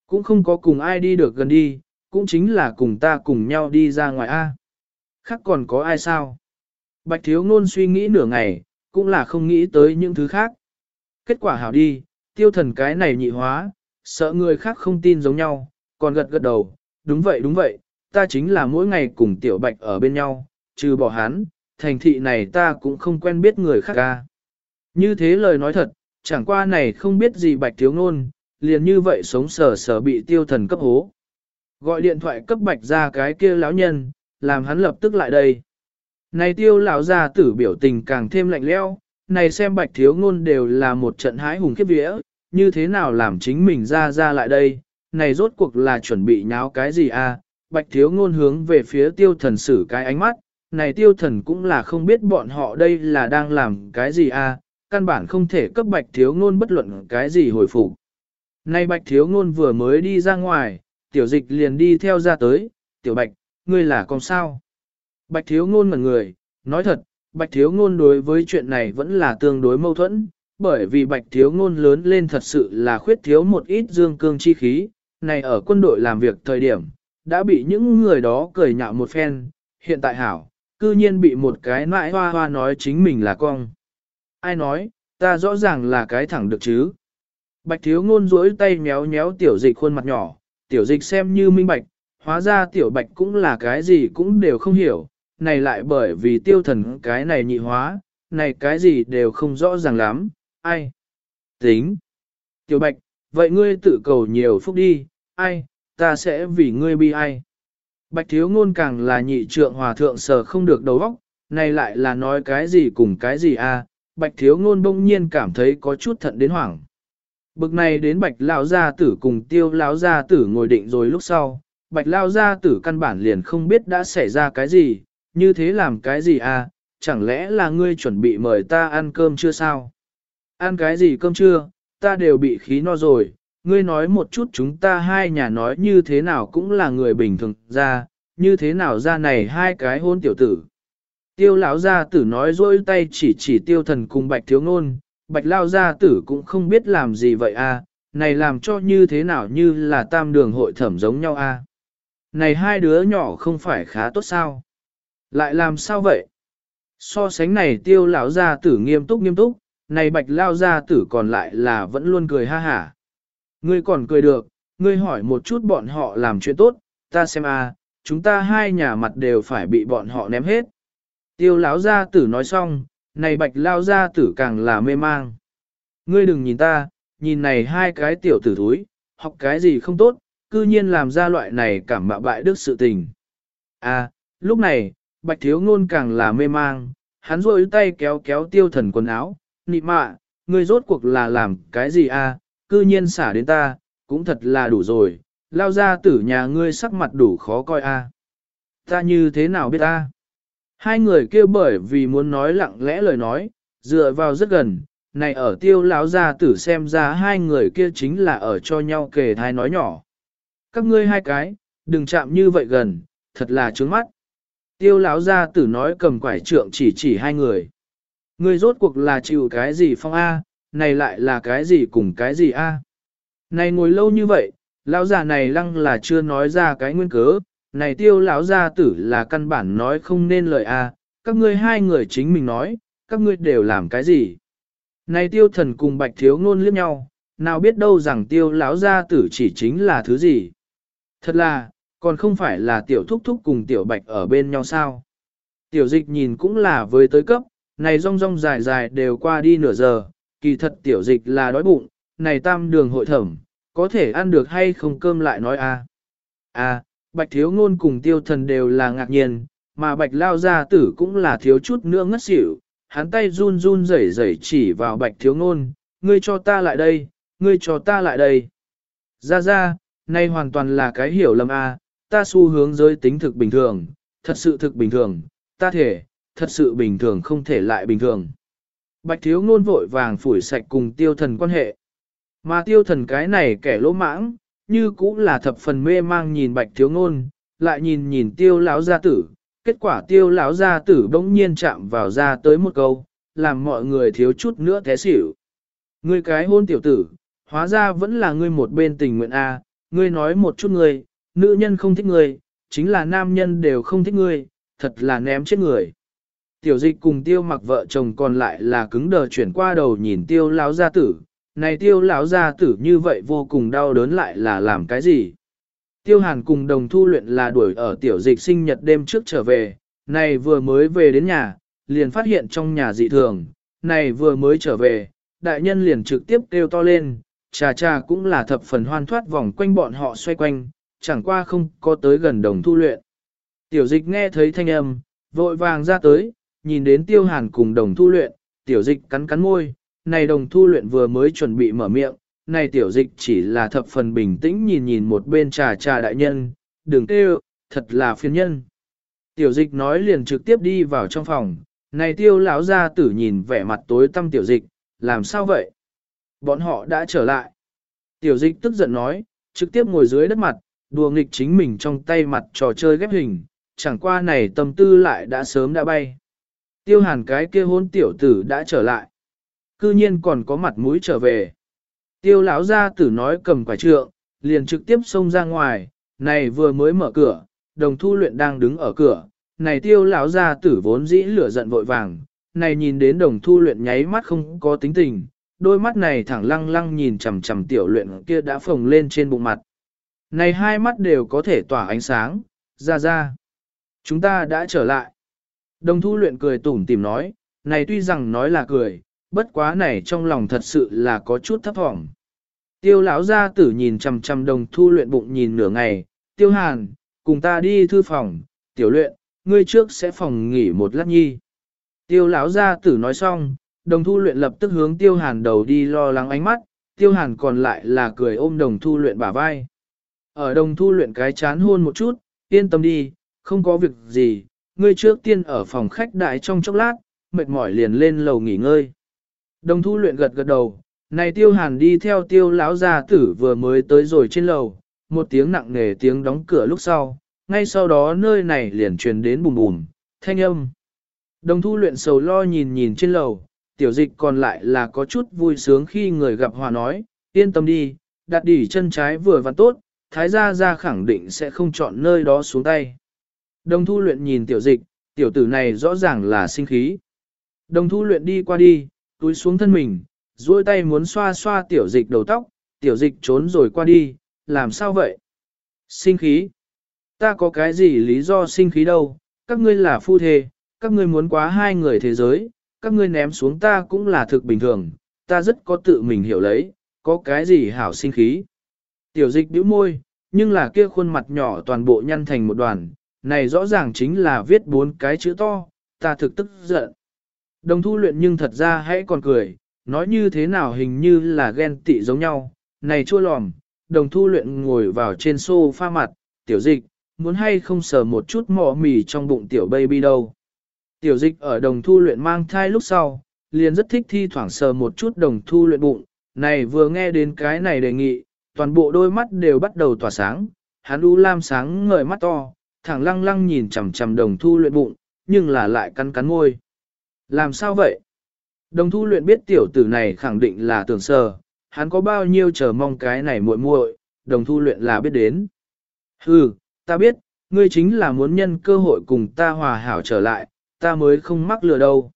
Speaker 1: cũng không có cùng ai đi được gần đi, cũng chính là cùng ta cùng nhau đi ra ngoài A. Khác còn có ai sao? Bạch thiếu ngôn suy nghĩ nửa ngày, cũng là không nghĩ tới những thứ khác. Kết quả hảo đi, tiêu thần cái này nhị hóa, sợ người khác không tin giống nhau, còn gật gật đầu, đúng vậy đúng vậy, ta chính là mỗi ngày cùng tiểu bạch ở bên nhau, trừ bỏ hắn, thành thị này ta cũng không quen biết người khác ca. Như thế lời nói thật, chẳng qua này không biết gì bạch thiếu ngôn, liền như vậy sống sờ sờ bị tiêu thần cấp hố. Gọi điện thoại cấp bạch ra cái kia lão nhân, làm hắn lập tức lại đây. Này tiêu lão gia tử biểu tình càng thêm lạnh lẽo, này xem bạch thiếu ngôn đều là một trận hái hùng khiếp vía, như thế nào làm chính mình ra ra lại đây, này rốt cuộc là chuẩn bị nháo cái gì à, bạch thiếu ngôn hướng về phía tiêu thần sử cái ánh mắt, này tiêu thần cũng là không biết bọn họ đây là đang làm cái gì à, căn bản không thể cấp bạch thiếu ngôn bất luận cái gì hồi phục. Này bạch thiếu ngôn vừa mới đi ra ngoài, tiểu dịch liền đi theo ra tới, tiểu bạch, ngươi là con sao? Bạch thiếu ngôn ngẩn người, nói thật, bạch thiếu ngôn đối với chuyện này vẫn là tương đối mâu thuẫn, bởi vì bạch thiếu ngôn lớn lên thật sự là khuyết thiếu một ít dương cương chi khí, này ở quân đội làm việc thời điểm, đã bị những người đó cười nhạo một phen, hiện tại hảo, cư nhiên bị một cái nãi hoa hoa nói chính mình là con. Ai nói, ta rõ ràng là cái thẳng được chứ. Bạch thiếu ngôn duỗi tay méo méo tiểu dịch khuôn mặt nhỏ, tiểu dịch xem như minh bạch, hóa ra tiểu bạch cũng là cái gì cũng đều không hiểu, này lại bởi vì tiêu thần cái này nhị hóa, này cái gì đều không rõ ràng lắm, ai? Tính! Tiểu bạch, vậy ngươi tự cầu nhiều phúc đi, ai, ta sẽ vì ngươi bi ai. Bạch thiếu ngôn càng là nhị trượng hòa thượng sờ không được đầu óc, này lại là nói cái gì cùng cái gì? À? bạch thiếu ngôn bỗng nhiên cảm thấy có chút thận đến hoảng. Bực này đến bạch lao gia tử cùng tiêu lao gia tử ngồi định rồi lúc sau, bạch lao gia tử căn bản liền không biết đã xảy ra cái gì, như thế làm cái gì à, chẳng lẽ là ngươi chuẩn bị mời ta ăn cơm chưa sao? Ăn cái gì cơm chưa, ta đều bị khí no rồi, ngươi nói một chút chúng ta hai nhà nói như thế nào cũng là người bình thường ra, như thế nào ra này hai cái hôn tiểu tử. Tiêu lão gia tử nói dối tay chỉ chỉ tiêu thần cùng bạch thiếu ngôn, bạch lao gia tử cũng không biết làm gì vậy à, này làm cho như thế nào như là tam đường hội thẩm giống nhau à. Này hai đứa nhỏ không phải khá tốt sao? Lại làm sao vậy? So sánh này tiêu lão gia tử nghiêm túc nghiêm túc, này bạch lao gia tử còn lại là vẫn luôn cười ha hả. Ngươi còn cười được, ngươi hỏi một chút bọn họ làm chuyện tốt, ta xem à, chúng ta hai nhà mặt đều phải bị bọn họ ném hết. Tiêu lão gia tử nói xong, này bạch lao gia tử càng là mê mang. Ngươi đừng nhìn ta, nhìn này hai cái tiểu tử thúi, học cái gì không tốt, cư nhiên làm ra loại này cảm mạo bại đức sự tình. À, lúc này, bạch thiếu ngôn càng là mê mang, hắn rôi tay kéo kéo tiêu thần quần áo, nị mạ, ngươi rốt cuộc là làm cái gì à, cư nhiên xả đến ta, cũng thật là đủ rồi, lao ra tử nhà ngươi sắc mặt đủ khó coi a. À. Ta như thế nào biết ta? Hai người kêu bởi vì muốn nói lặng lẽ lời nói, dựa vào rất gần, này ở tiêu lão gia tử xem ra hai người kia chính là ở cho nhau kề thai nói nhỏ. Các ngươi hai cái, đừng chạm như vậy gần, thật là trướng mắt. Tiêu lão gia tử nói cầm quải trượng chỉ chỉ hai người. Ngươi rốt cuộc là chịu cái gì phong A, này lại là cái gì cùng cái gì A. Này ngồi lâu như vậy, lão già này lăng là chưa nói ra cái nguyên cớ, này tiêu lão gia tử là căn bản nói không nên lời A, các ngươi hai người chính mình nói, các ngươi đều làm cái gì. Này tiêu thần cùng bạch thiếu ngôn liếc nhau, nào biết đâu rằng tiêu lão gia tử chỉ chính là thứ gì. Thật là, còn không phải là tiểu thúc thúc cùng tiểu bạch ở bên nhau sao. Tiểu dịch nhìn cũng là với tới cấp, này rong rong dài dài đều qua đi nửa giờ, kỳ thật tiểu dịch là đói bụng, này tam đường hội thẩm, có thể ăn được hay không cơm lại nói a. À. à, bạch thiếu ngôn cùng tiêu thần đều là ngạc nhiên, mà bạch lao gia tử cũng là thiếu chút nữa ngất xỉu, hắn tay run run rẩy rẩy chỉ vào bạch thiếu ngôn, ngươi cho ta lại đây, ngươi cho ta lại đây. Ra ra, nay hoàn toàn là cái hiểu lầm a, ta xu hướng giới tính thực bình thường, thật sự thực bình thường, ta thể, thật sự bình thường không thể lại bình thường. Bạch thiếu ngôn vội vàng phủi sạch cùng tiêu thần quan hệ. Mà tiêu thần cái này kẻ lỗ mãng, như cũng là thập phần mê mang nhìn bạch thiếu ngôn, lại nhìn nhìn tiêu lão gia tử. Kết quả tiêu lão gia tử bỗng nhiên chạm vào ra tới một câu, làm mọi người thiếu chút nữa té xỉu. Ngươi cái hôn tiểu tử, hóa ra vẫn là ngươi một bên tình nguyện A, ngươi nói một chút ngươi, nữ nhân không thích ngươi, chính là nam nhân đều không thích ngươi, thật là ném chết người. Tiểu dịch cùng tiêu mặc vợ chồng còn lại là cứng đờ chuyển qua đầu nhìn tiêu lão gia tử, này tiêu lão gia tử như vậy vô cùng đau đớn lại là làm cái gì? Tiêu hàn cùng đồng thu luyện là đuổi ở tiểu dịch sinh nhật đêm trước trở về, này vừa mới về đến nhà, liền phát hiện trong nhà dị thường, này vừa mới trở về, đại nhân liền trực tiếp kêu to lên, trà trà cũng là thập phần hoan thoát vòng quanh bọn họ xoay quanh, chẳng qua không có tới gần đồng thu luyện. Tiểu dịch nghe thấy thanh âm, vội vàng ra tới, nhìn đến tiêu hàn cùng đồng thu luyện, tiểu dịch cắn cắn môi, này đồng thu luyện vừa mới chuẩn bị mở miệng, này tiểu dịch chỉ là thập phần bình tĩnh nhìn nhìn một bên trà trà đại nhân, đừng kêu, thật là phiền nhân. Tiểu dịch nói liền trực tiếp đi vào trong phòng, này tiêu lão ra tử nhìn vẻ mặt tối tăm tiểu dịch, làm sao vậy? Bọn họ đã trở lại. Tiểu dịch tức giận nói, trực tiếp ngồi dưới đất mặt, đùa nghịch chính mình trong tay mặt trò chơi ghép hình, chẳng qua này tâm tư lại đã sớm đã bay. Tiêu hàn cái kia hôn tiểu tử đã trở lại. Cư nhiên còn có mặt mũi trở về. Tiêu lão gia tử nói cầm quả trượng, liền trực tiếp xông ra ngoài, này vừa mới mở cửa, đồng thu luyện đang đứng ở cửa, này tiêu lão gia tử vốn dĩ lửa giận vội vàng, này nhìn đến đồng thu luyện nháy mắt không có tính tình, đôi mắt này thẳng lăng lăng nhìn chằm chằm tiểu luyện kia đã phồng lên trên bụng mặt. Này hai mắt đều có thể tỏa ánh sáng, ra ra. Chúng ta đã trở lại. Đồng thu luyện cười tủm tìm nói, này tuy rằng nói là cười, bất quá này trong lòng thật sự là có chút thấp thỏm. Tiêu lão gia tử nhìn chằm chằm đồng thu luyện bụng nhìn nửa ngày, tiêu hàn, cùng ta đi thư phòng, tiểu luyện, ngươi trước sẽ phòng nghỉ một lát nhi. Tiêu lão gia tử nói xong, đồng thu luyện lập tức hướng tiêu hàn đầu đi lo lắng ánh mắt, tiêu hàn còn lại là cười ôm đồng thu luyện bả vai. Ở đồng thu luyện cái chán hôn một chút, yên tâm đi, không có việc gì, ngươi trước tiên ở phòng khách đại trong chốc lát, mệt mỏi liền lên lầu nghỉ ngơi. Đồng thu luyện gật gật đầu, này tiêu hàn đi theo tiêu lão gia tử vừa mới tới rồi trên lầu, một tiếng nặng nề tiếng đóng cửa lúc sau, ngay sau đó nơi này liền truyền đến bùm bùm, thanh âm. Đồng thu luyện sầu lo nhìn nhìn trên lầu, tiểu dịch còn lại là có chút vui sướng khi người gặp hòa nói, yên tâm đi, đặt đỉ chân trái vừa và tốt, thái gia gia khẳng định sẽ không chọn nơi đó xuống tay. Đồng thu luyện nhìn tiểu dịch, tiểu tử này rõ ràng là sinh khí. Đồng thu luyện đi qua đi, túi xuống thân mình, duỗi tay muốn xoa xoa tiểu dịch đầu tóc, tiểu dịch trốn rồi qua đi, làm sao vậy? Sinh khí. Ta có cái gì lý do sinh khí đâu, các ngươi là phu thê, các ngươi muốn quá hai người thế giới, các ngươi ném xuống ta cũng là thực bình thường, ta rất có tự mình hiểu lấy, có cái gì hảo sinh khí. Tiểu dịch bĩu môi, nhưng là kia khuôn mặt nhỏ toàn bộ nhăn thành một đoàn, này rõ ràng chính là viết bốn cái chữ to, ta thực tức giận. Đồng thu luyện nhưng thật ra hãy còn cười, nói như thế nào hình như là ghen tị giống nhau, này chua lòm, đồng thu luyện ngồi vào trên sofa mặt, tiểu dịch, muốn hay không sờ một chút mỏ mì trong bụng tiểu baby đâu. Tiểu dịch ở đồng thu luyện mang thai lúc sau, liền rất thích thi thoảng sờ một chút đồng thu luyện bụng, này vừa nghe đến cái này đề nghị, toàn bộ đôi mắt đều bắt đầu tỏa sáng, hắn u lam sáng ngời mắt to, thẳng lăng lăng nhìn chằm chằm đồng thu luyện bụng, nhưng là lại cắn cắn môi. Làm sao vậy? Đồng thu luyện biết tiểu tử này khẳng định là tưởng sờ, hắn có bao nhiêu chờ mong cái này muội muội, đồng thu luyện là biết đến. Hừ, ta biết, ngươi chính là muốn nhân cơ hội cùng ta hòa hảo trở lại, ta mới không mắc lừa đâu.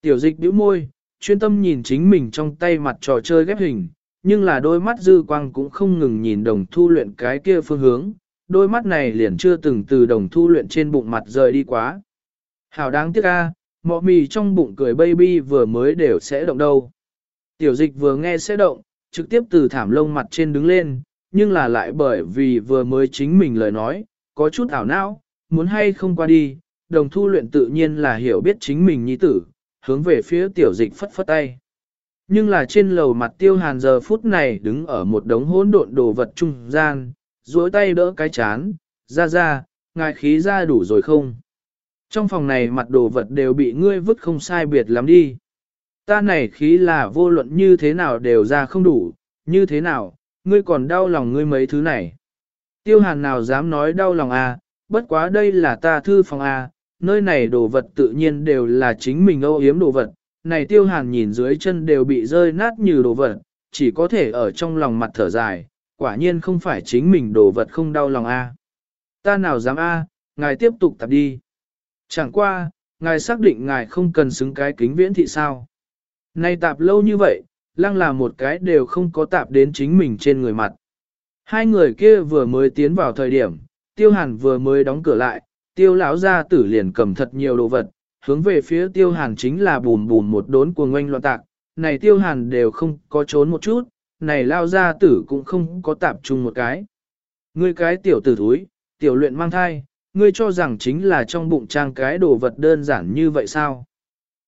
Speaker 1: Tiểu dịch bĩu môi, chuyên tâm nhìn chính mình trong tay mặt trò chơi ghép hình, nhưng là đôi mắt dư quang cũng không ngừng nhìn đồng thu luyện cái kia phương hướng, đôi mắt này liền chưa từng từ đồng thu luyện trên bụng mặt rời đi quá. Hảo đáng tiếc a, mọ mì trong bụng cười baby vừa mới đều sẽ động đâu. Tiểu dịch vừa nghe sẽ động, trực tiếp từ thảm lông mặt trên đứng lên, nhưng là lại bởi vì vừa mới chính mình lời nói, có chút ảo não, muốn hay không qua đi, đồng thu luyện tự nhiên là hiểu biết chính mình nhi tử, hướng về phía tiểu dịch phất phất tay. Nhưng là trên lầu mặt tiêu hàn giờ phút này đứng ở một đống hỗn độn đồ vật trung gian, duỗi tay đỡ cái chán, ra ra, ngài khí ra đủ rồi không? Trong phòng này mặt đồ vật đều bị ngươi vứt không sai biệt lắm đi. Ta này khí là vô luận như thế nào đều ra không đủ, như thế nào, ngươi còn đau lòng ngươi mấy thứ này. Tiêu hàn nào dám nói đau lòng à, bất quá đây là ta thư phòng à, nơi này đồ vật tự nhiên đều là chính mình âu yếm đồ vật, này tiêu hàn nhìn dưới chân đều bị rơi nát như đồ vật, chỉ có thể ở trong lòng mặt thở dài, quả nhiên không phải chính mình đồ vật không đau lòng a. Ta nào dám a, ngài tiếp tục tập đi. Chẳng qua, ngài xác định ngài không cần xứng cái kính viễn thị sao. nay tạp lâu như vậy, lăng là một cái đều không có tạp đến chính mình trên người mặt. Hai người kia vừa mới tiến vào thời điểm, tiêu hàn vừa mới đóng cửa lại, tiêu lão gia tử liền cầm thật nhiều đồ vật, hướng về phía tiêu hàn chính là bùm bùm một đốn cuồng ngoanh loạn tạc, này tiêu hàn đều không có trốn một chút, này lao gia tử cũng không có tạp chung một cái. Ngươi cái tiểu tử thúi, tiểu luyện mang thai, ngươi cho rằng chính là trong bụng trang cái đồ vật đơn giản như vậy sao?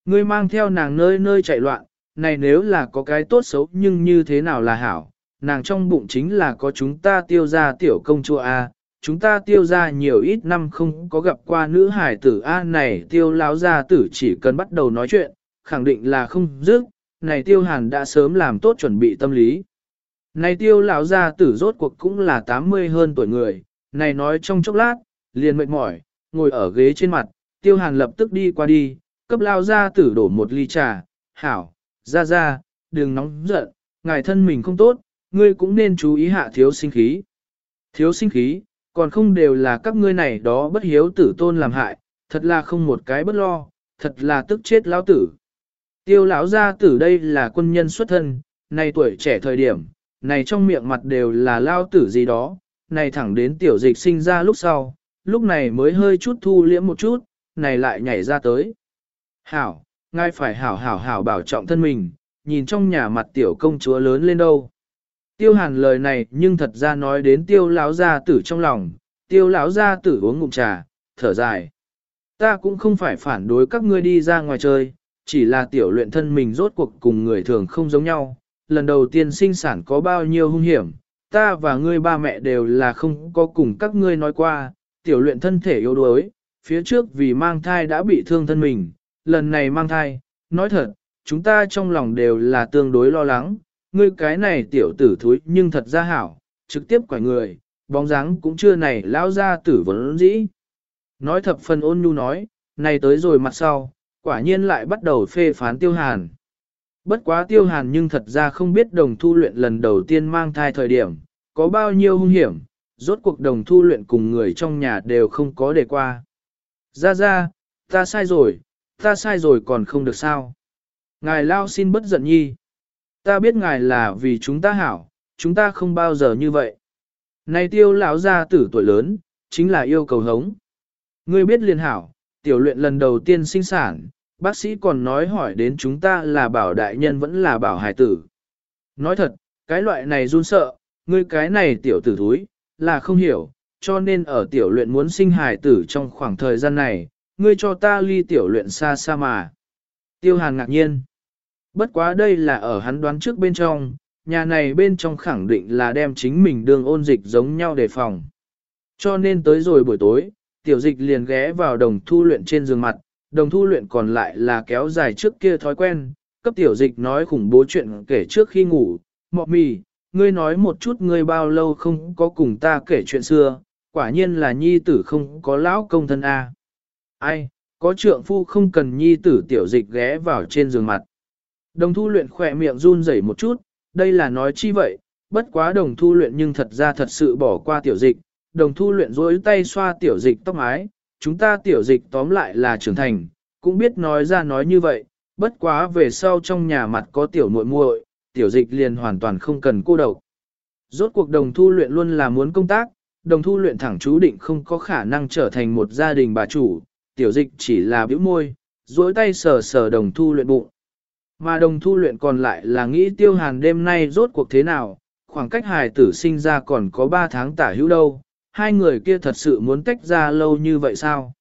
Speaker 1: Ngươi mang theo nàng nơi nơi chạy loạn, này nếu là có cái tốt xấu nhưng như thế nào là hảo, nàng trong bụng chính là có chúng ta tiêu ra tiểu công chúa A, chúng ta tiêu ra nhiều ít năm không có gặp qua nữ hải tử A này tiêu lão gia tử chỉ cần bắt đầu nói chuyện, khẳng định là không dứt, này tiêu hàn đã sớm làm tốt chuẩn bị tâm lý. Này tiêu lão gia tử rốt cuộc cũng là 80 hơn tuổi người, này nói trong chốc lát, liền mệt mỏi, ngồi ở ghế trên mặt, tiêu hàn lập tức đi qua đi, cấp lao gia tử đổ một ly trà, hảo, ra ra, đừng nóng giận, ngài thân mình không tốt, ngươi cũng nên chú ý hạ thiếu sinh khí. Thiếu sinh khí, còn không đều là các ngươi này đó bất hiếu tử tôn làm hại, thật là không một cái bất lo, thật là tức chết lão tử. Tiêu lão gia tử đây là quân nhân xuất thân, này tuổi trẻ thời điểm, này trong miệng mặt đều là lao tử gì đó, này thẳng đến tiểu dịch sinh ra lúc sau, lúc này mới hơi chút thu liễm một chút, này lại nhảy ra tới. Hảo, ngài phải hảo hảo hảo bảo trọng thân mình, nhìn trong nhà mặt tiểu công chúa lớn lên đâu. Tiêu hàn lời này nhưng thật ra nói đến tiêu lão gia tử trong lòng, tiêu lão gia tử uống ngụm trà, thở dài. Ta cũng không phải phản đối các ngươi đi ra ngoài chơi, chỉ là tiểu luyện thân mình rốt cuộc cùng người thường không giống nhau. Lần đầu tiên sinh sản có bao nhiêu hung hiểm, ta và ngươi ba mẹ đều là không có cùng các ngươi nói qua, tiểu luyện thân thể yếu đuối, phía trước vì mang thai đã bị thương thân mình, lần này mang thai, nói thật, chúng ta trong lòng đều là tương đối lo lắng, ngươi cái này tiểu tử thúi nhưng thật ra hảo, trực tiếp quả người, bóng dáng cũng chưa này lao ra tử vấn dĩ. Nói thập phần ôn nhu nói, này tới rồi mặt sau, quả nhiên lại bắt đầu phê phán tiêu hàn. Bất quá tiêu hàn nhưng thật ra không biết đồng thu luyện lần đầu tiên mang thai thời điểm, có bao nhiêu hung hiểm, rốt cuộc đồng thu luyện cùng người trong nhà đều không có để qua. Ra ra, ta sai rồi, ta sai rồi còn không được sao. Ngài lao xin bất giận nhi. Ta biết ngài là vì chúng ta hảo, chúng ta không bao giờ như vậy. Này tiêu lão gia tử tuổi lớn, chính là yêu cầu hống. Ngươi biết liền hảo, tiểu luyện lần đầu tiên sinh sản, bác sĩ còn nói hỏi đến chúng ta là bảo đại nhân vẫn là bảo hài tử. Nói thật, cái loại này run sợ, ngươi cái này tiểu tử thúi, là không hiểu, cho nên ở tiểu luyện muốn sinh hài tử trong khoảng thời gian này, ngươi cho ta ly tiểu luyện xa xa mà. Tiêu hàn ngạc nhiên. Bất quá đây là ở hắn đoán trước bên trong, nhà này bên trong khẳng định là đem chính mình đường ôn dịch giống nhau đề phòng. Cho nên tới rồi buổi tối, tiểu dịch liền ghé vào đồng thu luyện trên giường mặt, đồng thu luyện còn lại là kéo dài trước kia thói quen, cấp tiểu dịch nói khủng bố chuyện kể trước khi ngủ, mọ mì, ngươi nói một chút ngươi bao lâu không có cùng ta kể chuyện xưa, quả nhiên là nhi tử không có lão công thân A. Ai, có trượng phu không cần nhi tử tiểu dịch ghé vào trên giường mặt. Đồng thu luyện khỏe miệng run rẩy một chút, đây là nói chi vậy, bất quá đồng thu luyện nhưng thật ra thật sự bỏ qua tiểu dịch, đồng thu luyện rối tay xoa tiểu dịch tóc mái, chúng ta tiểu dịch tóm lại là trưởng thành, cũng biết nói ra nói như vậy, bất quá về sau trong nhà mặt có tiểu muội muội, tiểu dịch liền hoàn toàn không cần cô độc. Rốt cuộc đồng thu luyện luôn là muốn công tác, đồng thu luyện thẳng chú định không có khả năng trở thành một gia đình bà chủ, tiểu dịch chỉ là bĩu môi, duỗi tay sờ sờ đồng thu luyện bụng. Mà đồng thu luyện còn lại là nghĩ tiêu hàn đêm nay rốt cuộc thế nào, khoảng cách hài tử sinh ra còn có 3 tháng tả hữu đâu, hai người kia thật sự muốn tách ra lâu như vậy sao?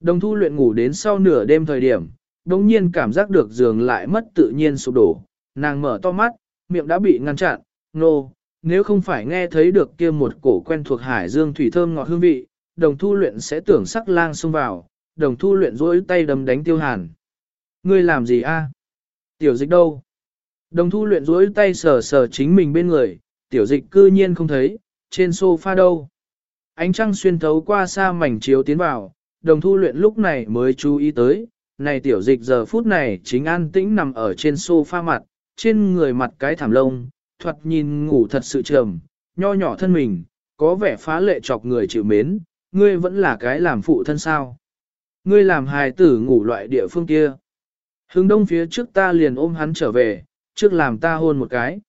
Speaker 1: Đồng thu luyện ngủ đến sau nửa đêm thời điểm, đồng nhiên cảm giác được giường lại mất tự nhiên sụp đổ, nàng mở to mắt, miệng đã bị ngăn chặn, nô, no, nếu không phải nghe thấy được kia một cổ quen thuộc hải dương thủy thơm ngọt hương vị, đồng thu luyện sẽ tưởng sắc lang xông vào, đồng thu luyện rỗi tay đấm đánh tiêu hàn. Ngươi làm gì a? Tiểu dịch đâu? Đồng thu luyện rỗi tay sờ sờ chính mình bên người, tiểu dịch cư nhiên không thấy, trên sofa đâu? Ánh trăng xuyên thấu qua xa mảnh chiếu tiến vào, đồng thu luyện lúc này mới chú ý tới, này tiểu dịch giờ phút này chính an tĩnh nằm ở trên sofa mặt, trên người mặt cái thảm lông, thoạt nhìn ngủ thật sự trầm, nho nhỏ thân mình, có vẻ phá lệ chọc người chịu mến, ngươi vẫn là cái làm phụ thân sao. Ngươi làm hài tử ngủ loại địa phương kia. Hướng đông phía trước ta liền ôm hắn trở về, trước làm ta hôn một cái.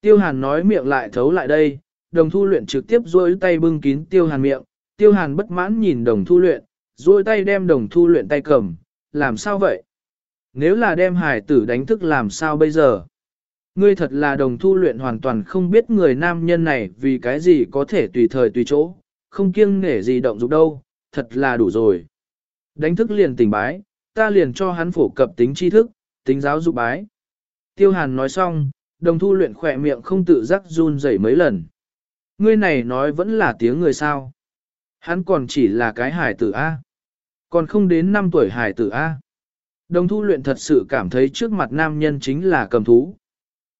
Speaker 1: Tiêu hàn nói miệng lại thấu lại đây, đồng thu luyện trực tiếp duỗi tay bưng kín tiêu hàn miệng, tiêu hàn bất mãn nhìn đồng thu luyện, duỗi tay đem đồng thu luyện tay cầm, làm sao vậy? Nếu là đem hải tử đánh thức làm sao bây giờ? Ngươi thật là đồng thu luyện hoàn toàn không biết người nam nhân này vì cái gì có thể tùy thời tùy chỗ, không kiêng nể gì động dục đâu, thật là đủ rồi. Đánh thức liền tỉnh bái, ta liền cho hắn phổ cập tính tri thức, tính giáo dục bái. Tiêu hàn nói xong, đồng thu luyện khỏe miệng không tự giác run rẩy mấy lần. Ngươi này nói vẫn là tiếng người sao. Hắn còn chỉ là cái hải tử A. Còn không đến 5 tuổi hải tử A. Đồng thu luyện thật sự cảm thấy trước mặt nam nhân chính là cầm thú.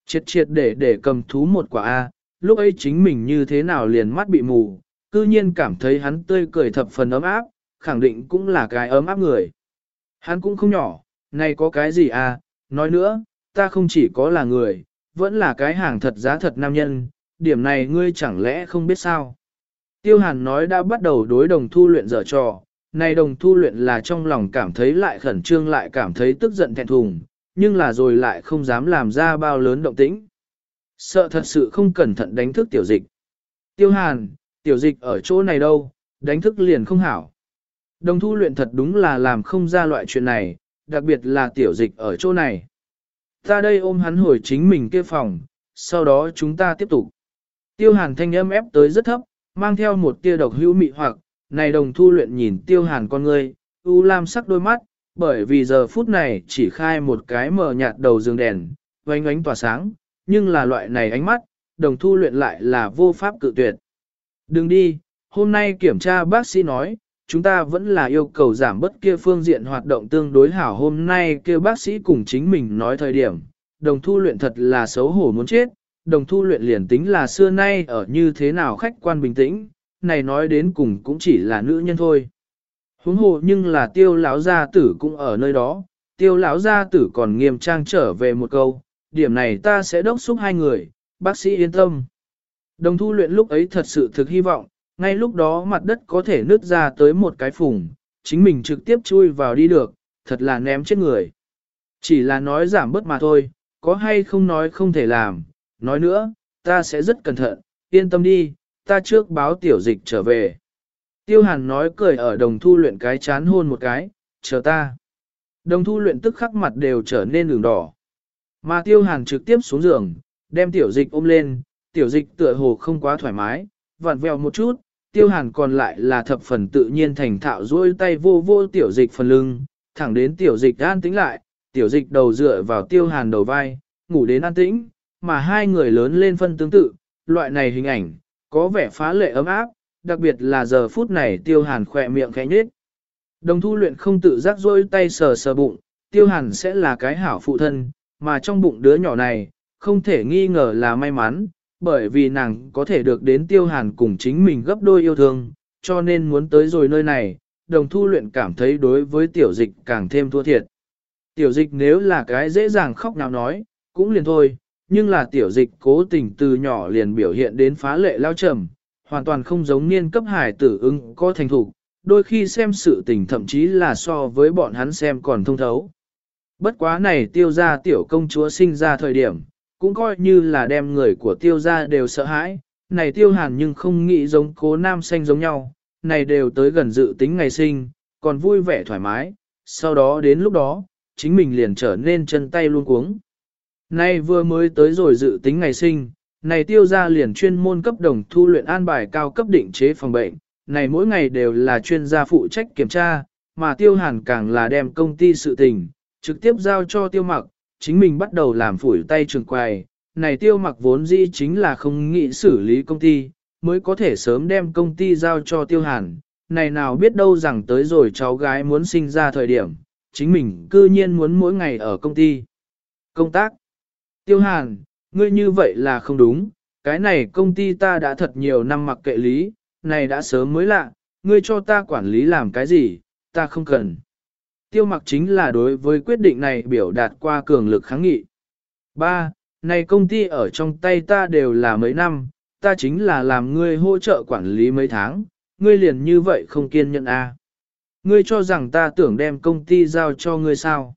Speaker 1: Triệt triệt để để cầm thú một quả A, lúc ấy chính mình như thế nào liền mắt bị mù, cư nhiên cảm thấy hắn tươi cười thập phần ấm áp, khẳng định cũng là cái ấm áp người. Hắn cũng không nhỏ, này có cái gì à, nói nữa, ta không chỉ có là người, vẫn là cái hàng thật giá thật nam nhân, điểm này ngươi chẳng lẽ không biết sao. Tiêu hàn nói đã bắt đầu đối đồng thu luyện dở trò, này đồng thu luyện là trong lòng cảm thấy lại khẩn trương lại cảm thấy tức giận thẹn thùng, nhưng là rồi lại không dám làm ra bao lớn động tĩnh. Sợ thật sự không cẩn thận đánh thức tiểu dịch. Tiêu hàn, tiểu dịch ở chỗ này đâu, đánh thức liền không hảo. Đồng thu luyện thật đúng là làm không ra loại chuyện này, đặc biệt là tiểu dịch ở chỗ này. Ta đây ôm hắn hồi chính mình kia phòng, sau đó chúng ta tiếp tục. Tiêu hàn thanh âm ép tới rất thấp, mang theo một tia độc hữu mị hoặc, này đồng thu luyện nhìn tiêu hàn con ngươi, u lam sắc đôi mắt, bởi vì giờ phút này chỉ khai một cái mờ nhạt đầu giường đèn, oanh oánh tỏa sáng, nhưng là loại này ánh mắt, đồng thu luyện lại là vô pháp cự tuyệt. Đừng đi, hôm nay kiểm tra bác sĩ nói, chúng ta vẫn là yêu cầu giảm bất kia phương diện hoạt động tương đối hảo hôm nay kia bác sĩ cùng chính mình nói thời điểm, đồng thu luyện thật là xấu hổ muốn chết, đồng thu luyện liền tính là xưa nay ở như thế nào khách quan bình tĩnh, này nói đến cùng cũng chỉ là nữ nhân thôi. Huống hồ nhưng là tiêu lão gia tử cũng ở nơi đó, tiêu lão gia tử còn nghiêm trang trở về một câu, điểm này ta sẽ đốc xúc hai người, bác sĩ yên tâm. Đồng thu luyện lúc ấy thật sự thực hy vọng, ngay lúc đó mặt đất có thể nứt ra tới một cái phùng, chính mình trực tiếp chui vào đi được, thật là ném chết người. Chỉ là nói giảm bớt mà thôi, có hay không nói không thể làm, nói nữa, ta sẽ rất cẩn thận, yên tâm đi, ta trước báo tiểu dịch trở về. Tiêu hàn nói cười ở đồng thu luyện cái chán hôn một cái, chờ ta. Đồng thu luyện tức khắc mặt đều trở nên đường đỏ. Mà tiêu hàn trực tiếp xuống giường, đem tiểu dịch ôm lên, tiểu dịch tựa hồ không quá thoải mái, vặn vẹo một chút, tiêu hàn còn lại là thập phần tự nhiên thành thạo duỗi tay vô vô tiểu dịch phần lưng, thẳng đến tiểu dịch an tĩnh lại, tiểu dịch đầu dựa vào tiêu hàn đầu vai, ngủ đến an tĩnh, mà hai người lớn lên phân tương tự, loại này hình ảnh, có vẻ phá lệ ấm áp, đặc biệt là giờ phút này tiêu hàn khỏe miệng khẽ nhết. Đồng thu luyện không tự giác rôi tay sờ sờ bụng, tiêu hàn sẽ là cái hảo phụ thân, mà trong bụng đứa nhỏ này, không thể nghi ngờ là may mắn, bởi vì nàng có thể được đến tiêu hàn cùng chính mình gấp đôi yêu thương, cho nên muốn tới rồi nơi này, đồng thu luyện cảm thấy đối với tiểu dịch càng thêm thua thiệt. Tiểu dịch nếu là cái dễ dàng khóc nào nói, cũng liền thôi, nhưng là tiểu dịch cố tình từ nhỏ liền biểu hiện đến phá lệ lao trầm, hoàn toàn không giống niên cấp hải tử ứng có thành thủ, đôi khi xem sự tình thậm chí là so với bọn hắn xem còn thông thấu. Bất quá này tiêu gia tiểu công chúa sinh ra thời điểm, cũng coi như là đem người của tiêu gia đều sợ hãi, này tiêu hàn nhưng không nghĩ giống cố nam xanh giống nhau, này đều tới gần dự tính ngày sinh, còn vui vẻ thoải mái, sau đó đến lúc đó, chính mình liền trở nên chân tay luôn cuống nay vừa mới tới rồi dự tính ngày sinh, này tiêu gia liền chuyên môn cấp đồng thu luyện an bài cao cấp định chế phòng bệnh, này mỗi ngày đều là chuyên gia phụ trách kiểm tra, mà tiêu hàn càng là đem công ty sự tình, trực tiếp giao cho tiêu mặc, chính mình bắt đầu làm phủi tay trường quài, này tiêu mặc vốn dĩ chính là không nghĩ xử lý công ty, mới có thể sớm đem công ty giao cho tiêu hàn, này nào biết đâu rằng tới rồi cháu gái muốn sinh ra thời điểm, chính mình cư nhiên muốn mỗi ngày ở công ty. Công tác. Tiêu hàn, ngươi như vậy là không đúng, cái này công ty ta đã thật nhiều năm mặc kệ lý, này đã sớm mới lạ, ngươi cho ta quản lý làm cái gì, ta không cần tiêu mặc chính là đối với quyết định này biểu đạt qua cường lực kháng nghị. 3. Này công ty ở trong tay ta đều là mấy năm, ta chính là làm ngươi hỗ trợ quản lý mấy tháng, ngươi liền như vậy không kiên nhẫn a. À. Ngươi cho rằng ta tưởng đem công ty giao cho ngươi sao?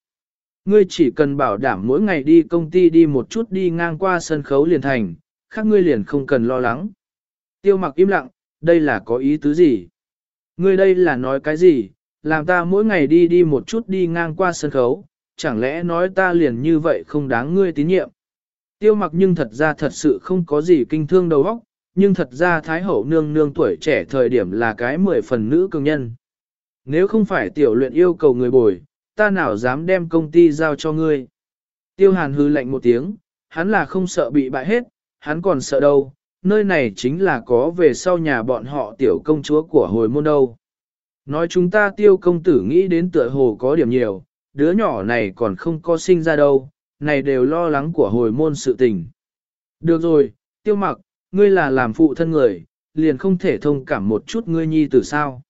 Speaker 1: Ngươi chỉ cần bảo đảm mỗi ngày đi công ty đi một chút đi ngang qua sân khấu liền thành, khác ngươi liền không cần lo lắng. Tiêu mặc im lặng, đây là có ý tứ gì? Ngươi đây là nói cái gì? làm ta mỗi ngày đi đi một chút đi ngang qua sân khấu, chẳng lẽ nói ta liền như vậy không đáng ngươi tín nhiệm. Tiêu mặc nhưng thật ra thật sự không có gì kinh thương đầu óc, nhưng thật ra Thái Hậu nương nương tuổi trẻ thời điểm là cái mười phần nữ cường nhân. Nếu không phải tiểu luyện yêu cầu người bồi, ta nào dám đem công ty giao cho ngươi. Tiêu hàn hư lạnh một tiếng, hắn là không sợ bị bại hết, hắn còn sợ đâu, nơi này chính là có về sau nhà bọn họ tiểu công chúa của hồi môn đâu. Nói chúng ta tiêu công tử nghĩ đến tựa hồ có điểm nhiều, đứa nhỏ này còn không có sinh ra đâu, này đều lo lắng của hồi môn sự tình. Được rồi, tiêu mặc, ngươi là làm phụ thân người, liền không thể thông cảm một chút ngươi nhi tử sao.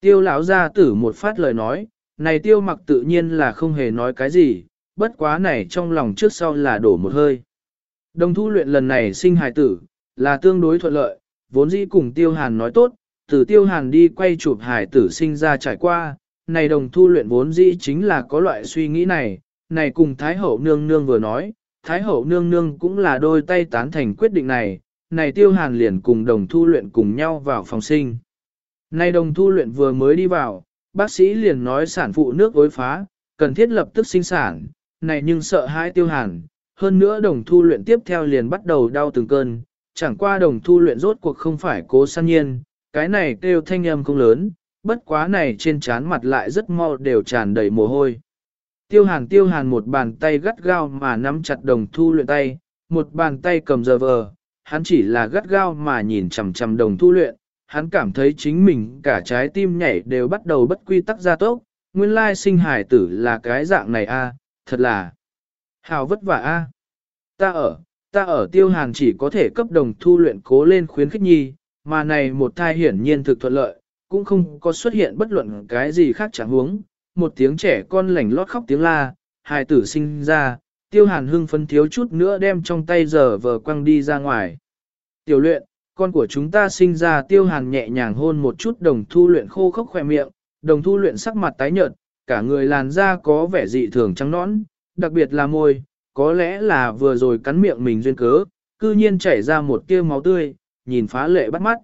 Speaker 1: Tiêu lão gia tử một phát lời nói, này tiêu mặc tự nhiên là không hề nói cái gì, bất quá này trong lòng trước sau là đổ một hơi. Đồng thu luyện lần này sinh hài tử, là tương đối thuận lợi, vốn dĩ cùng tiêu hàn nói tốt, từ tiêu hàn đi quay chụp hải tử sinh ra trải qua, này đồng thu luyện vốn dĩ chính là có loại suy nghĩ này, này cùng Thái Hậu Nương Nương vừa nói, Thái Hậu Nương Nương cũng là đôi tay tán thành quyết định này, này tiêu hàn liền cùng đồng thu luyện cùng nhau vào phòng sinh. Này đồng thu luyện vừa mới đi vào, bác sĩ liền nói sản phụ nước ối phá, cần thiết lập tức sinh sản, này nhưng sợ hãi tiêu hàn. Hơn nữa đồng thu luyện tiếp theo liền bắt đầu đau từng cơn, chẳng qua đồng thu luyện rốt cuộc không phải cố san nhiên, cái này kêu thanh âm không lớn, bất quá này trên trán mặt lại rất mau đều tràn đầy mồ hôi. Tiêu hàn tiêu hàn một bàn tay gắt gao mà nắm chặt đồng thu luyện tay, một bàn tay cầm giờ vờ, hắn chỉ là gắt gao mà nhìn chằm chằm đồng thu luyện, hắn cảm thấy chính mình cả trái tim nhảy đều bắt đầu bất quy tắc gia tốc, nguyên lai sinh hải tử là cái dạng này a, thật là hào vất vả a. Ta ở, ta ở tiêu hàn chỉ có thể cấp đồng thu luyện cố lên khuyến khích nhi, mà này một thai hiển nhiên thực thuận lợi, cũng không có xuất hiện bất luận cái gì khác chẳng huống, một tiếng trẻ con lảnh lót khóc tiếng la, hài tử sinh ra, tiêu hàn hưng phấn thiếu chút nữa đem trong tay giờ vờ quăng đi ra ngoài. Tiểu luyện, con của chúng ta sinh ra tiêu hàn nhẹ nhàng hôn một chút đồng thu luyện khô khốc khỏe miệng, đồng thu luyện sắc mặt tái nhợt, cả người làn da có vẻ dị thường trắng nõn, đặc biệt là môi, có lẽ là vừa rồi cắn miệng mình duyên cớ, cư nhiên chảy ra một tia máu tươi, nhìn phá lệ bắt mắt.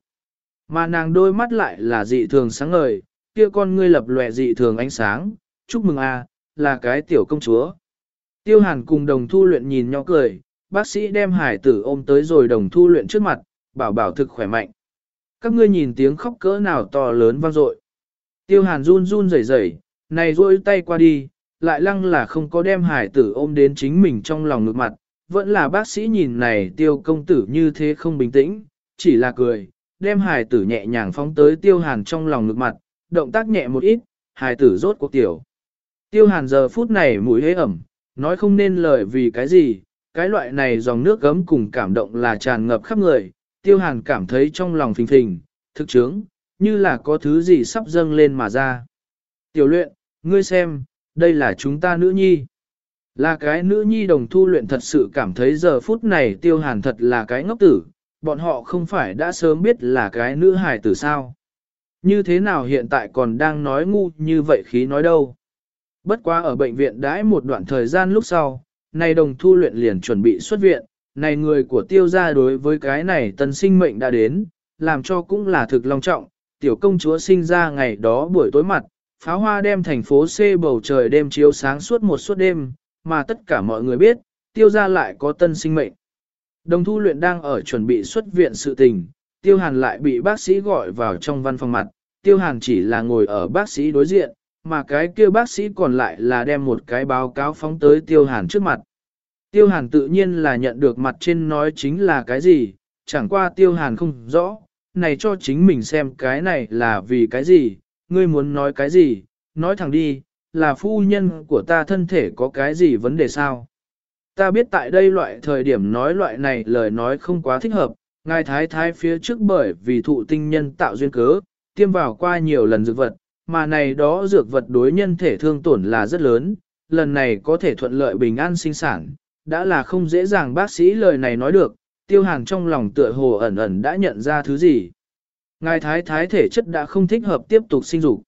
Speaker 1: Mà nàng đôi mắt lại là dị thường sáng ngời, kia con ngươi lập lòe dị thường ánh sáng, chúc mừng a, là cái tiểu công chúa. Tiêu hàn cùng đồng thu luyện nhìn nhau cười, bác sĩ đem hải tử ôm tới rồi đồng thu luyện trước mặt, bảo bảo thực khỏe mạnh. Các ngươi nhìn tiếng khóc cỡ nào to lớn vang dội. Tiêu hàn run run rẩy rẩy, này rôi tay qua đi, lại lăng là không có đem hải tử ôm đến chính mình trong lòng ngược mặt. Vẫn là bác sĩ nhìn này tiêu công tử như thế không bình tĩnh, chỉ là cười, đem hải tử nhẹ nhàng phóng tới tiêu hàn trong lòng ngược mặt, động tác nhẹ một ít, hải tử rốt cuộc tiểu. Tiêu hàn giờ phút này mũi hế ẩm, nói không nên lời vì cái gì, cái loại này dòng nước gấm cùng cảm động là tràn ngập khắp người, tiêu hàn cảm thấy trong lòng phình phình, thực chứng, như là có thứ gì sắp dâng lên mà ra. Tiểu luyện, ngươi xem, đây là chúng ta nữ nhi. Là cái nữ nhi đồng thu luyện thật sự cảm thấy giờ phút này tiêu hàn thật là cái ngốc tử, bọn họ không phải đã sớm biết là cái nữ hài tử sao. Như thế nào hiện tại còn đang nói ngu như vậy khí nói đâu. Bất quá ở bệnh viện đãi một đoạn thời gian lúc sau, nay đồng thu luyện liền chuẩn bị xuất viện, này người của tiêu gia đối với cái này tân sinh mệnh đã đến, làm cho cũng là thực long trọng, tiểu công chúa sinh ra ngày đó buổi tối mặt, pháo hoa đem thành phố C bầu trời đêm chiếu sáng suốt một suốt đêm, mà tất cả mọi người biết, tiêu gia lại có tân sinh mệnh. Đồng thu luyện đang ở chuẩn bị xuất viện sự tình, tiêu hàn lại bị bác sĩ gọi vào trong văn phòng mặt, tiêu hàn chỉ là ngồi ở bác sĩ đối diện, mà cái kia bác sĩ còn lại là đem một cái báo cáo phóng tới tiêu hàn trước mặt. Tiêu hàn tự nhiên là nhận được mặt trên nói chính là cái gì, chẳng qua tiêu hàn không rõ, này cho chính mình xem cái này là vì cái gì, ngươi muốn nói cái gì, nói thẳng đi, là phu nhân của ta thân thể có cái gì vấn đề sao? Ta biết tại đây loại thời điểm nói loại này lời nói không quá thích hợp, ngài thái thái phía trước bởi vì thụ tinh nhân tạo duyên cớ, tiêm vào qua nhiều lần dược vật, mà này đó dược vật đối nhân thể thương tổn là rất lớn, lần này có thể thuận lợi bình an sinh sản, đã là không dễ dàng bác sĩ lời này nói được, tiêu hàn trong lòng tựa hồ ẩn ẩn đã nhận ra thứ gì. Ngài thái thái thể chất đã không thích hợp tiếp tục sinh dục.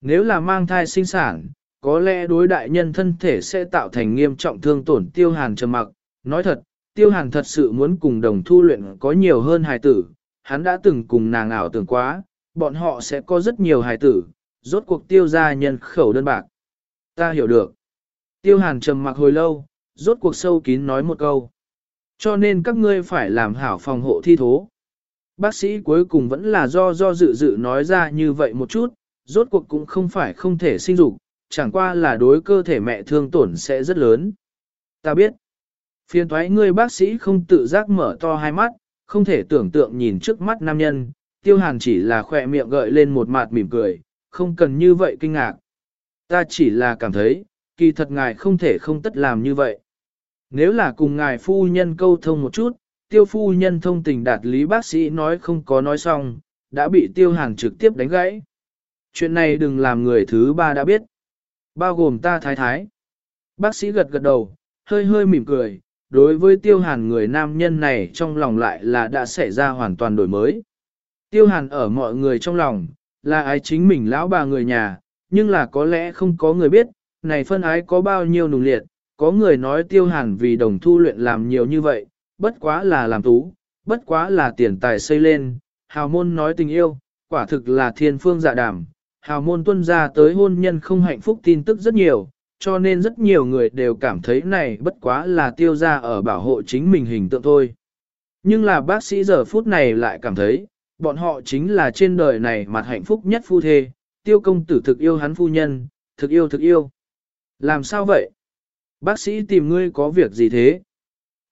Speaker 1: Nếu là mang thai sinh sản, có lẽ đối đại nhân thân thể sẽ tạo thành nghiêm trọng thương tổn tiêu hàn trầm mặc. Nói thật, tiêu hàn thật sự muốn cùng đồng thu luyện có nhiều hơn hài tử, hắn đã từng cùng nàng ảo tưởng quá, bọn họ sẽ có rất nhiều hài tử, rốt cuộc tiêu ra nhân khẩu đơn bạc. Ta hiểu được. Tiêu hàn trầm mặc hồi lâu, rốt cuộc sâu kín nói một câu. Cho nên các ngươi phải làm hảo phòng hộ thi thố. Bác sĩ cuối cùng vẫn là do do dự dự nói ra như vậy một chút, rốt cuộc cũng không phải không thể sinh dục, chẳng qua là đối cơ thể mẹ thương tổn sẽ rất lớn. Ta biết, phiền thoái ngươi bác sĩ không tự giác mở to hai mắt, không thể tưởng tượng nhìn trước mắt nam nhân, tiêu hàn chỉ là khỏe miệng gợi lên một mặt mỉm cười, không cần như vậy kinh ngạc. Ta chỉ là cảm thấy, kỳ thật ngài không thể không tất làm như vậy. Nếu là cùng ngài phu nhân câu thông một chút, tiêu phu nhân thông tình đạt lý bác sĩ nói không có nói xong, đã bị tiêu hàn trực tiếp đánh gãy. Chuyện này đừng làm người thứ ba đã biết. Bao gồm ta thái thái. Bác sĩ gật gật đầu, hơi hơi mỉm cười, đối với tiêu hàn người nam nhân này trong lòng lại là đã xảy ra hoàn toàn đổi mới. Tiêu hàn ở mọi người trong lòng, là ai chính mình lão bà người nhà, nhưng là có lẽ không có người biết, này phân ái có bao nhiêu nùng liệt, có người nói tiêu hàn vì đồng thu luyện làm nhiều như vậy, bất quá là làm tú, bất quá là tiền tài xây lên, hào môn nói tình yêu, quả thực là thiên phương dạ đảm. hào môn tuân ra tới hôn nhân không hạnh phúc tin tức rất nhiều, cho nên rất nhiều người đều cảm thấy này bất quá là tiêu ra ở bảo hộ chính mình hình tượng thôi. Nhưng là bác sĩ giờ phút này lại cảm thấy, bọn họ chính là trên đời này mặt hạnh phúc nhất phu thê, tiêu công tử thực yêu hắn phu nhân, thực yêu thực yêu. Làm sao vậy? Bác sĩ tìm ngươi có việc gì thế?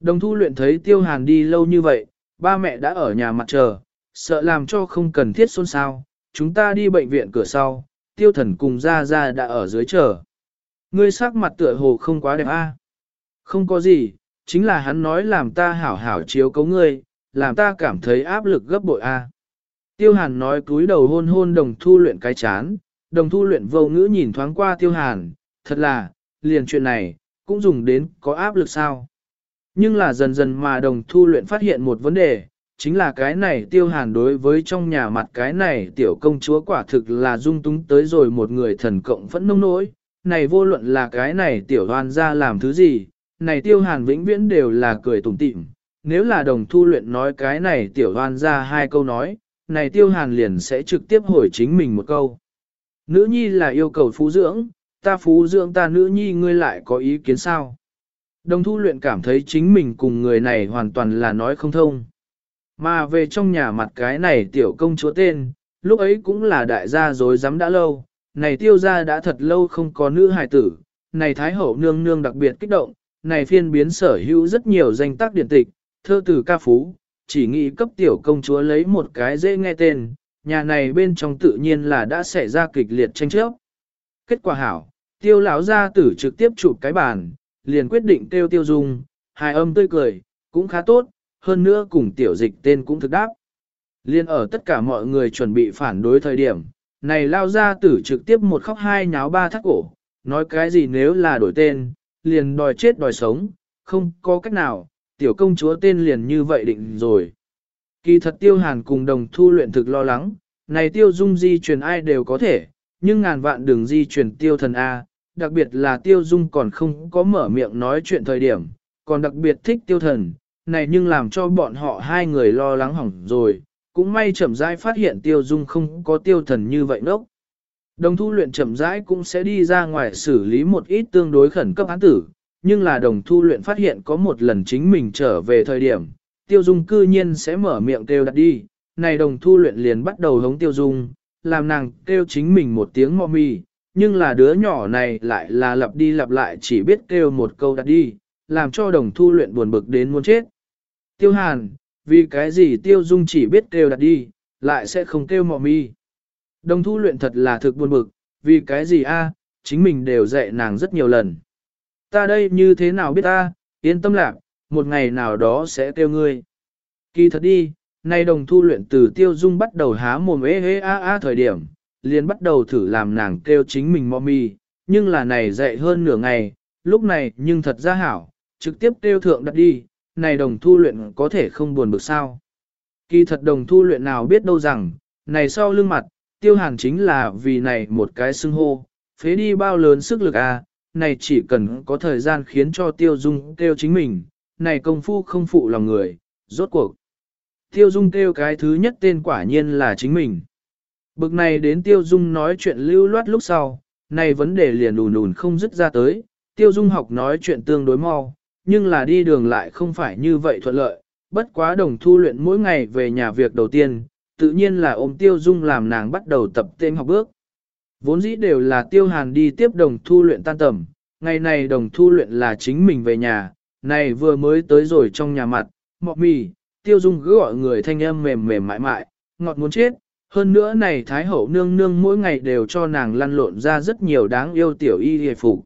Speaker 1: Đồng thu luyện thấy tiêu hàn đi lâu như vậy, ba mẹ đã ở nhà mặt chờ, sợ làm cho không cần thiết xôn xao, chúng ta đi bệnh viện cửa sau, tiêu thần cùng ra ra đã ở dưới chờ. Ngươi sắc mặt tựa hồ không quá đẹp a. Không có gì, chính là hắn nói làm ta hảo hảo chiếu cấu ngươi, làm ta cảm thấy áp lực gấp bội a. Tiêu hàn nói cúi đầu hôn hôn đồng thu luyện cái chán, đồng thu luyện vô ngữ nhìn thoáng qua tiêu hàn, thật là, liền chuyện này, cũng dùng đến có áp lực sao. Nhưng là dần dần mà đồng thu luyện phát hiện một vấn đề, chính là cái này tiêu hàn đối với trong nhà mặt cái này tiểu công chúa quả thực là dung túng tới rồi một người thần cộng vẫn nông nỗi. Này vô luận là cái này tiểu đoan ra làm thứ gì, này tiêu hàn vĩnh viễn đều là cười tủm tỉm. Nếu là đồng thu luyện nói cái này tiểu đoan ra hai câu nói, này tiêu hàn liền sẽ trực tiếp hồi chính mình một câu. Nữ nhi là yêu cầu phú dưỡng, ta phú dưỡng ta nữ nhi ngươi lại có ý kiến sao? Đồng thu luyện cảm thấy chính mình cùng người này hoàn toàn là nói không thông. Mà về trong nhà mặt cái này tiểu công chúa tên, lúc ấy cũng là đại gia dối dám đã lâu, này tiêu gia đã thật lâu không có nữ hài tử, này thái hậu nương nương đặc biệt kích động, này phiên biến sở hữu rất nhiều danh tác điển tịch, thơ tử ca phú, chỉ nghĩ cấp tiểu công chúa lấy một cái dễ nghe tên, nhà này bên trong tự nhiên là đã xảy ra kịch liệt tranh chấp. Kết quả hảo, tiêu lão gia tử trực tiếp chụp cái bàn, liền quyết định tiêu tiêu dung, hài âm tươi cười, cũng khá tốt, hơn nữa cùng tiểu dịch tên cũng thực đáp. Liên ở tất cả mọi người chuẩn bị phản đối thời điểm, này lao gia tử trực tiếp một khóc hai nháo ba thắt cổ, nói cái gì nếu là đổi tên, liền đòi chết đòi sống, không có cách nào, tiểu công chúa tên liền như vậy định rồi. Kỳ thật tiêu hàn cùng đồng thu luyện thực lo lắng, này tiêu dung di truyền ai đều có thể, nhưng ngàn vạn đường di truyền tiêu thần A, đặc biệt là tiêu dung còn không có mở miệng nói chuyện thời điểm, còn đặc biệt thích tiêu thần, này nhưng làm cho bọn họ hai người lo lắng hỏng rồi, cũng may chậm rãi phát hiện tiêu dung không có tiêu thần như vậy nốc. Đồng thu luyện chậm rãi cũng sẽ đi ra ngoài xử lý một ít tương đối khẩn cấp án tử, nhưng là đồng thu luyện phát hiện có một lần chính mình trở về thời điểm, tiêu dung cư nhiên sẽ mở miệng kêu đặt đi, này đồng thu luyện liền bắt đầu hống tiêu dung, làm nàng kêu chính mình một tiếng mò mì, nhưng là đứa nhỏ này lại là lặp đi lặp lại chỉ biết kêu một câu đặt đi, làm cho đồng thu luyện buồn bực đến muốn chết. Tiêu hàn, vì cái gì tiêu dung chỉ biết kêu đặt đi, lại sẽ không kêu mọ mi. Đồng thu luyện thật là thực buồn bực, vì cái gì a? chính mình đều dạy nàng rất nhiều lần. Ta đây như thế nào biết ta, yên tâm lạc, một ngày nào đó sẽ kêu ngươi. Kỳ thật đi, nay đồng thu luyện từ tiêu dung bắt đầu há mồm ế ế a a thời điểm, liền bắt đầu thử làm nàng kêu chính mình mò nhưng là này dậy hơn nửa ngày, lúc này nhưng thật ra hảo, trực tiếp kêu thượng đặt đi, này đồng thu luyện có thể không buồn bực sao. Kỳ thật đồng thu luyện nào biết đâu rằng, này sau lưng mặt, tiêu hàn chính là vì này một cái xưng hô, phế đi bao lớn sức lực à, này chỉ cần có thời gian khiến cho tiêu dung kêu chính mình, này công phu không phụ lòng người, rốt cuộc. Tiêu dung kêu cái thứ nhất tên quả nhiên là chính mình. Bực này đến tiêu dung nói chuyện lưu loát lúc sau, này vấn đề liền đùn đùn không dứt ra tới, tiêu dung học nói chuyện tương đối mau, nhưng là đi đường lại không phải như vậy thuận lợi, bất quá đồng thu luyện mỗi ngày về nhà việc đầu tiên, tự nhiên là ôm tiêu dung làm nàng bắt đầu tập tên học bước. Vốn dĩ đều là tiêu hàn đi tiếp đồng thu luyện tan tầm, ngày này đồng thu luyện là chính mình về nhà, này vừa mới tới rồi trong nhà mặt, mọ mì, tiêu dung cứ gọi người thanh âm mềm mềm mại mại, ngọt muốn chết. Hơn nữa này Thái Hậu nương nương mỗi ngày đều cho nàng lăn lộn ra rất nhiều đáng yêu tiểu y hề phục.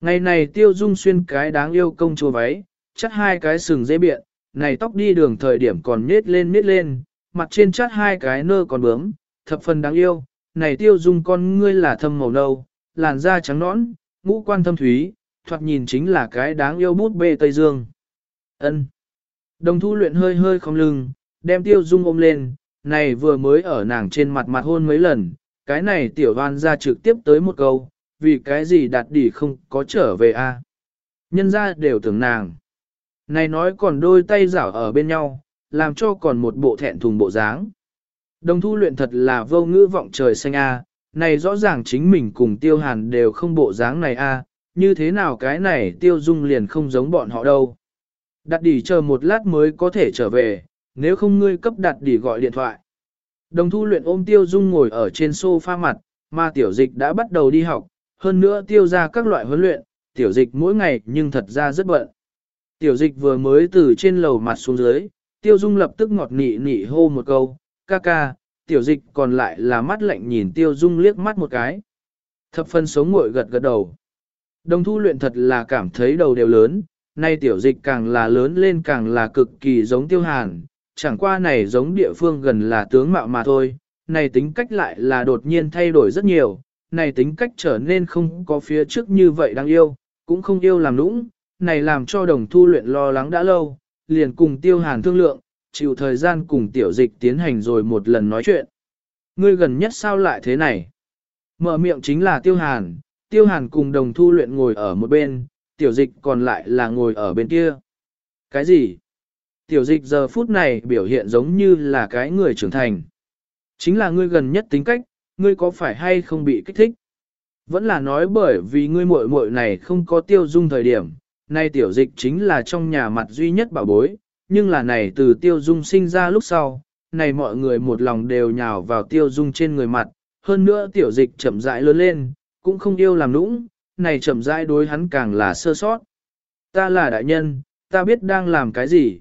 Speaker 1: Ngày này tiêu dung xuyên cái đáng yêu công chúa váy, chắt hai cái sừng dễ biện, này tóc đi đường thời điểm còn nết lên nết lên, mặt trên chắt hai cái nơ còn bướm, thập phần đáng yêu, này tiêu dung con ngươi là thâm màu nâu, làn da trắng nõn, ngũ quan thâm thúy, thoạt nhìn chính là cái đáng yêu bút bê Tây Dương. ân Đồng thu luyện hơi hơi không lưng, đem tiêu dung ôm lên, này vừa mới ở nàng trên mặt mặt hôn mấy lần, cái này tiểu đoan ra trực tiếp tới một câu, vì cái gì đạt đỉ không có trở về a? Nhân ra đều tưởng nàng. Này nói còn đôi tay rảo ở bên nhau, làm cho còn một bộ thẹn thùng bộ dáng. Đồng thu luyện thật là vô ngữ vọng trời xanh a, này rõ ràng chính mình cùng tiêu hàn đều không bộ dáng này a, như thế nào cái này tiêu dung liền không giống bọn họ đâu. Đặt đỉ chờ một lát mới có thể trở về, nếu không ngươi cấp đặt để gọi điện thoại. Đồng thu luyện ôm tiêu dung ngồi ở trên sofa mặt, mà tiểu dịch đã bắt đầu đi học, hơn nữa tiêu ra các loại huấn luyện, tiểu dịch mỗi ngày nhưng thật ra rất bận. Tiểu dịch vừa mới từ trên lầu mặt xuống dưới, tiêu dung lập tức ngọt nị nị hô một câu, ca ca, tiểu dịch còn lại là mắt lạnh nhìn tiêu dung liếc mắt một cái. Thập phân sống ngội gật gật đầu. Đồng thu luyện thật là cảm thấy đầu đều lớn, nay tiểu dịch càng là lớn lên càng là cực kỳ giống tiêu hàn, chẳng qua này giống địa phương gần là tướng mạo mà thôi, này tính cách lại là đột nhiên thay đổi rất nhiều, này tính cách trở nên không có phía trước như vậy đáng yêu, cũng không yêu làm nũng, này làm cho đồng thu luyện lo lắng đã lâu, liền cùng tiêu hàn thương lượng, chịu thời gian cùng tiểu dịch tiến hành rồi một lần nói chuyện. Ngươi gần nhất sao lại thế này? Mở miệng chính là tiêu hàn, tiêu hàn cùng đồng thu luyện ngồi ở một bên, tiểu dịch còn lại là ngồi ở bên kia. Cái gì? Tiểu dịch giờ phút này biểu hiện giống như là cái người trưởng thành. Chính là ngươi gần nhất tính cách, ngươi có phải hay không bị kích thích? Vẫn là nói bởi vì ngươi muội muội này không có tiêu dung thời điểm, nay tiểu dịch chính là trong nhà mặt duy nhất bảo bối, nhưng là này từ tiêu dung sinh ra lúc sau, này mọi người một lòng đều nhào vào tiêu dung trên người mặt, hơn nữa tiểu dịch chậm rãi lớn lên, cũng không yêu làm nũng, này chậm rãi đối hắn càng là sơ sót. Ta là đại nhân, ta biết đang làm cái gì.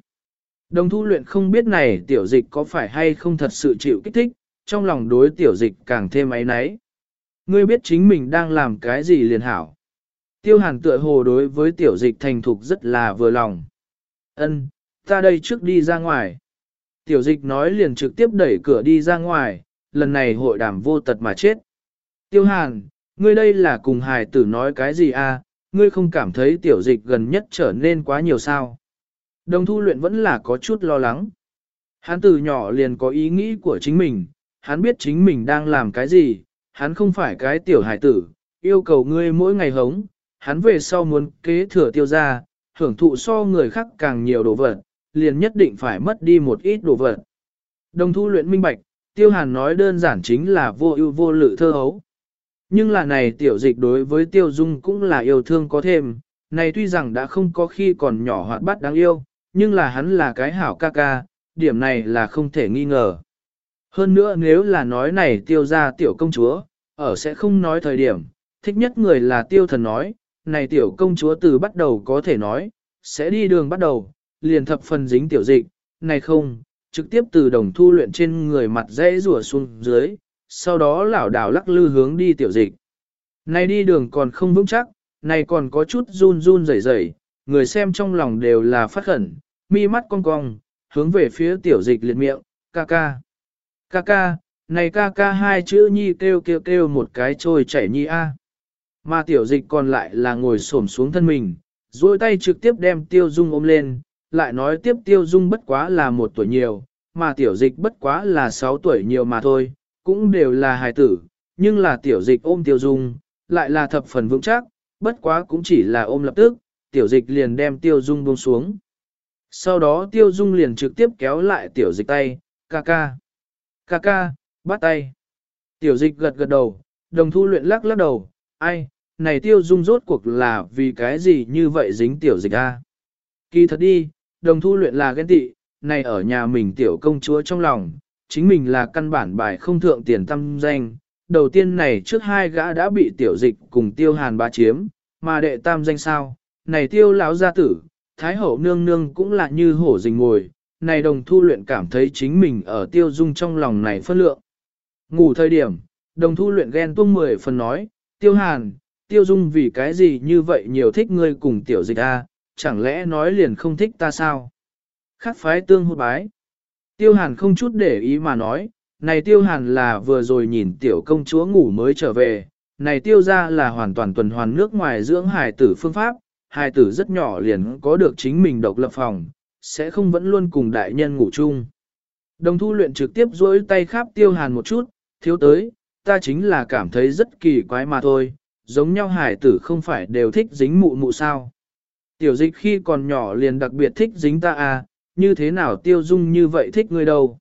Speaker 1: Đồng thu luyện không biết này tiểu dịch có phải hay không thật sự chịu kích thích, trong lòng đối tiểu dịch càng thêm ấy náy. Ngươi biết chính mình đang làm cái gì liền hảo. Tiêu hàn tựa hồ đối với tiểu dịch thành thục rất là vừa lòng. Ân, ta đây trước đi ra ngoài. Tiểu dịch nói liền trực tiếp đẩy cửa đi ra ngoài, lần này hội đàm vô tật mà chết. Tiêu hàn, ngươi đây là cùng hài tử nói cái gì à, ngươi không cảm thấy tiểu dịch gần nhất trở nên quá nhiều sao. Đồng thu luyện vẫn là có chút lo lắng. Hắn từ nhỏ liền có ý nghĩ của chính mình, hắn biết chính mình đang làm cái gì, hắn không phải cái tiểu hải tử, yêu cầu ngươi mỗi ngày hống, hắn về sau muốn kế thừa tiêu ra, hưởng thụ so người khác càng nhiều đồ vật, liền nhất định phải mất đi một ít đồ vật. Đồng thu luyện minh bạch, tiêu hàn nói đơn giản chính là vô ưu vô lự thơ hấu. Nhưng là này tiểu dịch đối với tiêu dung cũng là yêu thương có thêm, này tuy rằng đã không có khi còn nhỏ hoạt bát đáng yêu, nhưng là hắn là cái hảo ca ca, điểm này là không thể nghi ngờ. Hơn nữa nếu là nói này tiêu ra tiểu công chúa, ở sẽ không nói thời điểm, thích nhất người là tiêu thần nói, này tiểu công chúa từ bắt đầu có thể nói, sẽ đi đường bắt đầu, liền thập phần dính tiểu dịch, này không, trực tiếp từ đồng thu luyện trên người mặt dễ rùa xuống dưới, sau đó lảo đảo lắc lư hướng đi tiểu dịch. Này đi đường còn không vững chắc, này còn có chút run run rẩy rẩy, người xem trong lòng đều là phát khẩn, mi mắt cong cong, hướng về phía tiểu dịch liệt miệng, ca ca. Ca ca, này ca ca hai chữ nhi kêu kêu kêu một cái trôi chảy nhi a. Mà tiểu dịch còn lại là ngồi xổm xuống thân mình, duỗi tay trực tiếp đem tiêu dung ôm lên, lại nói tiếp tiêu dung bất quá là một tuổi nhiều, mà tiểu dịch bất quá là sáu tuổi nhiều mà thôi, cũng đều là hài tử, nhưng là tiểu dịch ôm tiêu dung, lại là thập phần vững chắc, bất quá cũng chỉ là ôm lập tức, tiểu dịch liền đem tiêu dung buông xuống. Sau đó tiêu dung liền trực tiếp kéo lại tiểu dịch tay, ca ca, ca ca, bắt tay. Tiểu dịch gật gật đầu, đồng thu luyện lắc lắc đầu, ai, này tiêu dung rốt cuộc là vì cái gì như vậy dính tiểu dịch a? Kỳ thật đi, đồng thu luyện là ghen tị, này ở nhà mình tiểu công chúa trong lòng, chính mình là căn bản bài không thượng tiền tâm danh. Đầu tiên này trước hai gã đã bị tiểu dịch cùng tiêu hàn ba chiếm, mà đệ tam danh sao, này tiêu lão gia tử, thái hậu nương nương cũng là như hổ rình ngồi, này đồng thu luyện cảm thấy chính mình ở tiêu dung trong lòng này phân lượng. Ngủ thời điểm, đồng thu luyện ghen tuông mười phần nói, tiêu hàn, tiêu dung vì cái gì như vậy nhiều thích ngươi cùng tiểu dịch a, chẳng lẽ nói liền không thích ta sao? Khắc phái tương hô bái. Tiêu hàn không chút để ý mà nói, này tiêu hàn là vừa rồi nhìn tiểu công chúa ngủ mới trở về, này tiêu ra là hoàn toàn tuần hoàn nước ngoài dưỡng hải tử phương pháp, hài tử rất nhỏ liền có được chính mình độc lập phòng, sẽ không vẫn luôn cùng đại nhân ngủ chung. Đồng thu luyện trực tiếp duỗi tay khắp tiêu hàn một chút, thiếu tới, ta chính là cảm thấy rất kỳ quái mà thôi, giống nhau hải tử không phải đều thích dính mụ mụ sao. Tiểu dịch khi còn nhỏ liền đặc biệt thích dính ta à, như thế nào tiêu dung như vậy thích người đâu.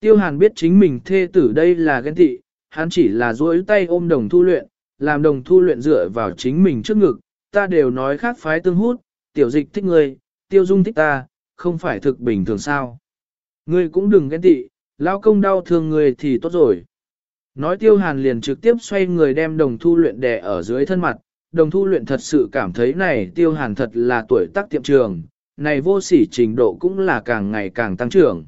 Speaker 1: Tiêu hàn biết chính mình thê tử đây là ghen tị, hắn chỉ là duỗi tay ôm đồng thu luyện, làm đồng thu luyện dựa vào chính mình trước ngực, ta đều nói khác phái tương hút, tiểu dịch thích ngươi, tiêu dung thích ta, không phải thực bình thường sao. Ngươi cũng đừng ghen tị, lao công đau thương ngươi thì tốt rồi. Nói tiêu hàn liền trực tiếp xoay người đem đồng thu luyện đè ở dưới thân mặt, đồng thu luyện thật sự cảm thấy này tiêu hàn thật là tuổi tác tiệm trường, này vô sỉ trình độ cũng là càng ngày càng tăng trưởng.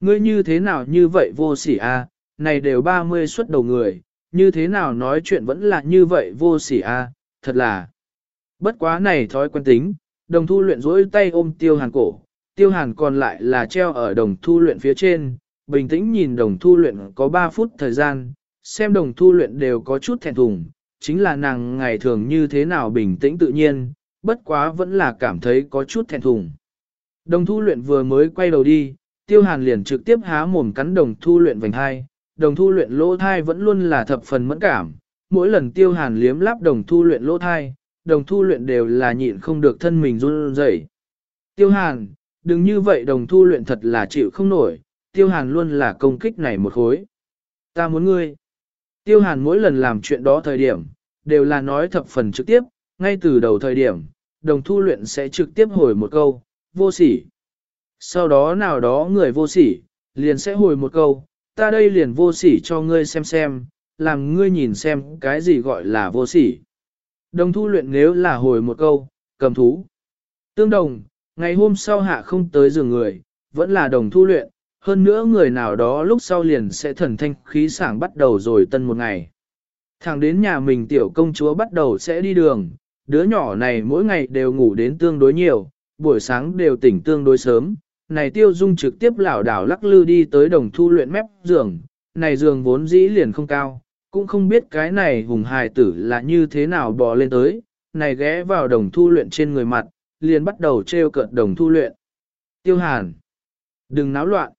Speaker 1: Ngươi như thế nào như vậy vô sỉ a? này đều 30 xuất đầu người, như thế nào nói chuyện vẫn là như vậy vô sỉ a? thật là. Bất quá này thói quen tính, đồng thu luyện rỗi tay ôm tiêu hàn cổ, tiêu hàn còn lại là treo ở đồng thu luyện phía trên, bình tĩnh nhìn đồng thu luyện có 3 phút thời gian, xem đồng thu luyện đều có chút thẹn thùng, chính là nàng ngày thường như thế nào bình tĩnh tự nhiên, bất quá vẫn là cảm thấy có chút thẹn thùng. Đồng thu luyện vừa mới quay đầu đi, tiêu hàn liền trực tiếp há mồm cắn đồng thu luyện vành hai, đồng thu luyện lỗ thai vẫn luôn là thập phần mẫn cảm, mỗi lần tiêu hàn liếm láp đồng thu luyện lỗ thai, đồng thu luyện đều là nhịn không được thân mình run rẩy. Tiêu hàn, đừng như vậy đồng thu luyện thật là chịu không nổi, tiêu hàn luôn là công kích này một khối. Ta muốn ngươi. Tiêu hàn mỗi lần làm chuyện đó thời điểm, đều là nói thập phần trực tiếp, ngay từ đầu thời điểm, đồng thu luyện sẽ trực tiếp hồi một câu, vô sỉ. Sau đó nào đó người vô sỉ, liền sẽ hồi một câu, ta đây liền vô sỉ cho ngươi xem xem, làm ngươi nhìn xem cái gì gọi là vô sỉ. Đồng thu luyện nếu là hồi một câu, cầm thú. Tương đồng, ngày hôm sau hạ không tới giường người, vẫn là đồng thu luyện, hơn nữa người nào đó lúc sau liền sẽ thần thanh khí sảng bắt đầu rồi tân một ngày. Thẳng đến nhà mình tiểu công chúa bắt đầu sẽ đi đường, đứa nhỏ này mỗi ngày đều ngủ đến tương đối nhiều, buổi sáng đều tỉnh tương đối sớm. Này tiêu dung trực tiếp lảo đảo lắc lư đi tới đồng thu luyện mép giường, này giường vốn dĩ liền không cao, cũng không biết cái này hùng hài tử là như thế nào bò lên tới, này ghé vào đồng thu luyện trên người mặt, liền bắt đầu treo cợt đồng thu luyện. Tiêu hàn, đừng náo loạn.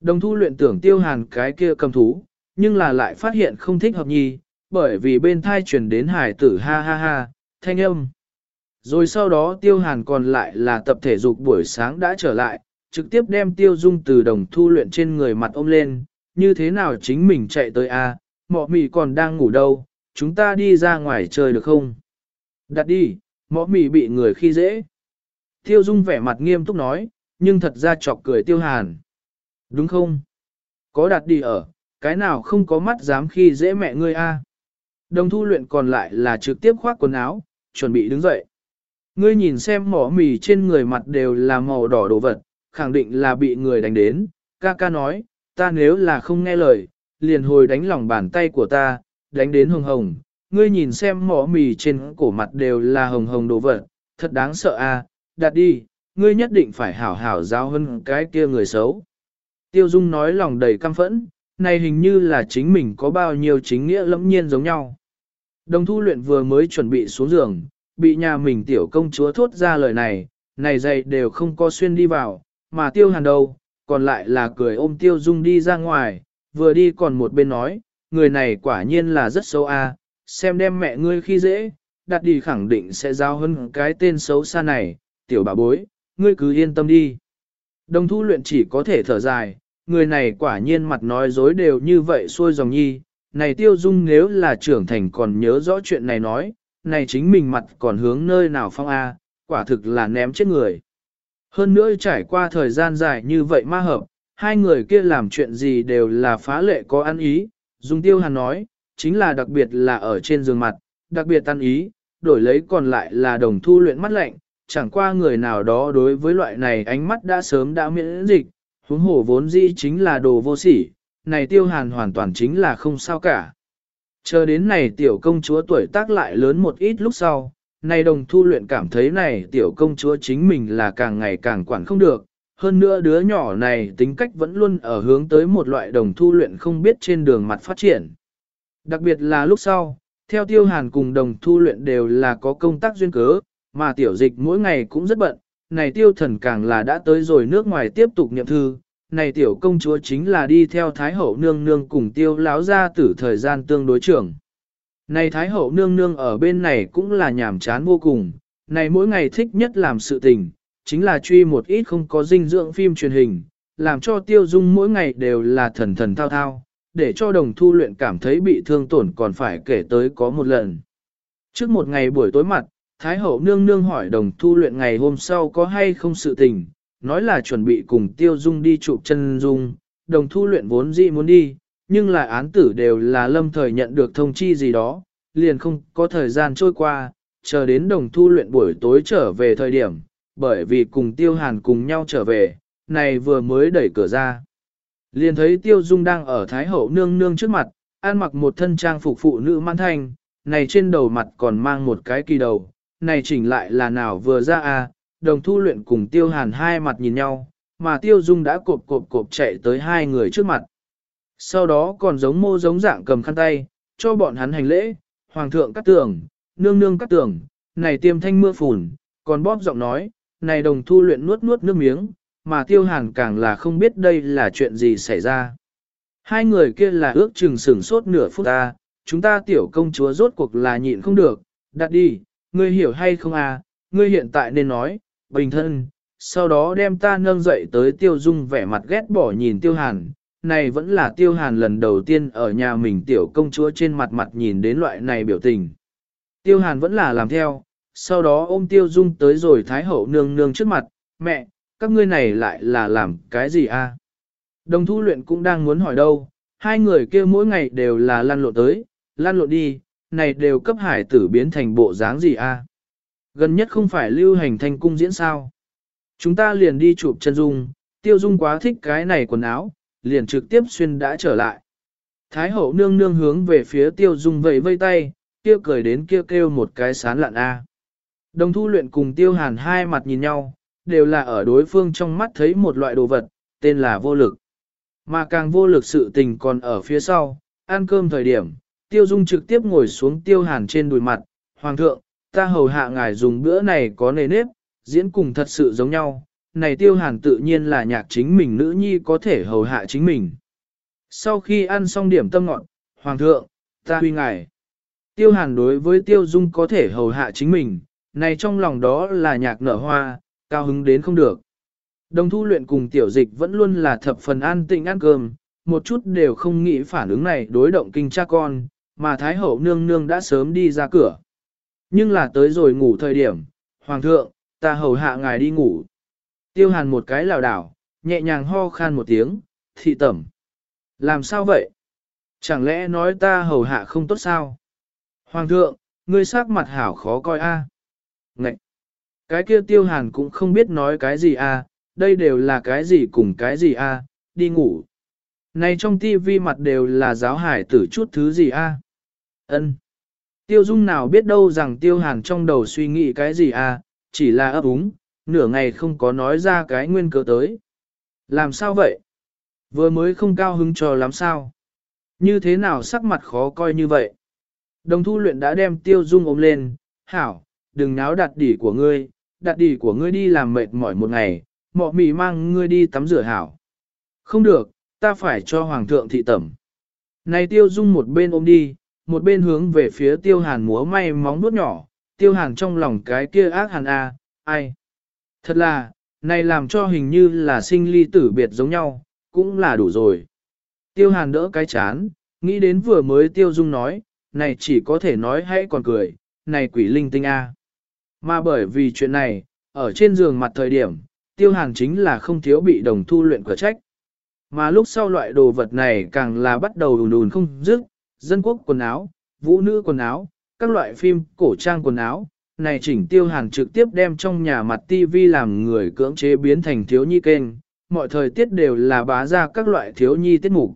Speaker 1: Đồng thu luyện tưởng tiêu hàn cái kia cầm thú, nhưng là lại phát hiện không thích hợp nhi, bởi vì bên thai truyền đến hải tử ha ha ha, thanh âm. Rồi sau đó tiêu hàn còn lại là tập thể dục buổi sáng đã trở lại, trực tiếp đem tiêu dung từ đồng thu luyện trên người mặt ôm lên, như thế nào chính mình chạy tới a à, mọ mì còn đang ngủ đâu, chúng ta đi ra ngoài chơi được không? Đặt đi, mọ mì bị người khi dễ. Tiêu dung vẻ mặt nghiêm túc nói, nhưng thật ra chọc cười tiêu hàn. Đúng không? Có đặt đi ở, cái nào không có mắt dám khi dễ mẹ ngươi a? Đồng thu luyện còn lại là trực tiếp khoác quần áo, chuẩn bị đứng dậy. Ngươi nhìn xem mỏ mì trên người mặt đều là màu đỏ đồ vật, khẳng định là bị người đánh đến. Ca ca nói, ta nếu là không nghe lời, liền hồi đánh lòng bàn tay của ta, đánh đến hồng hồng. Ngươi nhìn xem mỏ mì trên cổ mặt đều là hồng hồng đồ vật, thật đáng sợ a. À. đặt đi, ngươi nhất định phải hảo hảo giáo hơn cái kia người xấu. Tiêu Dung nói lòng đầy căm phẫn, này hình như là chính mình có bao nhiêu chính nghĩa lẫm nhiên giống nhau. Đồng thu luyện vừa mới chuẩn bị xuống giường, bị nhà mình tiểu công chúa thốt ra lời này, này dày đều không có xuyên đi vào, mà tiêu hàn đâu, còn lại là cười ôm tiêu dung đi ra ngoài, vừa đi còn một bên nói, người này quả nhiên là rất xấu a, xem đem mẹ ngươi khi dễ, đặt đi khẳng định sẽ giao hơn cái tên xấu xa này, tiểu bà bối, ngươi cứ yên tâm đi. Đồng thu luyện chỉ có thể thở dài, người này quả nhiên mặt nói dối đều như vậy xuôi dòng nhi, này tiêu dung nếu là trưởng thành còn nhớ rõ chuyện này nói, này chính mình mặt còn hướng nơi nào phong A, quả thực là ném chết người. Hơn nữa trải qua thời gian dài như vậy ma hợp, hai người kia làm chuyện gì đều là phá lệ có ăn ý, dùng tiêu hàn nói, chính là đặc biệt là ở trên giường mặt, đặc biệt ăn ý, đổi lấy còn lại là đồng thu luyện mắt lạnh, chẳng qua người nào đó đối với loại này ánh mắt đã sớm đã miễn dịch, huống hổ vốn dĩ chính là đồ vô sỉ, này tiêu hàn hoàn toàn chính là không sao cả. Chờ đến này tiểu công chúa tuổi tác lại lớn một ít lúc sau, này đồng thu luyện cảm thấy này tiểu công chúa chính mình là càng ngày càng quản không được, hơn nữa đứa nhỏ này tính cách vẫn luôn ở hướng tới một loại đồng thu luyện không biết trên đường mặt phát triển. Đặc biệt là lúc sau, theo tiêu hàn cùng đồng thu luyện đều là có công tác duyên cớ, mà tiểu dịch mỗi ngày cũng rất bận, này tiêu thần càng là đã tới rồi nước ngoài tiếp tục nhậm thư, này tiểu công chúa chính là đi theo Thái Hậu nương nương cùng tiêu láo ra tử thời gian tương đối trưởng. Này Thái Hậu nương nương ở bên này cũng là nhảm chán vô cùng, này mỗi ngày thích nhất làm sự tình, chính là truy một ít không có dinh dưỡng phim truyền hình, làm cho tiêu dung mỗi ngày đều là thần thần thao thao, để cho đồng thu luyện cảm thấy bị thương tổn còn phải kể tới có một lần. Trước một ngày buổi tối mặt, Thái hậu nương nương hỏi đồng thu luyện ngày hôm sau có hay không sự tình, nói là chuẩn bị cùng tiêu dung đi chụp chân dung, đồng thu luyện vốn dĩ muốn đi, nhưng lại án tử đều là lâm thời nhận được thông chi gì đó, liền không có thời gian trôi qua, chờ đến đồng thu luyện buổi tối trở về thời điểm, bởi vì cùng tiêu hàn cùng nhau trở về, này vừa mới đẩy cửa ra. Liền thấy tiêu dung đang ở thái hậu nương nương trước mặt, ăn mặc một thân trang phục phụ nữ mãn thanh, này trên đầu mặt còn mang một cái kỳ đầu, này chỉnh lại là nào vừa ra à, đồng thu luyện cùng tiêu hàn hai mặt nhìn nhau, mà tiêu dung đã cộp cộp cộp chạy tới hai người trước mặt. Sau đó còn giống mô giống dạng cầm khăn tay, cho bọn hắn hành lễ, hoàng thượng cắt tường, nương nương cắt tường, này tiêm thanh mưa phùn, còn bóp giọng nói, này đồng thu luyện nuốt nuốt nước miếng, mà tiêu hàn càng là không biết đây là chuyện gì xảy ra. Hai người kia là ước chừng sửng sốt nửa phút ta, chúng ta tiểu công chúa rốt cuộc là nhịn không được, đặt đi, ngươi hiểu hay không à, ngươi hiện tại nên nói, bình thân, sau đó đem ta nâng dậy tới tiêu dung vẻ mặt ghét bỏ nhìn tiêu hàn. Này vẫn là tiêu hàn lần đầu tiên ở nhà mình tiểu công chúa trên mặt mặt nhìn đến loại này biểu tình. Tiêu hàn vẫn là làm theo, sau đó ôm tiêu dung tới rồi thái hậu nương nương trước mặt, mẹ, các ngươi này lại là làm cái gì a? À? Đồng thu luyện cũng đang muốn hỏi đâu, hai người kia mỗi ngày đều là lăn lộn tới, lăn lộn đi, này đều cấp hải tử biến thành bộ dáng gì a? Gần nhất không phải lưu hành thành cung diễn sao. Chúng ta liền đi chụp chân dung, tiêu dung quá thích cái này quần áo, liền trực tiếp xuyên đã trở lại. Thái hậu nương nương hướng về phía tiêu dung vẫy vây tay, kia cười đến kia kêu một cái sán lạn a. Đồng thu luyện cùng tiêu hàn hai mặt nhìn nhau, đều là ở đối phương trong mắt thấy một loại đồ vật, tên là vô lực. Mà càng vô lực sự tình còn ở phía sau, ăn cơm thời điểm, tiêu dung trực tiếp ngồi xuống tiêu hàn trên đùi mặt, Hoàng thượng, ta hầu hạ ngài dùng bữa này có nề nếp, diễn cùng thật sự giống nhau, này tiêu hàn tự nhiên là nhạc chính mình nữ nhi có thể hầu hạ chính mình. Sau khi ăn xong điểm tâm ngọn, Hoàng thượng, ta huy ngài. Tiêu hàn đối với tiêu dung có thể hầu hạ chính mình, này trong lòng đó là nhạc nở hoa, cao hứng đến không được. Đồng thu luyện cùng tiểu dịch vẫn luôn là thập phần an tịnh ăn cơm, một chút đều không nghĩ phản ứng này đối động kinh cha con, mà Thái hậu nương nương đã sớm đi ra cửa. Nhưng là tới rồi ngủ thời điểm, Hoàng thượng, ta hầu hạ ngài đi ngủ. Tiêu hàn một cái lảo đảo, nhẹ nhàng ho khan một tiếng, thị tẩm. Làm sao vậy? Chẳng lẽ nói ta hầu hạ không tốt sao? Hoàng thượng, ngươi sắc mặt hảo khó coi a. Ngậy! Cái kia tiêu hàn cũng không biết nói cái gì à, đây đều là cái gì cùng cái gì à, đi ngủ. Này trong tivi mặt đều là giáo hải tử chút thứ gì à, Ân. Tiêu dung nào biết đâu rằng tiêu hàn trong đầu suy nghĩ cái gì à, chỉ là ấp úng, nửa ngày không có nói ra cái nguyên cớ tới. Làm sao vậy? Vừa mới không cao hứng cho lắm sao? Như thế nào sắc mặt khó coi như vậy? Đồng thu luyện đã đem tiêu dung ôm lên, hảo, đừng náo đặt đỉ của ngươi, đặt đỉ của ngươi đi làm mệt mỏi một ngày, mọ mì mang ngươi đi tắm rửa hảo. Không được, ta phải cho hoàng thượng thị tẩm. Này tiêu dung một bên ôm đi, một bên hướng về phía tiêu hàn múa may móng nuốt nhỏ, tiêu hàn trong lòng cái kia ác hàn a, ai. Thật là, này làm cho hình như là sinh ly tử biệt giống nhau, cũng là đủ rồi. Tiêu hàn đỡ cái chán, nghĩ đến vừa mới tiêu dung nói, này chỉ có thể nói hãy còn cười, này quỷ linh tinh a. Mà bởi vì chuyện này, ở trên giường mặt thời điểm, tiêu hàn chính là không thiếu bị đồng thu luyện cửa trách. Mà lúc sau loại đồ vật này càng là bắt đầu đùn đùn không dứt, dân quốc quần áo, vũ nữ quần áo, các loại phim, cổ trang quần áo, này chỉnh tiêu hàn trực tiếp đem trong nhà mặt TV làm người cưỡng chế biến thành thiếu nhi kênh, mọi thời tiết đều là bá ra các loại thiếu nhi tiết mục.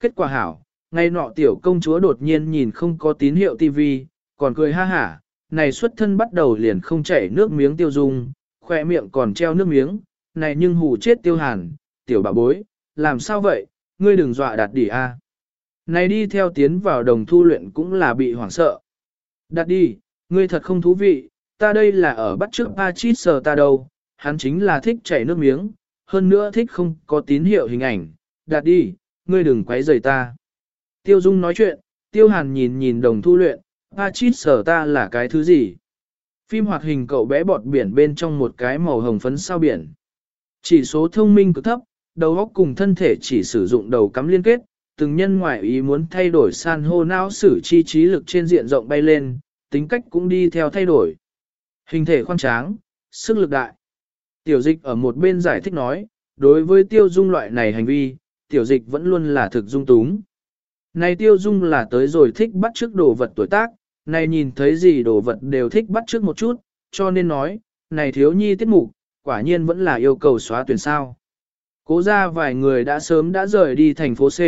Speaker 1: Kết quả hảo, ngay nọ tiểu công chúa đột nhiên nhìn không có tín hiệu TV, còn cười ha hả, này xuất thân bắt đầu liền không chảy nước miếng tiêu dung, khoe miệng còn treo nước miếng, này nhưng hù chết tiêu hàn, tiểu bà bối, làm sao vậy, ngươi đừng dọa đạt đỉ a. À. Này đi theo tiến vào đồng thu luyện cũng là bị hoảng sợ. Đạt đi, ngươi thật không thú vị, ta đây là ở bắt trước Pachit sờ ta đâu, hắn chính là thích chảy nước miếng, hơn nữa thích không có tín hiệu hình ảnh, đạt đi, ngươi đừng quấy rầy ta. Tiêu Dung nói chuyện, Tiêu Hàn nhìn nhìn đồng thu luyện, Pachit sở ta là cái thứ gì? Phim hoạt hình cậu bé bọt biển bên trong một cái màu hồng phấn sao biển. Chỉ số thông minh cực thấp, đầu óc cùng thân thể chỉ sử dụng đầu cắm liên kết, từng nhân ngoại ý muốn thay đổi san hô não sử chi trí lực trên diện rộng bay lên, tính cách cũng đi theo thay đổi. Hình thể khoan tráng, sức lực đại. Tiểu dịch ở một bên giải thích nói, đối với tiêu dung loại này hành vi, tiểu dịch vẫn luôn là thực dung túng. Này tiêu dung là tới rồi thích bắt trước đồ vật tuổi tác, này nhìn thấy gì đồ vật đều thích bắt trước một chút, cho nên nói, này thiếu nhi tiết mục, quả nhiên vẫn là yêu cầu xóa tuyển sao. Cố ra vài người đã sớm đã rời đi thành phố C,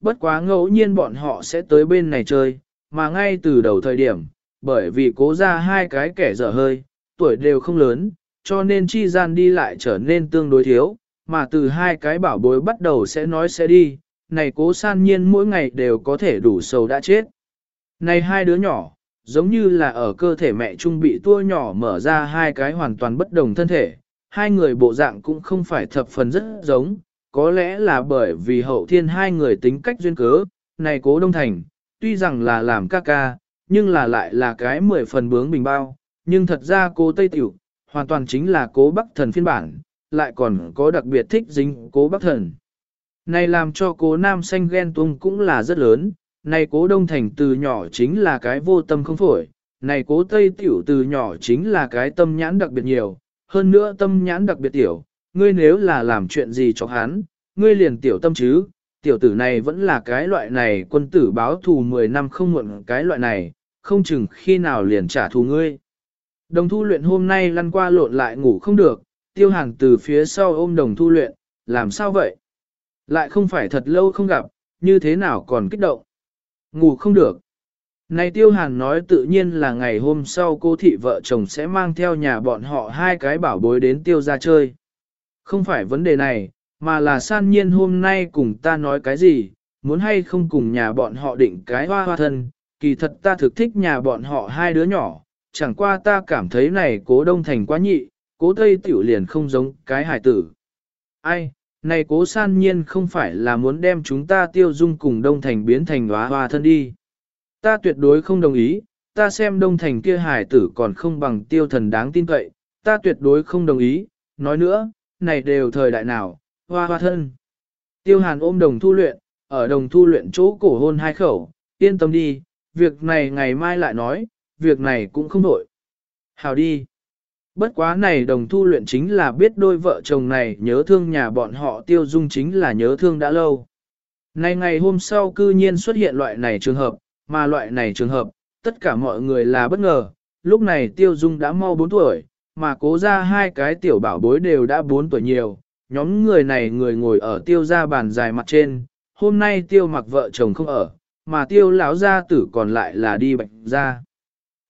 Speaker 1: bất quá ngẫu nhiên bọn họ sẽ tới bên này chơi, mà ngay từ đầu thời điểm, bởi vì cố ra hai cái kẻ dở hơi, tuổi đều không lớn, cho nên chi gian đi lại trở nên tương đối thiếu, mà từ hai cái bảo bối bắt đầu sẽ nói sẽ đi, này cố san nhiên mỗi ngày đều có thể đủ sầu đã chết. Này hai đứa nhỏ, giống như là ở cơ thể mẹ trung bị tua nhỏ mở ra hai cái hoàn toàn bất đồng thân thể, hai người bộ dạng cũng không phải thập phần rất giống, có lẽ là bởi vì hậu thiên hai người tính cách duyên cớ, này cố đông thành, tuy rằng là làm ca ca, nhưng là lại là cái mười phần bướng bình bao, nhưng thật ra cố Tây Tiểu, hoàn toàn chính là cố Bắc Thần phiên bản, lại còn có đặc biệt thích dính cố Bắc Thần. Này làm cho cố Nam Xanh ghen tung cũng là rất lớn, này cố Đông Thành từ nhỏ chính là cái vô tâm không phổi, này cố Tây Tiểu từ nhỏ chính là cái tâm nhãn đặc biệt nhiều, hơn nữa tâm nhãn đặc biệt tiểu, ngươi nếu là làm chuyện gì cho hắn, ngươi liền tiểu tâm chứ, tiểu tử này vẫn là cái loại này quân tử báo thù 10 năm không muộn cái loại này, không chừng khi nào liền trả thù ngươi. Đồng thu luyện hôm nay lăn qua lộn lại ngủ không được, tiêu hàng từ phía sau ôm đồng thu luyện, làm sao vậy? Lại không phải thật lâu không gặp, như thế nào còn kích động? Ngủ không được. Này tiêu hàn nói tự nhiên là ngày hôm sau cô thị vợ chồng sẽ mang theo nhà bọn họ hai cái bảo bối đến tiêu ra chơi. Không phải vấn đề này, mà là san nhiên hôm nay cùng ta nói cái gì, muốn hay không cùng nhà bọn họ định cái hoa hoa thân, kỳ thật ta thực thích nhà bọn họ hai đứa nhỏ, chẳng qua ta cảm thấy này cố đông thành quá nhị, cố tây tiểu liền không giống cái hải tử. Ai, này cố san nhiên không phải là muốn đem chúng ta tiêu dung cùng đông thành biến thành hóa hoa thân đi. Ta tuyệt đối không đồng ý, ta xem đông thành kia hải tử còn không bằng tiêu thần đáng tin cậy, ta tuyệt đối không đồng ý, nói nữa, này đều thời đại nào, hoa hoa thân. Tiêu hàn ôm đồng thu luyện, ở đồng thu luyện chỗ cổ hôn hai khẩu, yên tâm đi, việc này ngày mai lại nói, việc này cũng không đổi. Hào đi. Bất quá này đồng thu luyện chính là biết đôi vợ chồng này nhớ thương nhà bọn họ tiêu dung chính là nhớ thương đã lâu. Này ngày hôm sau cư nhiên xuất hiện loại này trường hợp, mà loại này trường hợp, tất cả mọi người là bất ngờ, lúc này tiêu dung đã mau 4 tuổi, mà cố ra hai cái tiểu bảo bối đều đã 4 tuổi nhiều, nhóm người này người ngồi ở tiêu ra bàn dài mặt trên, hôm nay tiêu mặc vợ chồng không ở, mà tiêu lão gia tử còn lại là đi bệnh ra.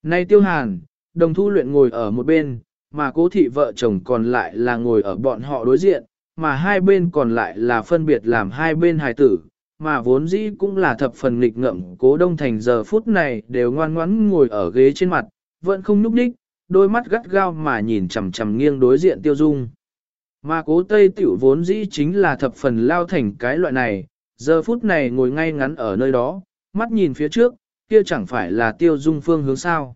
Speaker 1: Nay tiêu hàn, đồng thu luyện ngồi ở một bên, mà cố thị vợ chồng còn lại là ngồi ở bọn họ đối diện, mà hai bên còn lại là phân biệt làm hai bên hài tử, mà vốn dĩ cũng là thập phần nghịch ngợm cố đông thành giờ phút này đều ngoan ngoãn ngồi ở ghế trên mặt, vẫn không núp đích, đôi mắt gắt gao mà nhìn chằm chằm nghiêng đối diện tiêu dung. Mà cố tây tiểu vốn dĩ chính là thập phần lao thành cái loại này, giờ phút này ngồi ngay ngắn ở nơi đó, mắt nhìn phía trước, kia chẳng phải là tiêu dung phương hướng sao.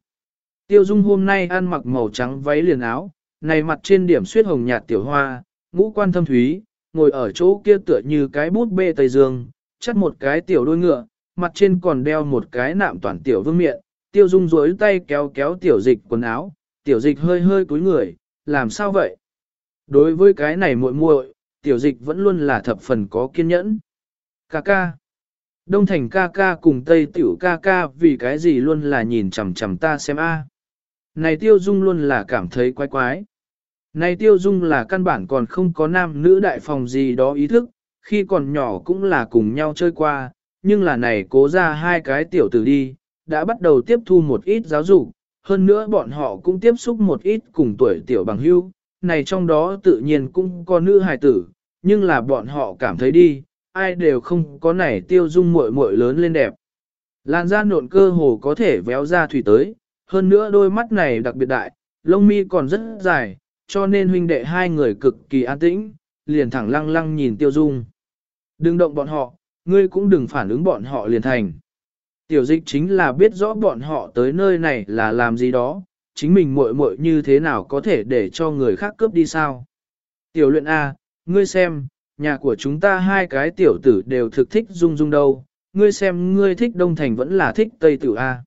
Speaker 1: Tiêu dung hôm nay ăn mặc màu trắng váy liền áo, này mặt trên điểm suyết hồng nhạt tiểu hoa, ngũ quan thâm thúy, ngồi ở chỗ kia tựa như cái bút bê tây dương, chắt một cái tiểu đôi ngựa, mặt trên còn đeo một cái nạm toàn tiểu vương miệng, tiêu dung rối tay kéo kéo tiểu dịch quần áo, tiểu dịch hơi hơi cúi người, làm sao vậy? Đối với cái này muội muội, tiểu dịch vẫn luôn là thập phần có kiên nhẫn. Ca ca. Đông thành ca ca cùng Tây tiểu ca ca vì cái gì luôn là nhìn chằm chằm ta xem a. Này tiêu dung luôn là cảm thấy quái quái. Này tiêu dung là căn bản còn không có nam nữ đại phòng gì đó ý thức, khi còn nhỏ cũng là cùng nhau chơi qua, nhưng là này cố ra hai cái tiểu tử đi, đã bắt đầu tiếp thu một ít giáo dục, hơn nữa bọn họ cũng tiếp xúc một ít cùng tuổi tiểu bằng hưu, này trong đó tự nhiên cũng có nữ hài tử, nhưng là bọn họ cảm thấy đi, ai đều không có này tiêu dung muội muội lớn lên đẹp. Làn da nộn cơ hồ có thể véo ra thủy tới, hơn nữa đôi mắt này đặc biệt đại, lông mi còn rất dài, cho nên huynh đệ hai người cực kỳ an tĩnh, liền thẳng lăng lăng nhìn tiêu dung. Đừng động bọn họ, ngươi cũng đừng phản ứng bọn họ liền thành. Tiểu dịch chính là biết rõ bọn họ tới nơi này là làm gì đó, chính mình muội muội như thế nào có thể để cho người khác cướp đi sao? Tiểu luyện A, ngươi xem, nhà của chúng ta hai cái tiểu tử đều thực thích dung dung đâu, ngươi xem ngươi thích Đông Thành vẫn là thích Tây Tử A.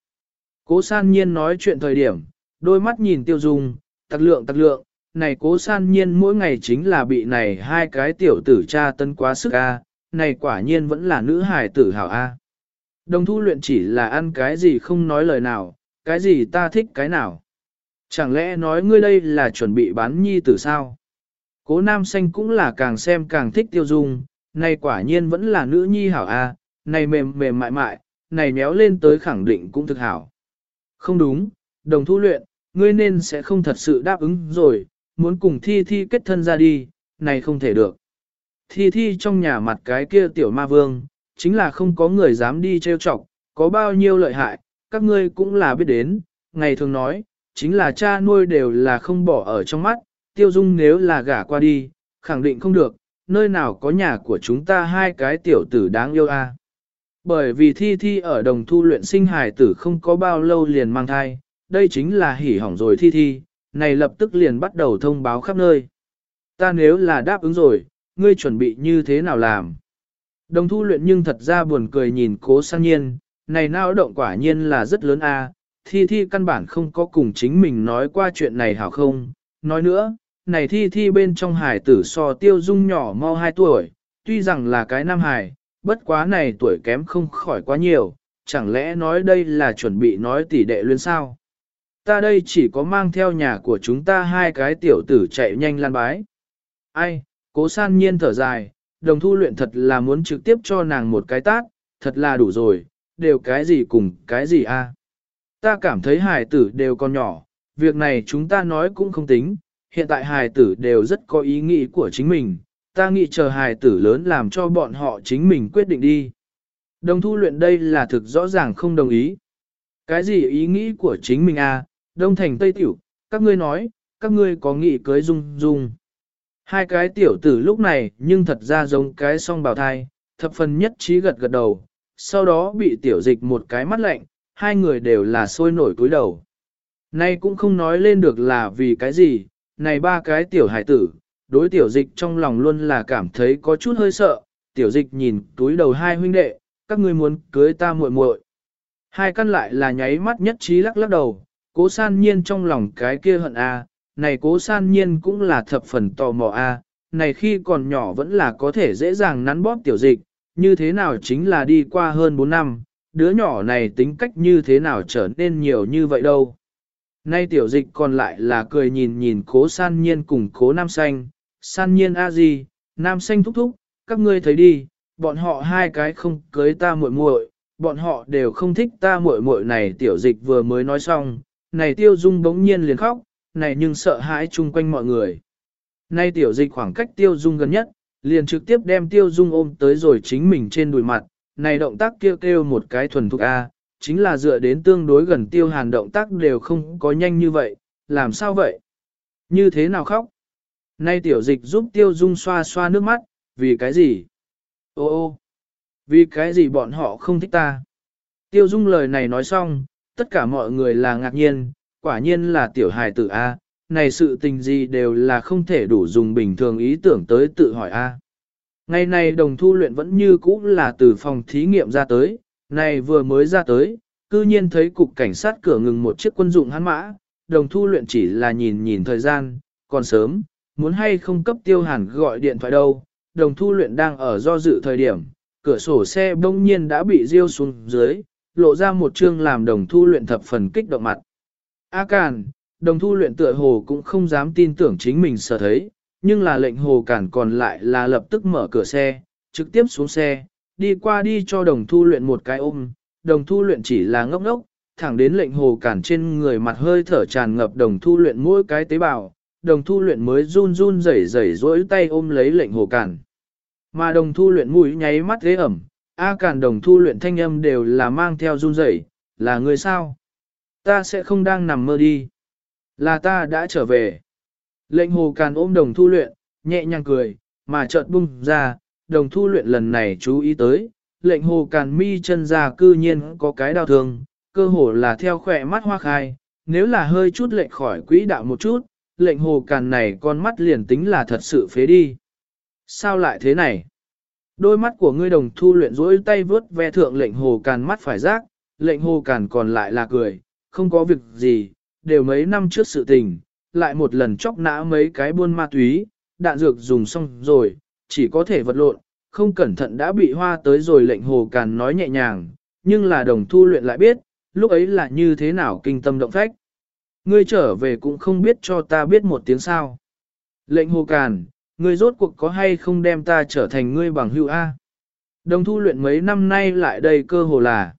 Speaker 1: Cố san nhiên nói chuyện thời điểm, đôi mắt nhìn tiêu dung, tặc lượng tặc lượng, này cố san nhiên mỗi ngày chính là bị này hai cái tiểu tử cha tân quá sức A, này quả nhiên vẫn là nữ hài tử hảo A. Đồng thu luyện chỉ là ăn cái gì không nói lời nào, cái gì ta thích cái nào. Chẳng lẽ nói ngươi đây là chuẩn bị bán nhi tử sao? Cố nam xanh cũng là càng xem càng thích tiêu dung, này quả nhiên vẫn là nữ nhi hảo a, này mềm mềm mại mại, này méo lên tới khẳng định cũng thực hảo. Không đúng, đồng thu luyện, ngươi nên sẽ không thật sự đáp ứng rồi, muốn cùng thi thi kết thân ra đi, này không thể được. Thi thi trong nhà mặt cái kia tiểu ma vương, chính là không có người dám đi trêu chọc, có bao nhiêu lợi hại, các ngươi cũng là biết đến, ngày thường nói, chính là cha nuôi đều là không bỏ ở trong mắt, tiêu dung nếu là gả qua đi, khẳng định không được, nơi nào có nhà của chúng ta hai cái tiểu tử đáng yêu a. Bởi vì thi thi ở đồng thu luyện sinh hài tử không có bao lâu liền mang thai, đây chính là hỉ hỏng rồi thi thi, này lập tức liền bắt đầu thông báo khắp nơi. Ta nếu là đáp ứng rồi, ngươi chuẩn bị như thế nào làm? Đồng thu luyện nhưng thật ra buồn cười nhìn cố sang nhiên, này nao động quả nhiên là rất lớn a. thi thi căn bản không có cùng chính mình nói qua chuyện này hảo không, nói nữa, này thi thi bên trong hải tử so tiêu dung nhỏ mau 2 tuổi, tuy rằng là cái nam hải, bất quá này tuổi kém không khỏi quá nhiều, chẳng lẽ nói đây là chuẩn bị nói tỷ đệ luyến sao? Ta đây chỉ có mang theo nhà của chúng ta hai cái tiểu tử chạy nhanh lan bái. Ai, cố san nhiên thở dài, đồng thu luyện thật là muốn trực tiếp cho nàng một cái tát, thật là đủ rồi, đều cái gì cùng cái gì a? Ta cảm thấy hài tử đều còn nhỏ, việc này chúng ta nói cũng không tính, hiện tại hài tử đều rất có ý nghĩ của chính mình, ta nghĩ chờ hài tử lớn làm cho bọn họ chính mình quyết định đi. Đồng thu luyện đây là thực rõ ràng không đồng ý. Cái gì ý nghĩ của chính mình à, đông thành tây tiểu, các ngươi nói, các ngươi có nghĩ cưới dung dung. Hai cái tiểu tử lúc này nhưng thật ra giống cái song bào thai, thập phần nhất trí gật gật đầu, sau đó bị tiểu dịch một cái mắt lạnh, hai người đều là sôi nổi cúi đầu. Nay cũng không nói lên được là vì cái gì, này ba cái tiểu hải tử, đối tiểu dịch trong lòng luôn là cảm thấy có chút hơi sợ, tiểu dịch nhìn túi đầu hai huynh đệ, các ngươi muốn cưới ta muội muội. Hai căn lại là nháy mắt nhất trí lắc lắc đầu, cố san nhiên trong lòng cái kia hận a, này cố san nhiên cũng là thập phần tò mò a, này khi còn nhỏ vẫn là có thể dễ dàng nắn bóp tiểu dịch, như thế nào chính là đi qua hơn 4 năm, đứa nhỏ này tính cách như thế nào trở nên nhiều như vậy đâu. Nay tiểu dịch còn lại là cười nhìn nhìn cố san nhiên cùng cố nam xanh, san nhiên a gì, nam xanh thúc thúc, các ngươi thấy đi, bọn họ hai cái không cưới ta muội muội, bọn họ đều không thích ta muội muội này tiểu dịch vừa mới nói xong, này tiêu dung bỗng nhiên liền khóc, này nhưng sợ hãi chung quanh mọi người. Nay tiểu dịch khoảng cách tiêu dung gần nhất, liền trực tiếp đem tiêu dung ôm tới rồi chính mình trên đùi mặt, này động tác kêu kêu một cái thuần thục A, chính là dựa đến tương đối gần tiêu hàn động tác đều không có nhanh như vậy, làm sao vậy? Như thế nào khóc? Nay tiểu dịch giúp tiêu dung xoa xoa nước mắt, vì cái gì? Ô ô, vì cái gì bọn họ không thích ta? Tiêu dung lời này nói xong, tất cả mọi người là ngạc nhiên, quả nhiên là tiểu hài tử A, này sự tình gì đều là không thể đủ dùng bình thường ý tưởng tới tự hỏi A. Ngày này đồng thu luyện vẫn như cũ là từ phòng thí nghiệm ra tới, này vừa mới ra tới, cư nhiên thấy cục cảnh sát cửa ngừng một chiếc quân dụng hắn mã, đồng thu luyện chỉ là nhìn nhìn thời gian, còn sớm, muốn hay không cấp tiêu hàn gọi điện thoại đâu, đồng thu luyện đang ở do dự thời điểm, cửa sổ xe bỗng nhiên đã bị riêu xuống dưới, lộ ra một chương làm đồng thu luyện thập phần kích động mặt. A Càn, đồng thu luyện tựa hồ cũng không dám tin tưởng chính mình sợ thấy, nhưng là lệnh hồ cản còn lại là lập tức mở cửa xe, trực tiếp xuống xe, đi qua đi cho đồng thu luyện một cái ôm, đồng thu luyện chỉ là ngốc ngốc, thẳng đến lệnh hồ cản trên người mặt hơi thở tràn ngập đồng thu luyện mỗi cái tế bào, đồng thu luyện mới run run rẩy rẩy rỗi tay ôm lấy lệnh hồ cản. Mà đồng thu luyện mũi nháy mắt ghế ẩm, A cản đồng thu luyện thanh âm đều là mang theo run rẩy, là người sao? Ta sẽ không đang nằm mơ đi. Là ta đã trở về. Lệnh hồ càn ôm đồng thu luyện, nhẹ nhàng cười, mà chợt bung ra, đồng thu luyện lần này chú ý tới, lệnh hồ càn mi chân ra cư nhiên có cái đau thương, cơ hồ là theo khỏe mắt hoa khai, nếu là hơi chút lệnh khỏi quỹ đạo một chút, lệnh hồ càn này con mắt liền tính là thật sự phế đi. Sao lại thế này? Đôi mắt của ngươi đồng thu luyện rỗi tay vớt ve thượng lệnh hồ càn mắt phải rác, lệnh hồ càn còn lại là cười, không có việc gì, đều mấy năm trước sự tình, lại một lần chóc nã mấy cái buôn ma túy, đạn dược dùng xong rồi, chỉ có thể vật lộn, không cẩn thận đã bị hoa tới rồi lệnh hồ càn nói nhẹ nhàng, nhưng là đồng thu luyện lại biết, lúc ấy là như thế nào kinh tâm động phách. Ngươi trở về cũng không biết cho ta biết một tiếng sao. Lệnh hồ càn, ngươi rốt cuộc có hay không đem ta trở thành ngươi bằng hữu A. Đồng thu luyện mấy năm nay lại đây cơ hồ là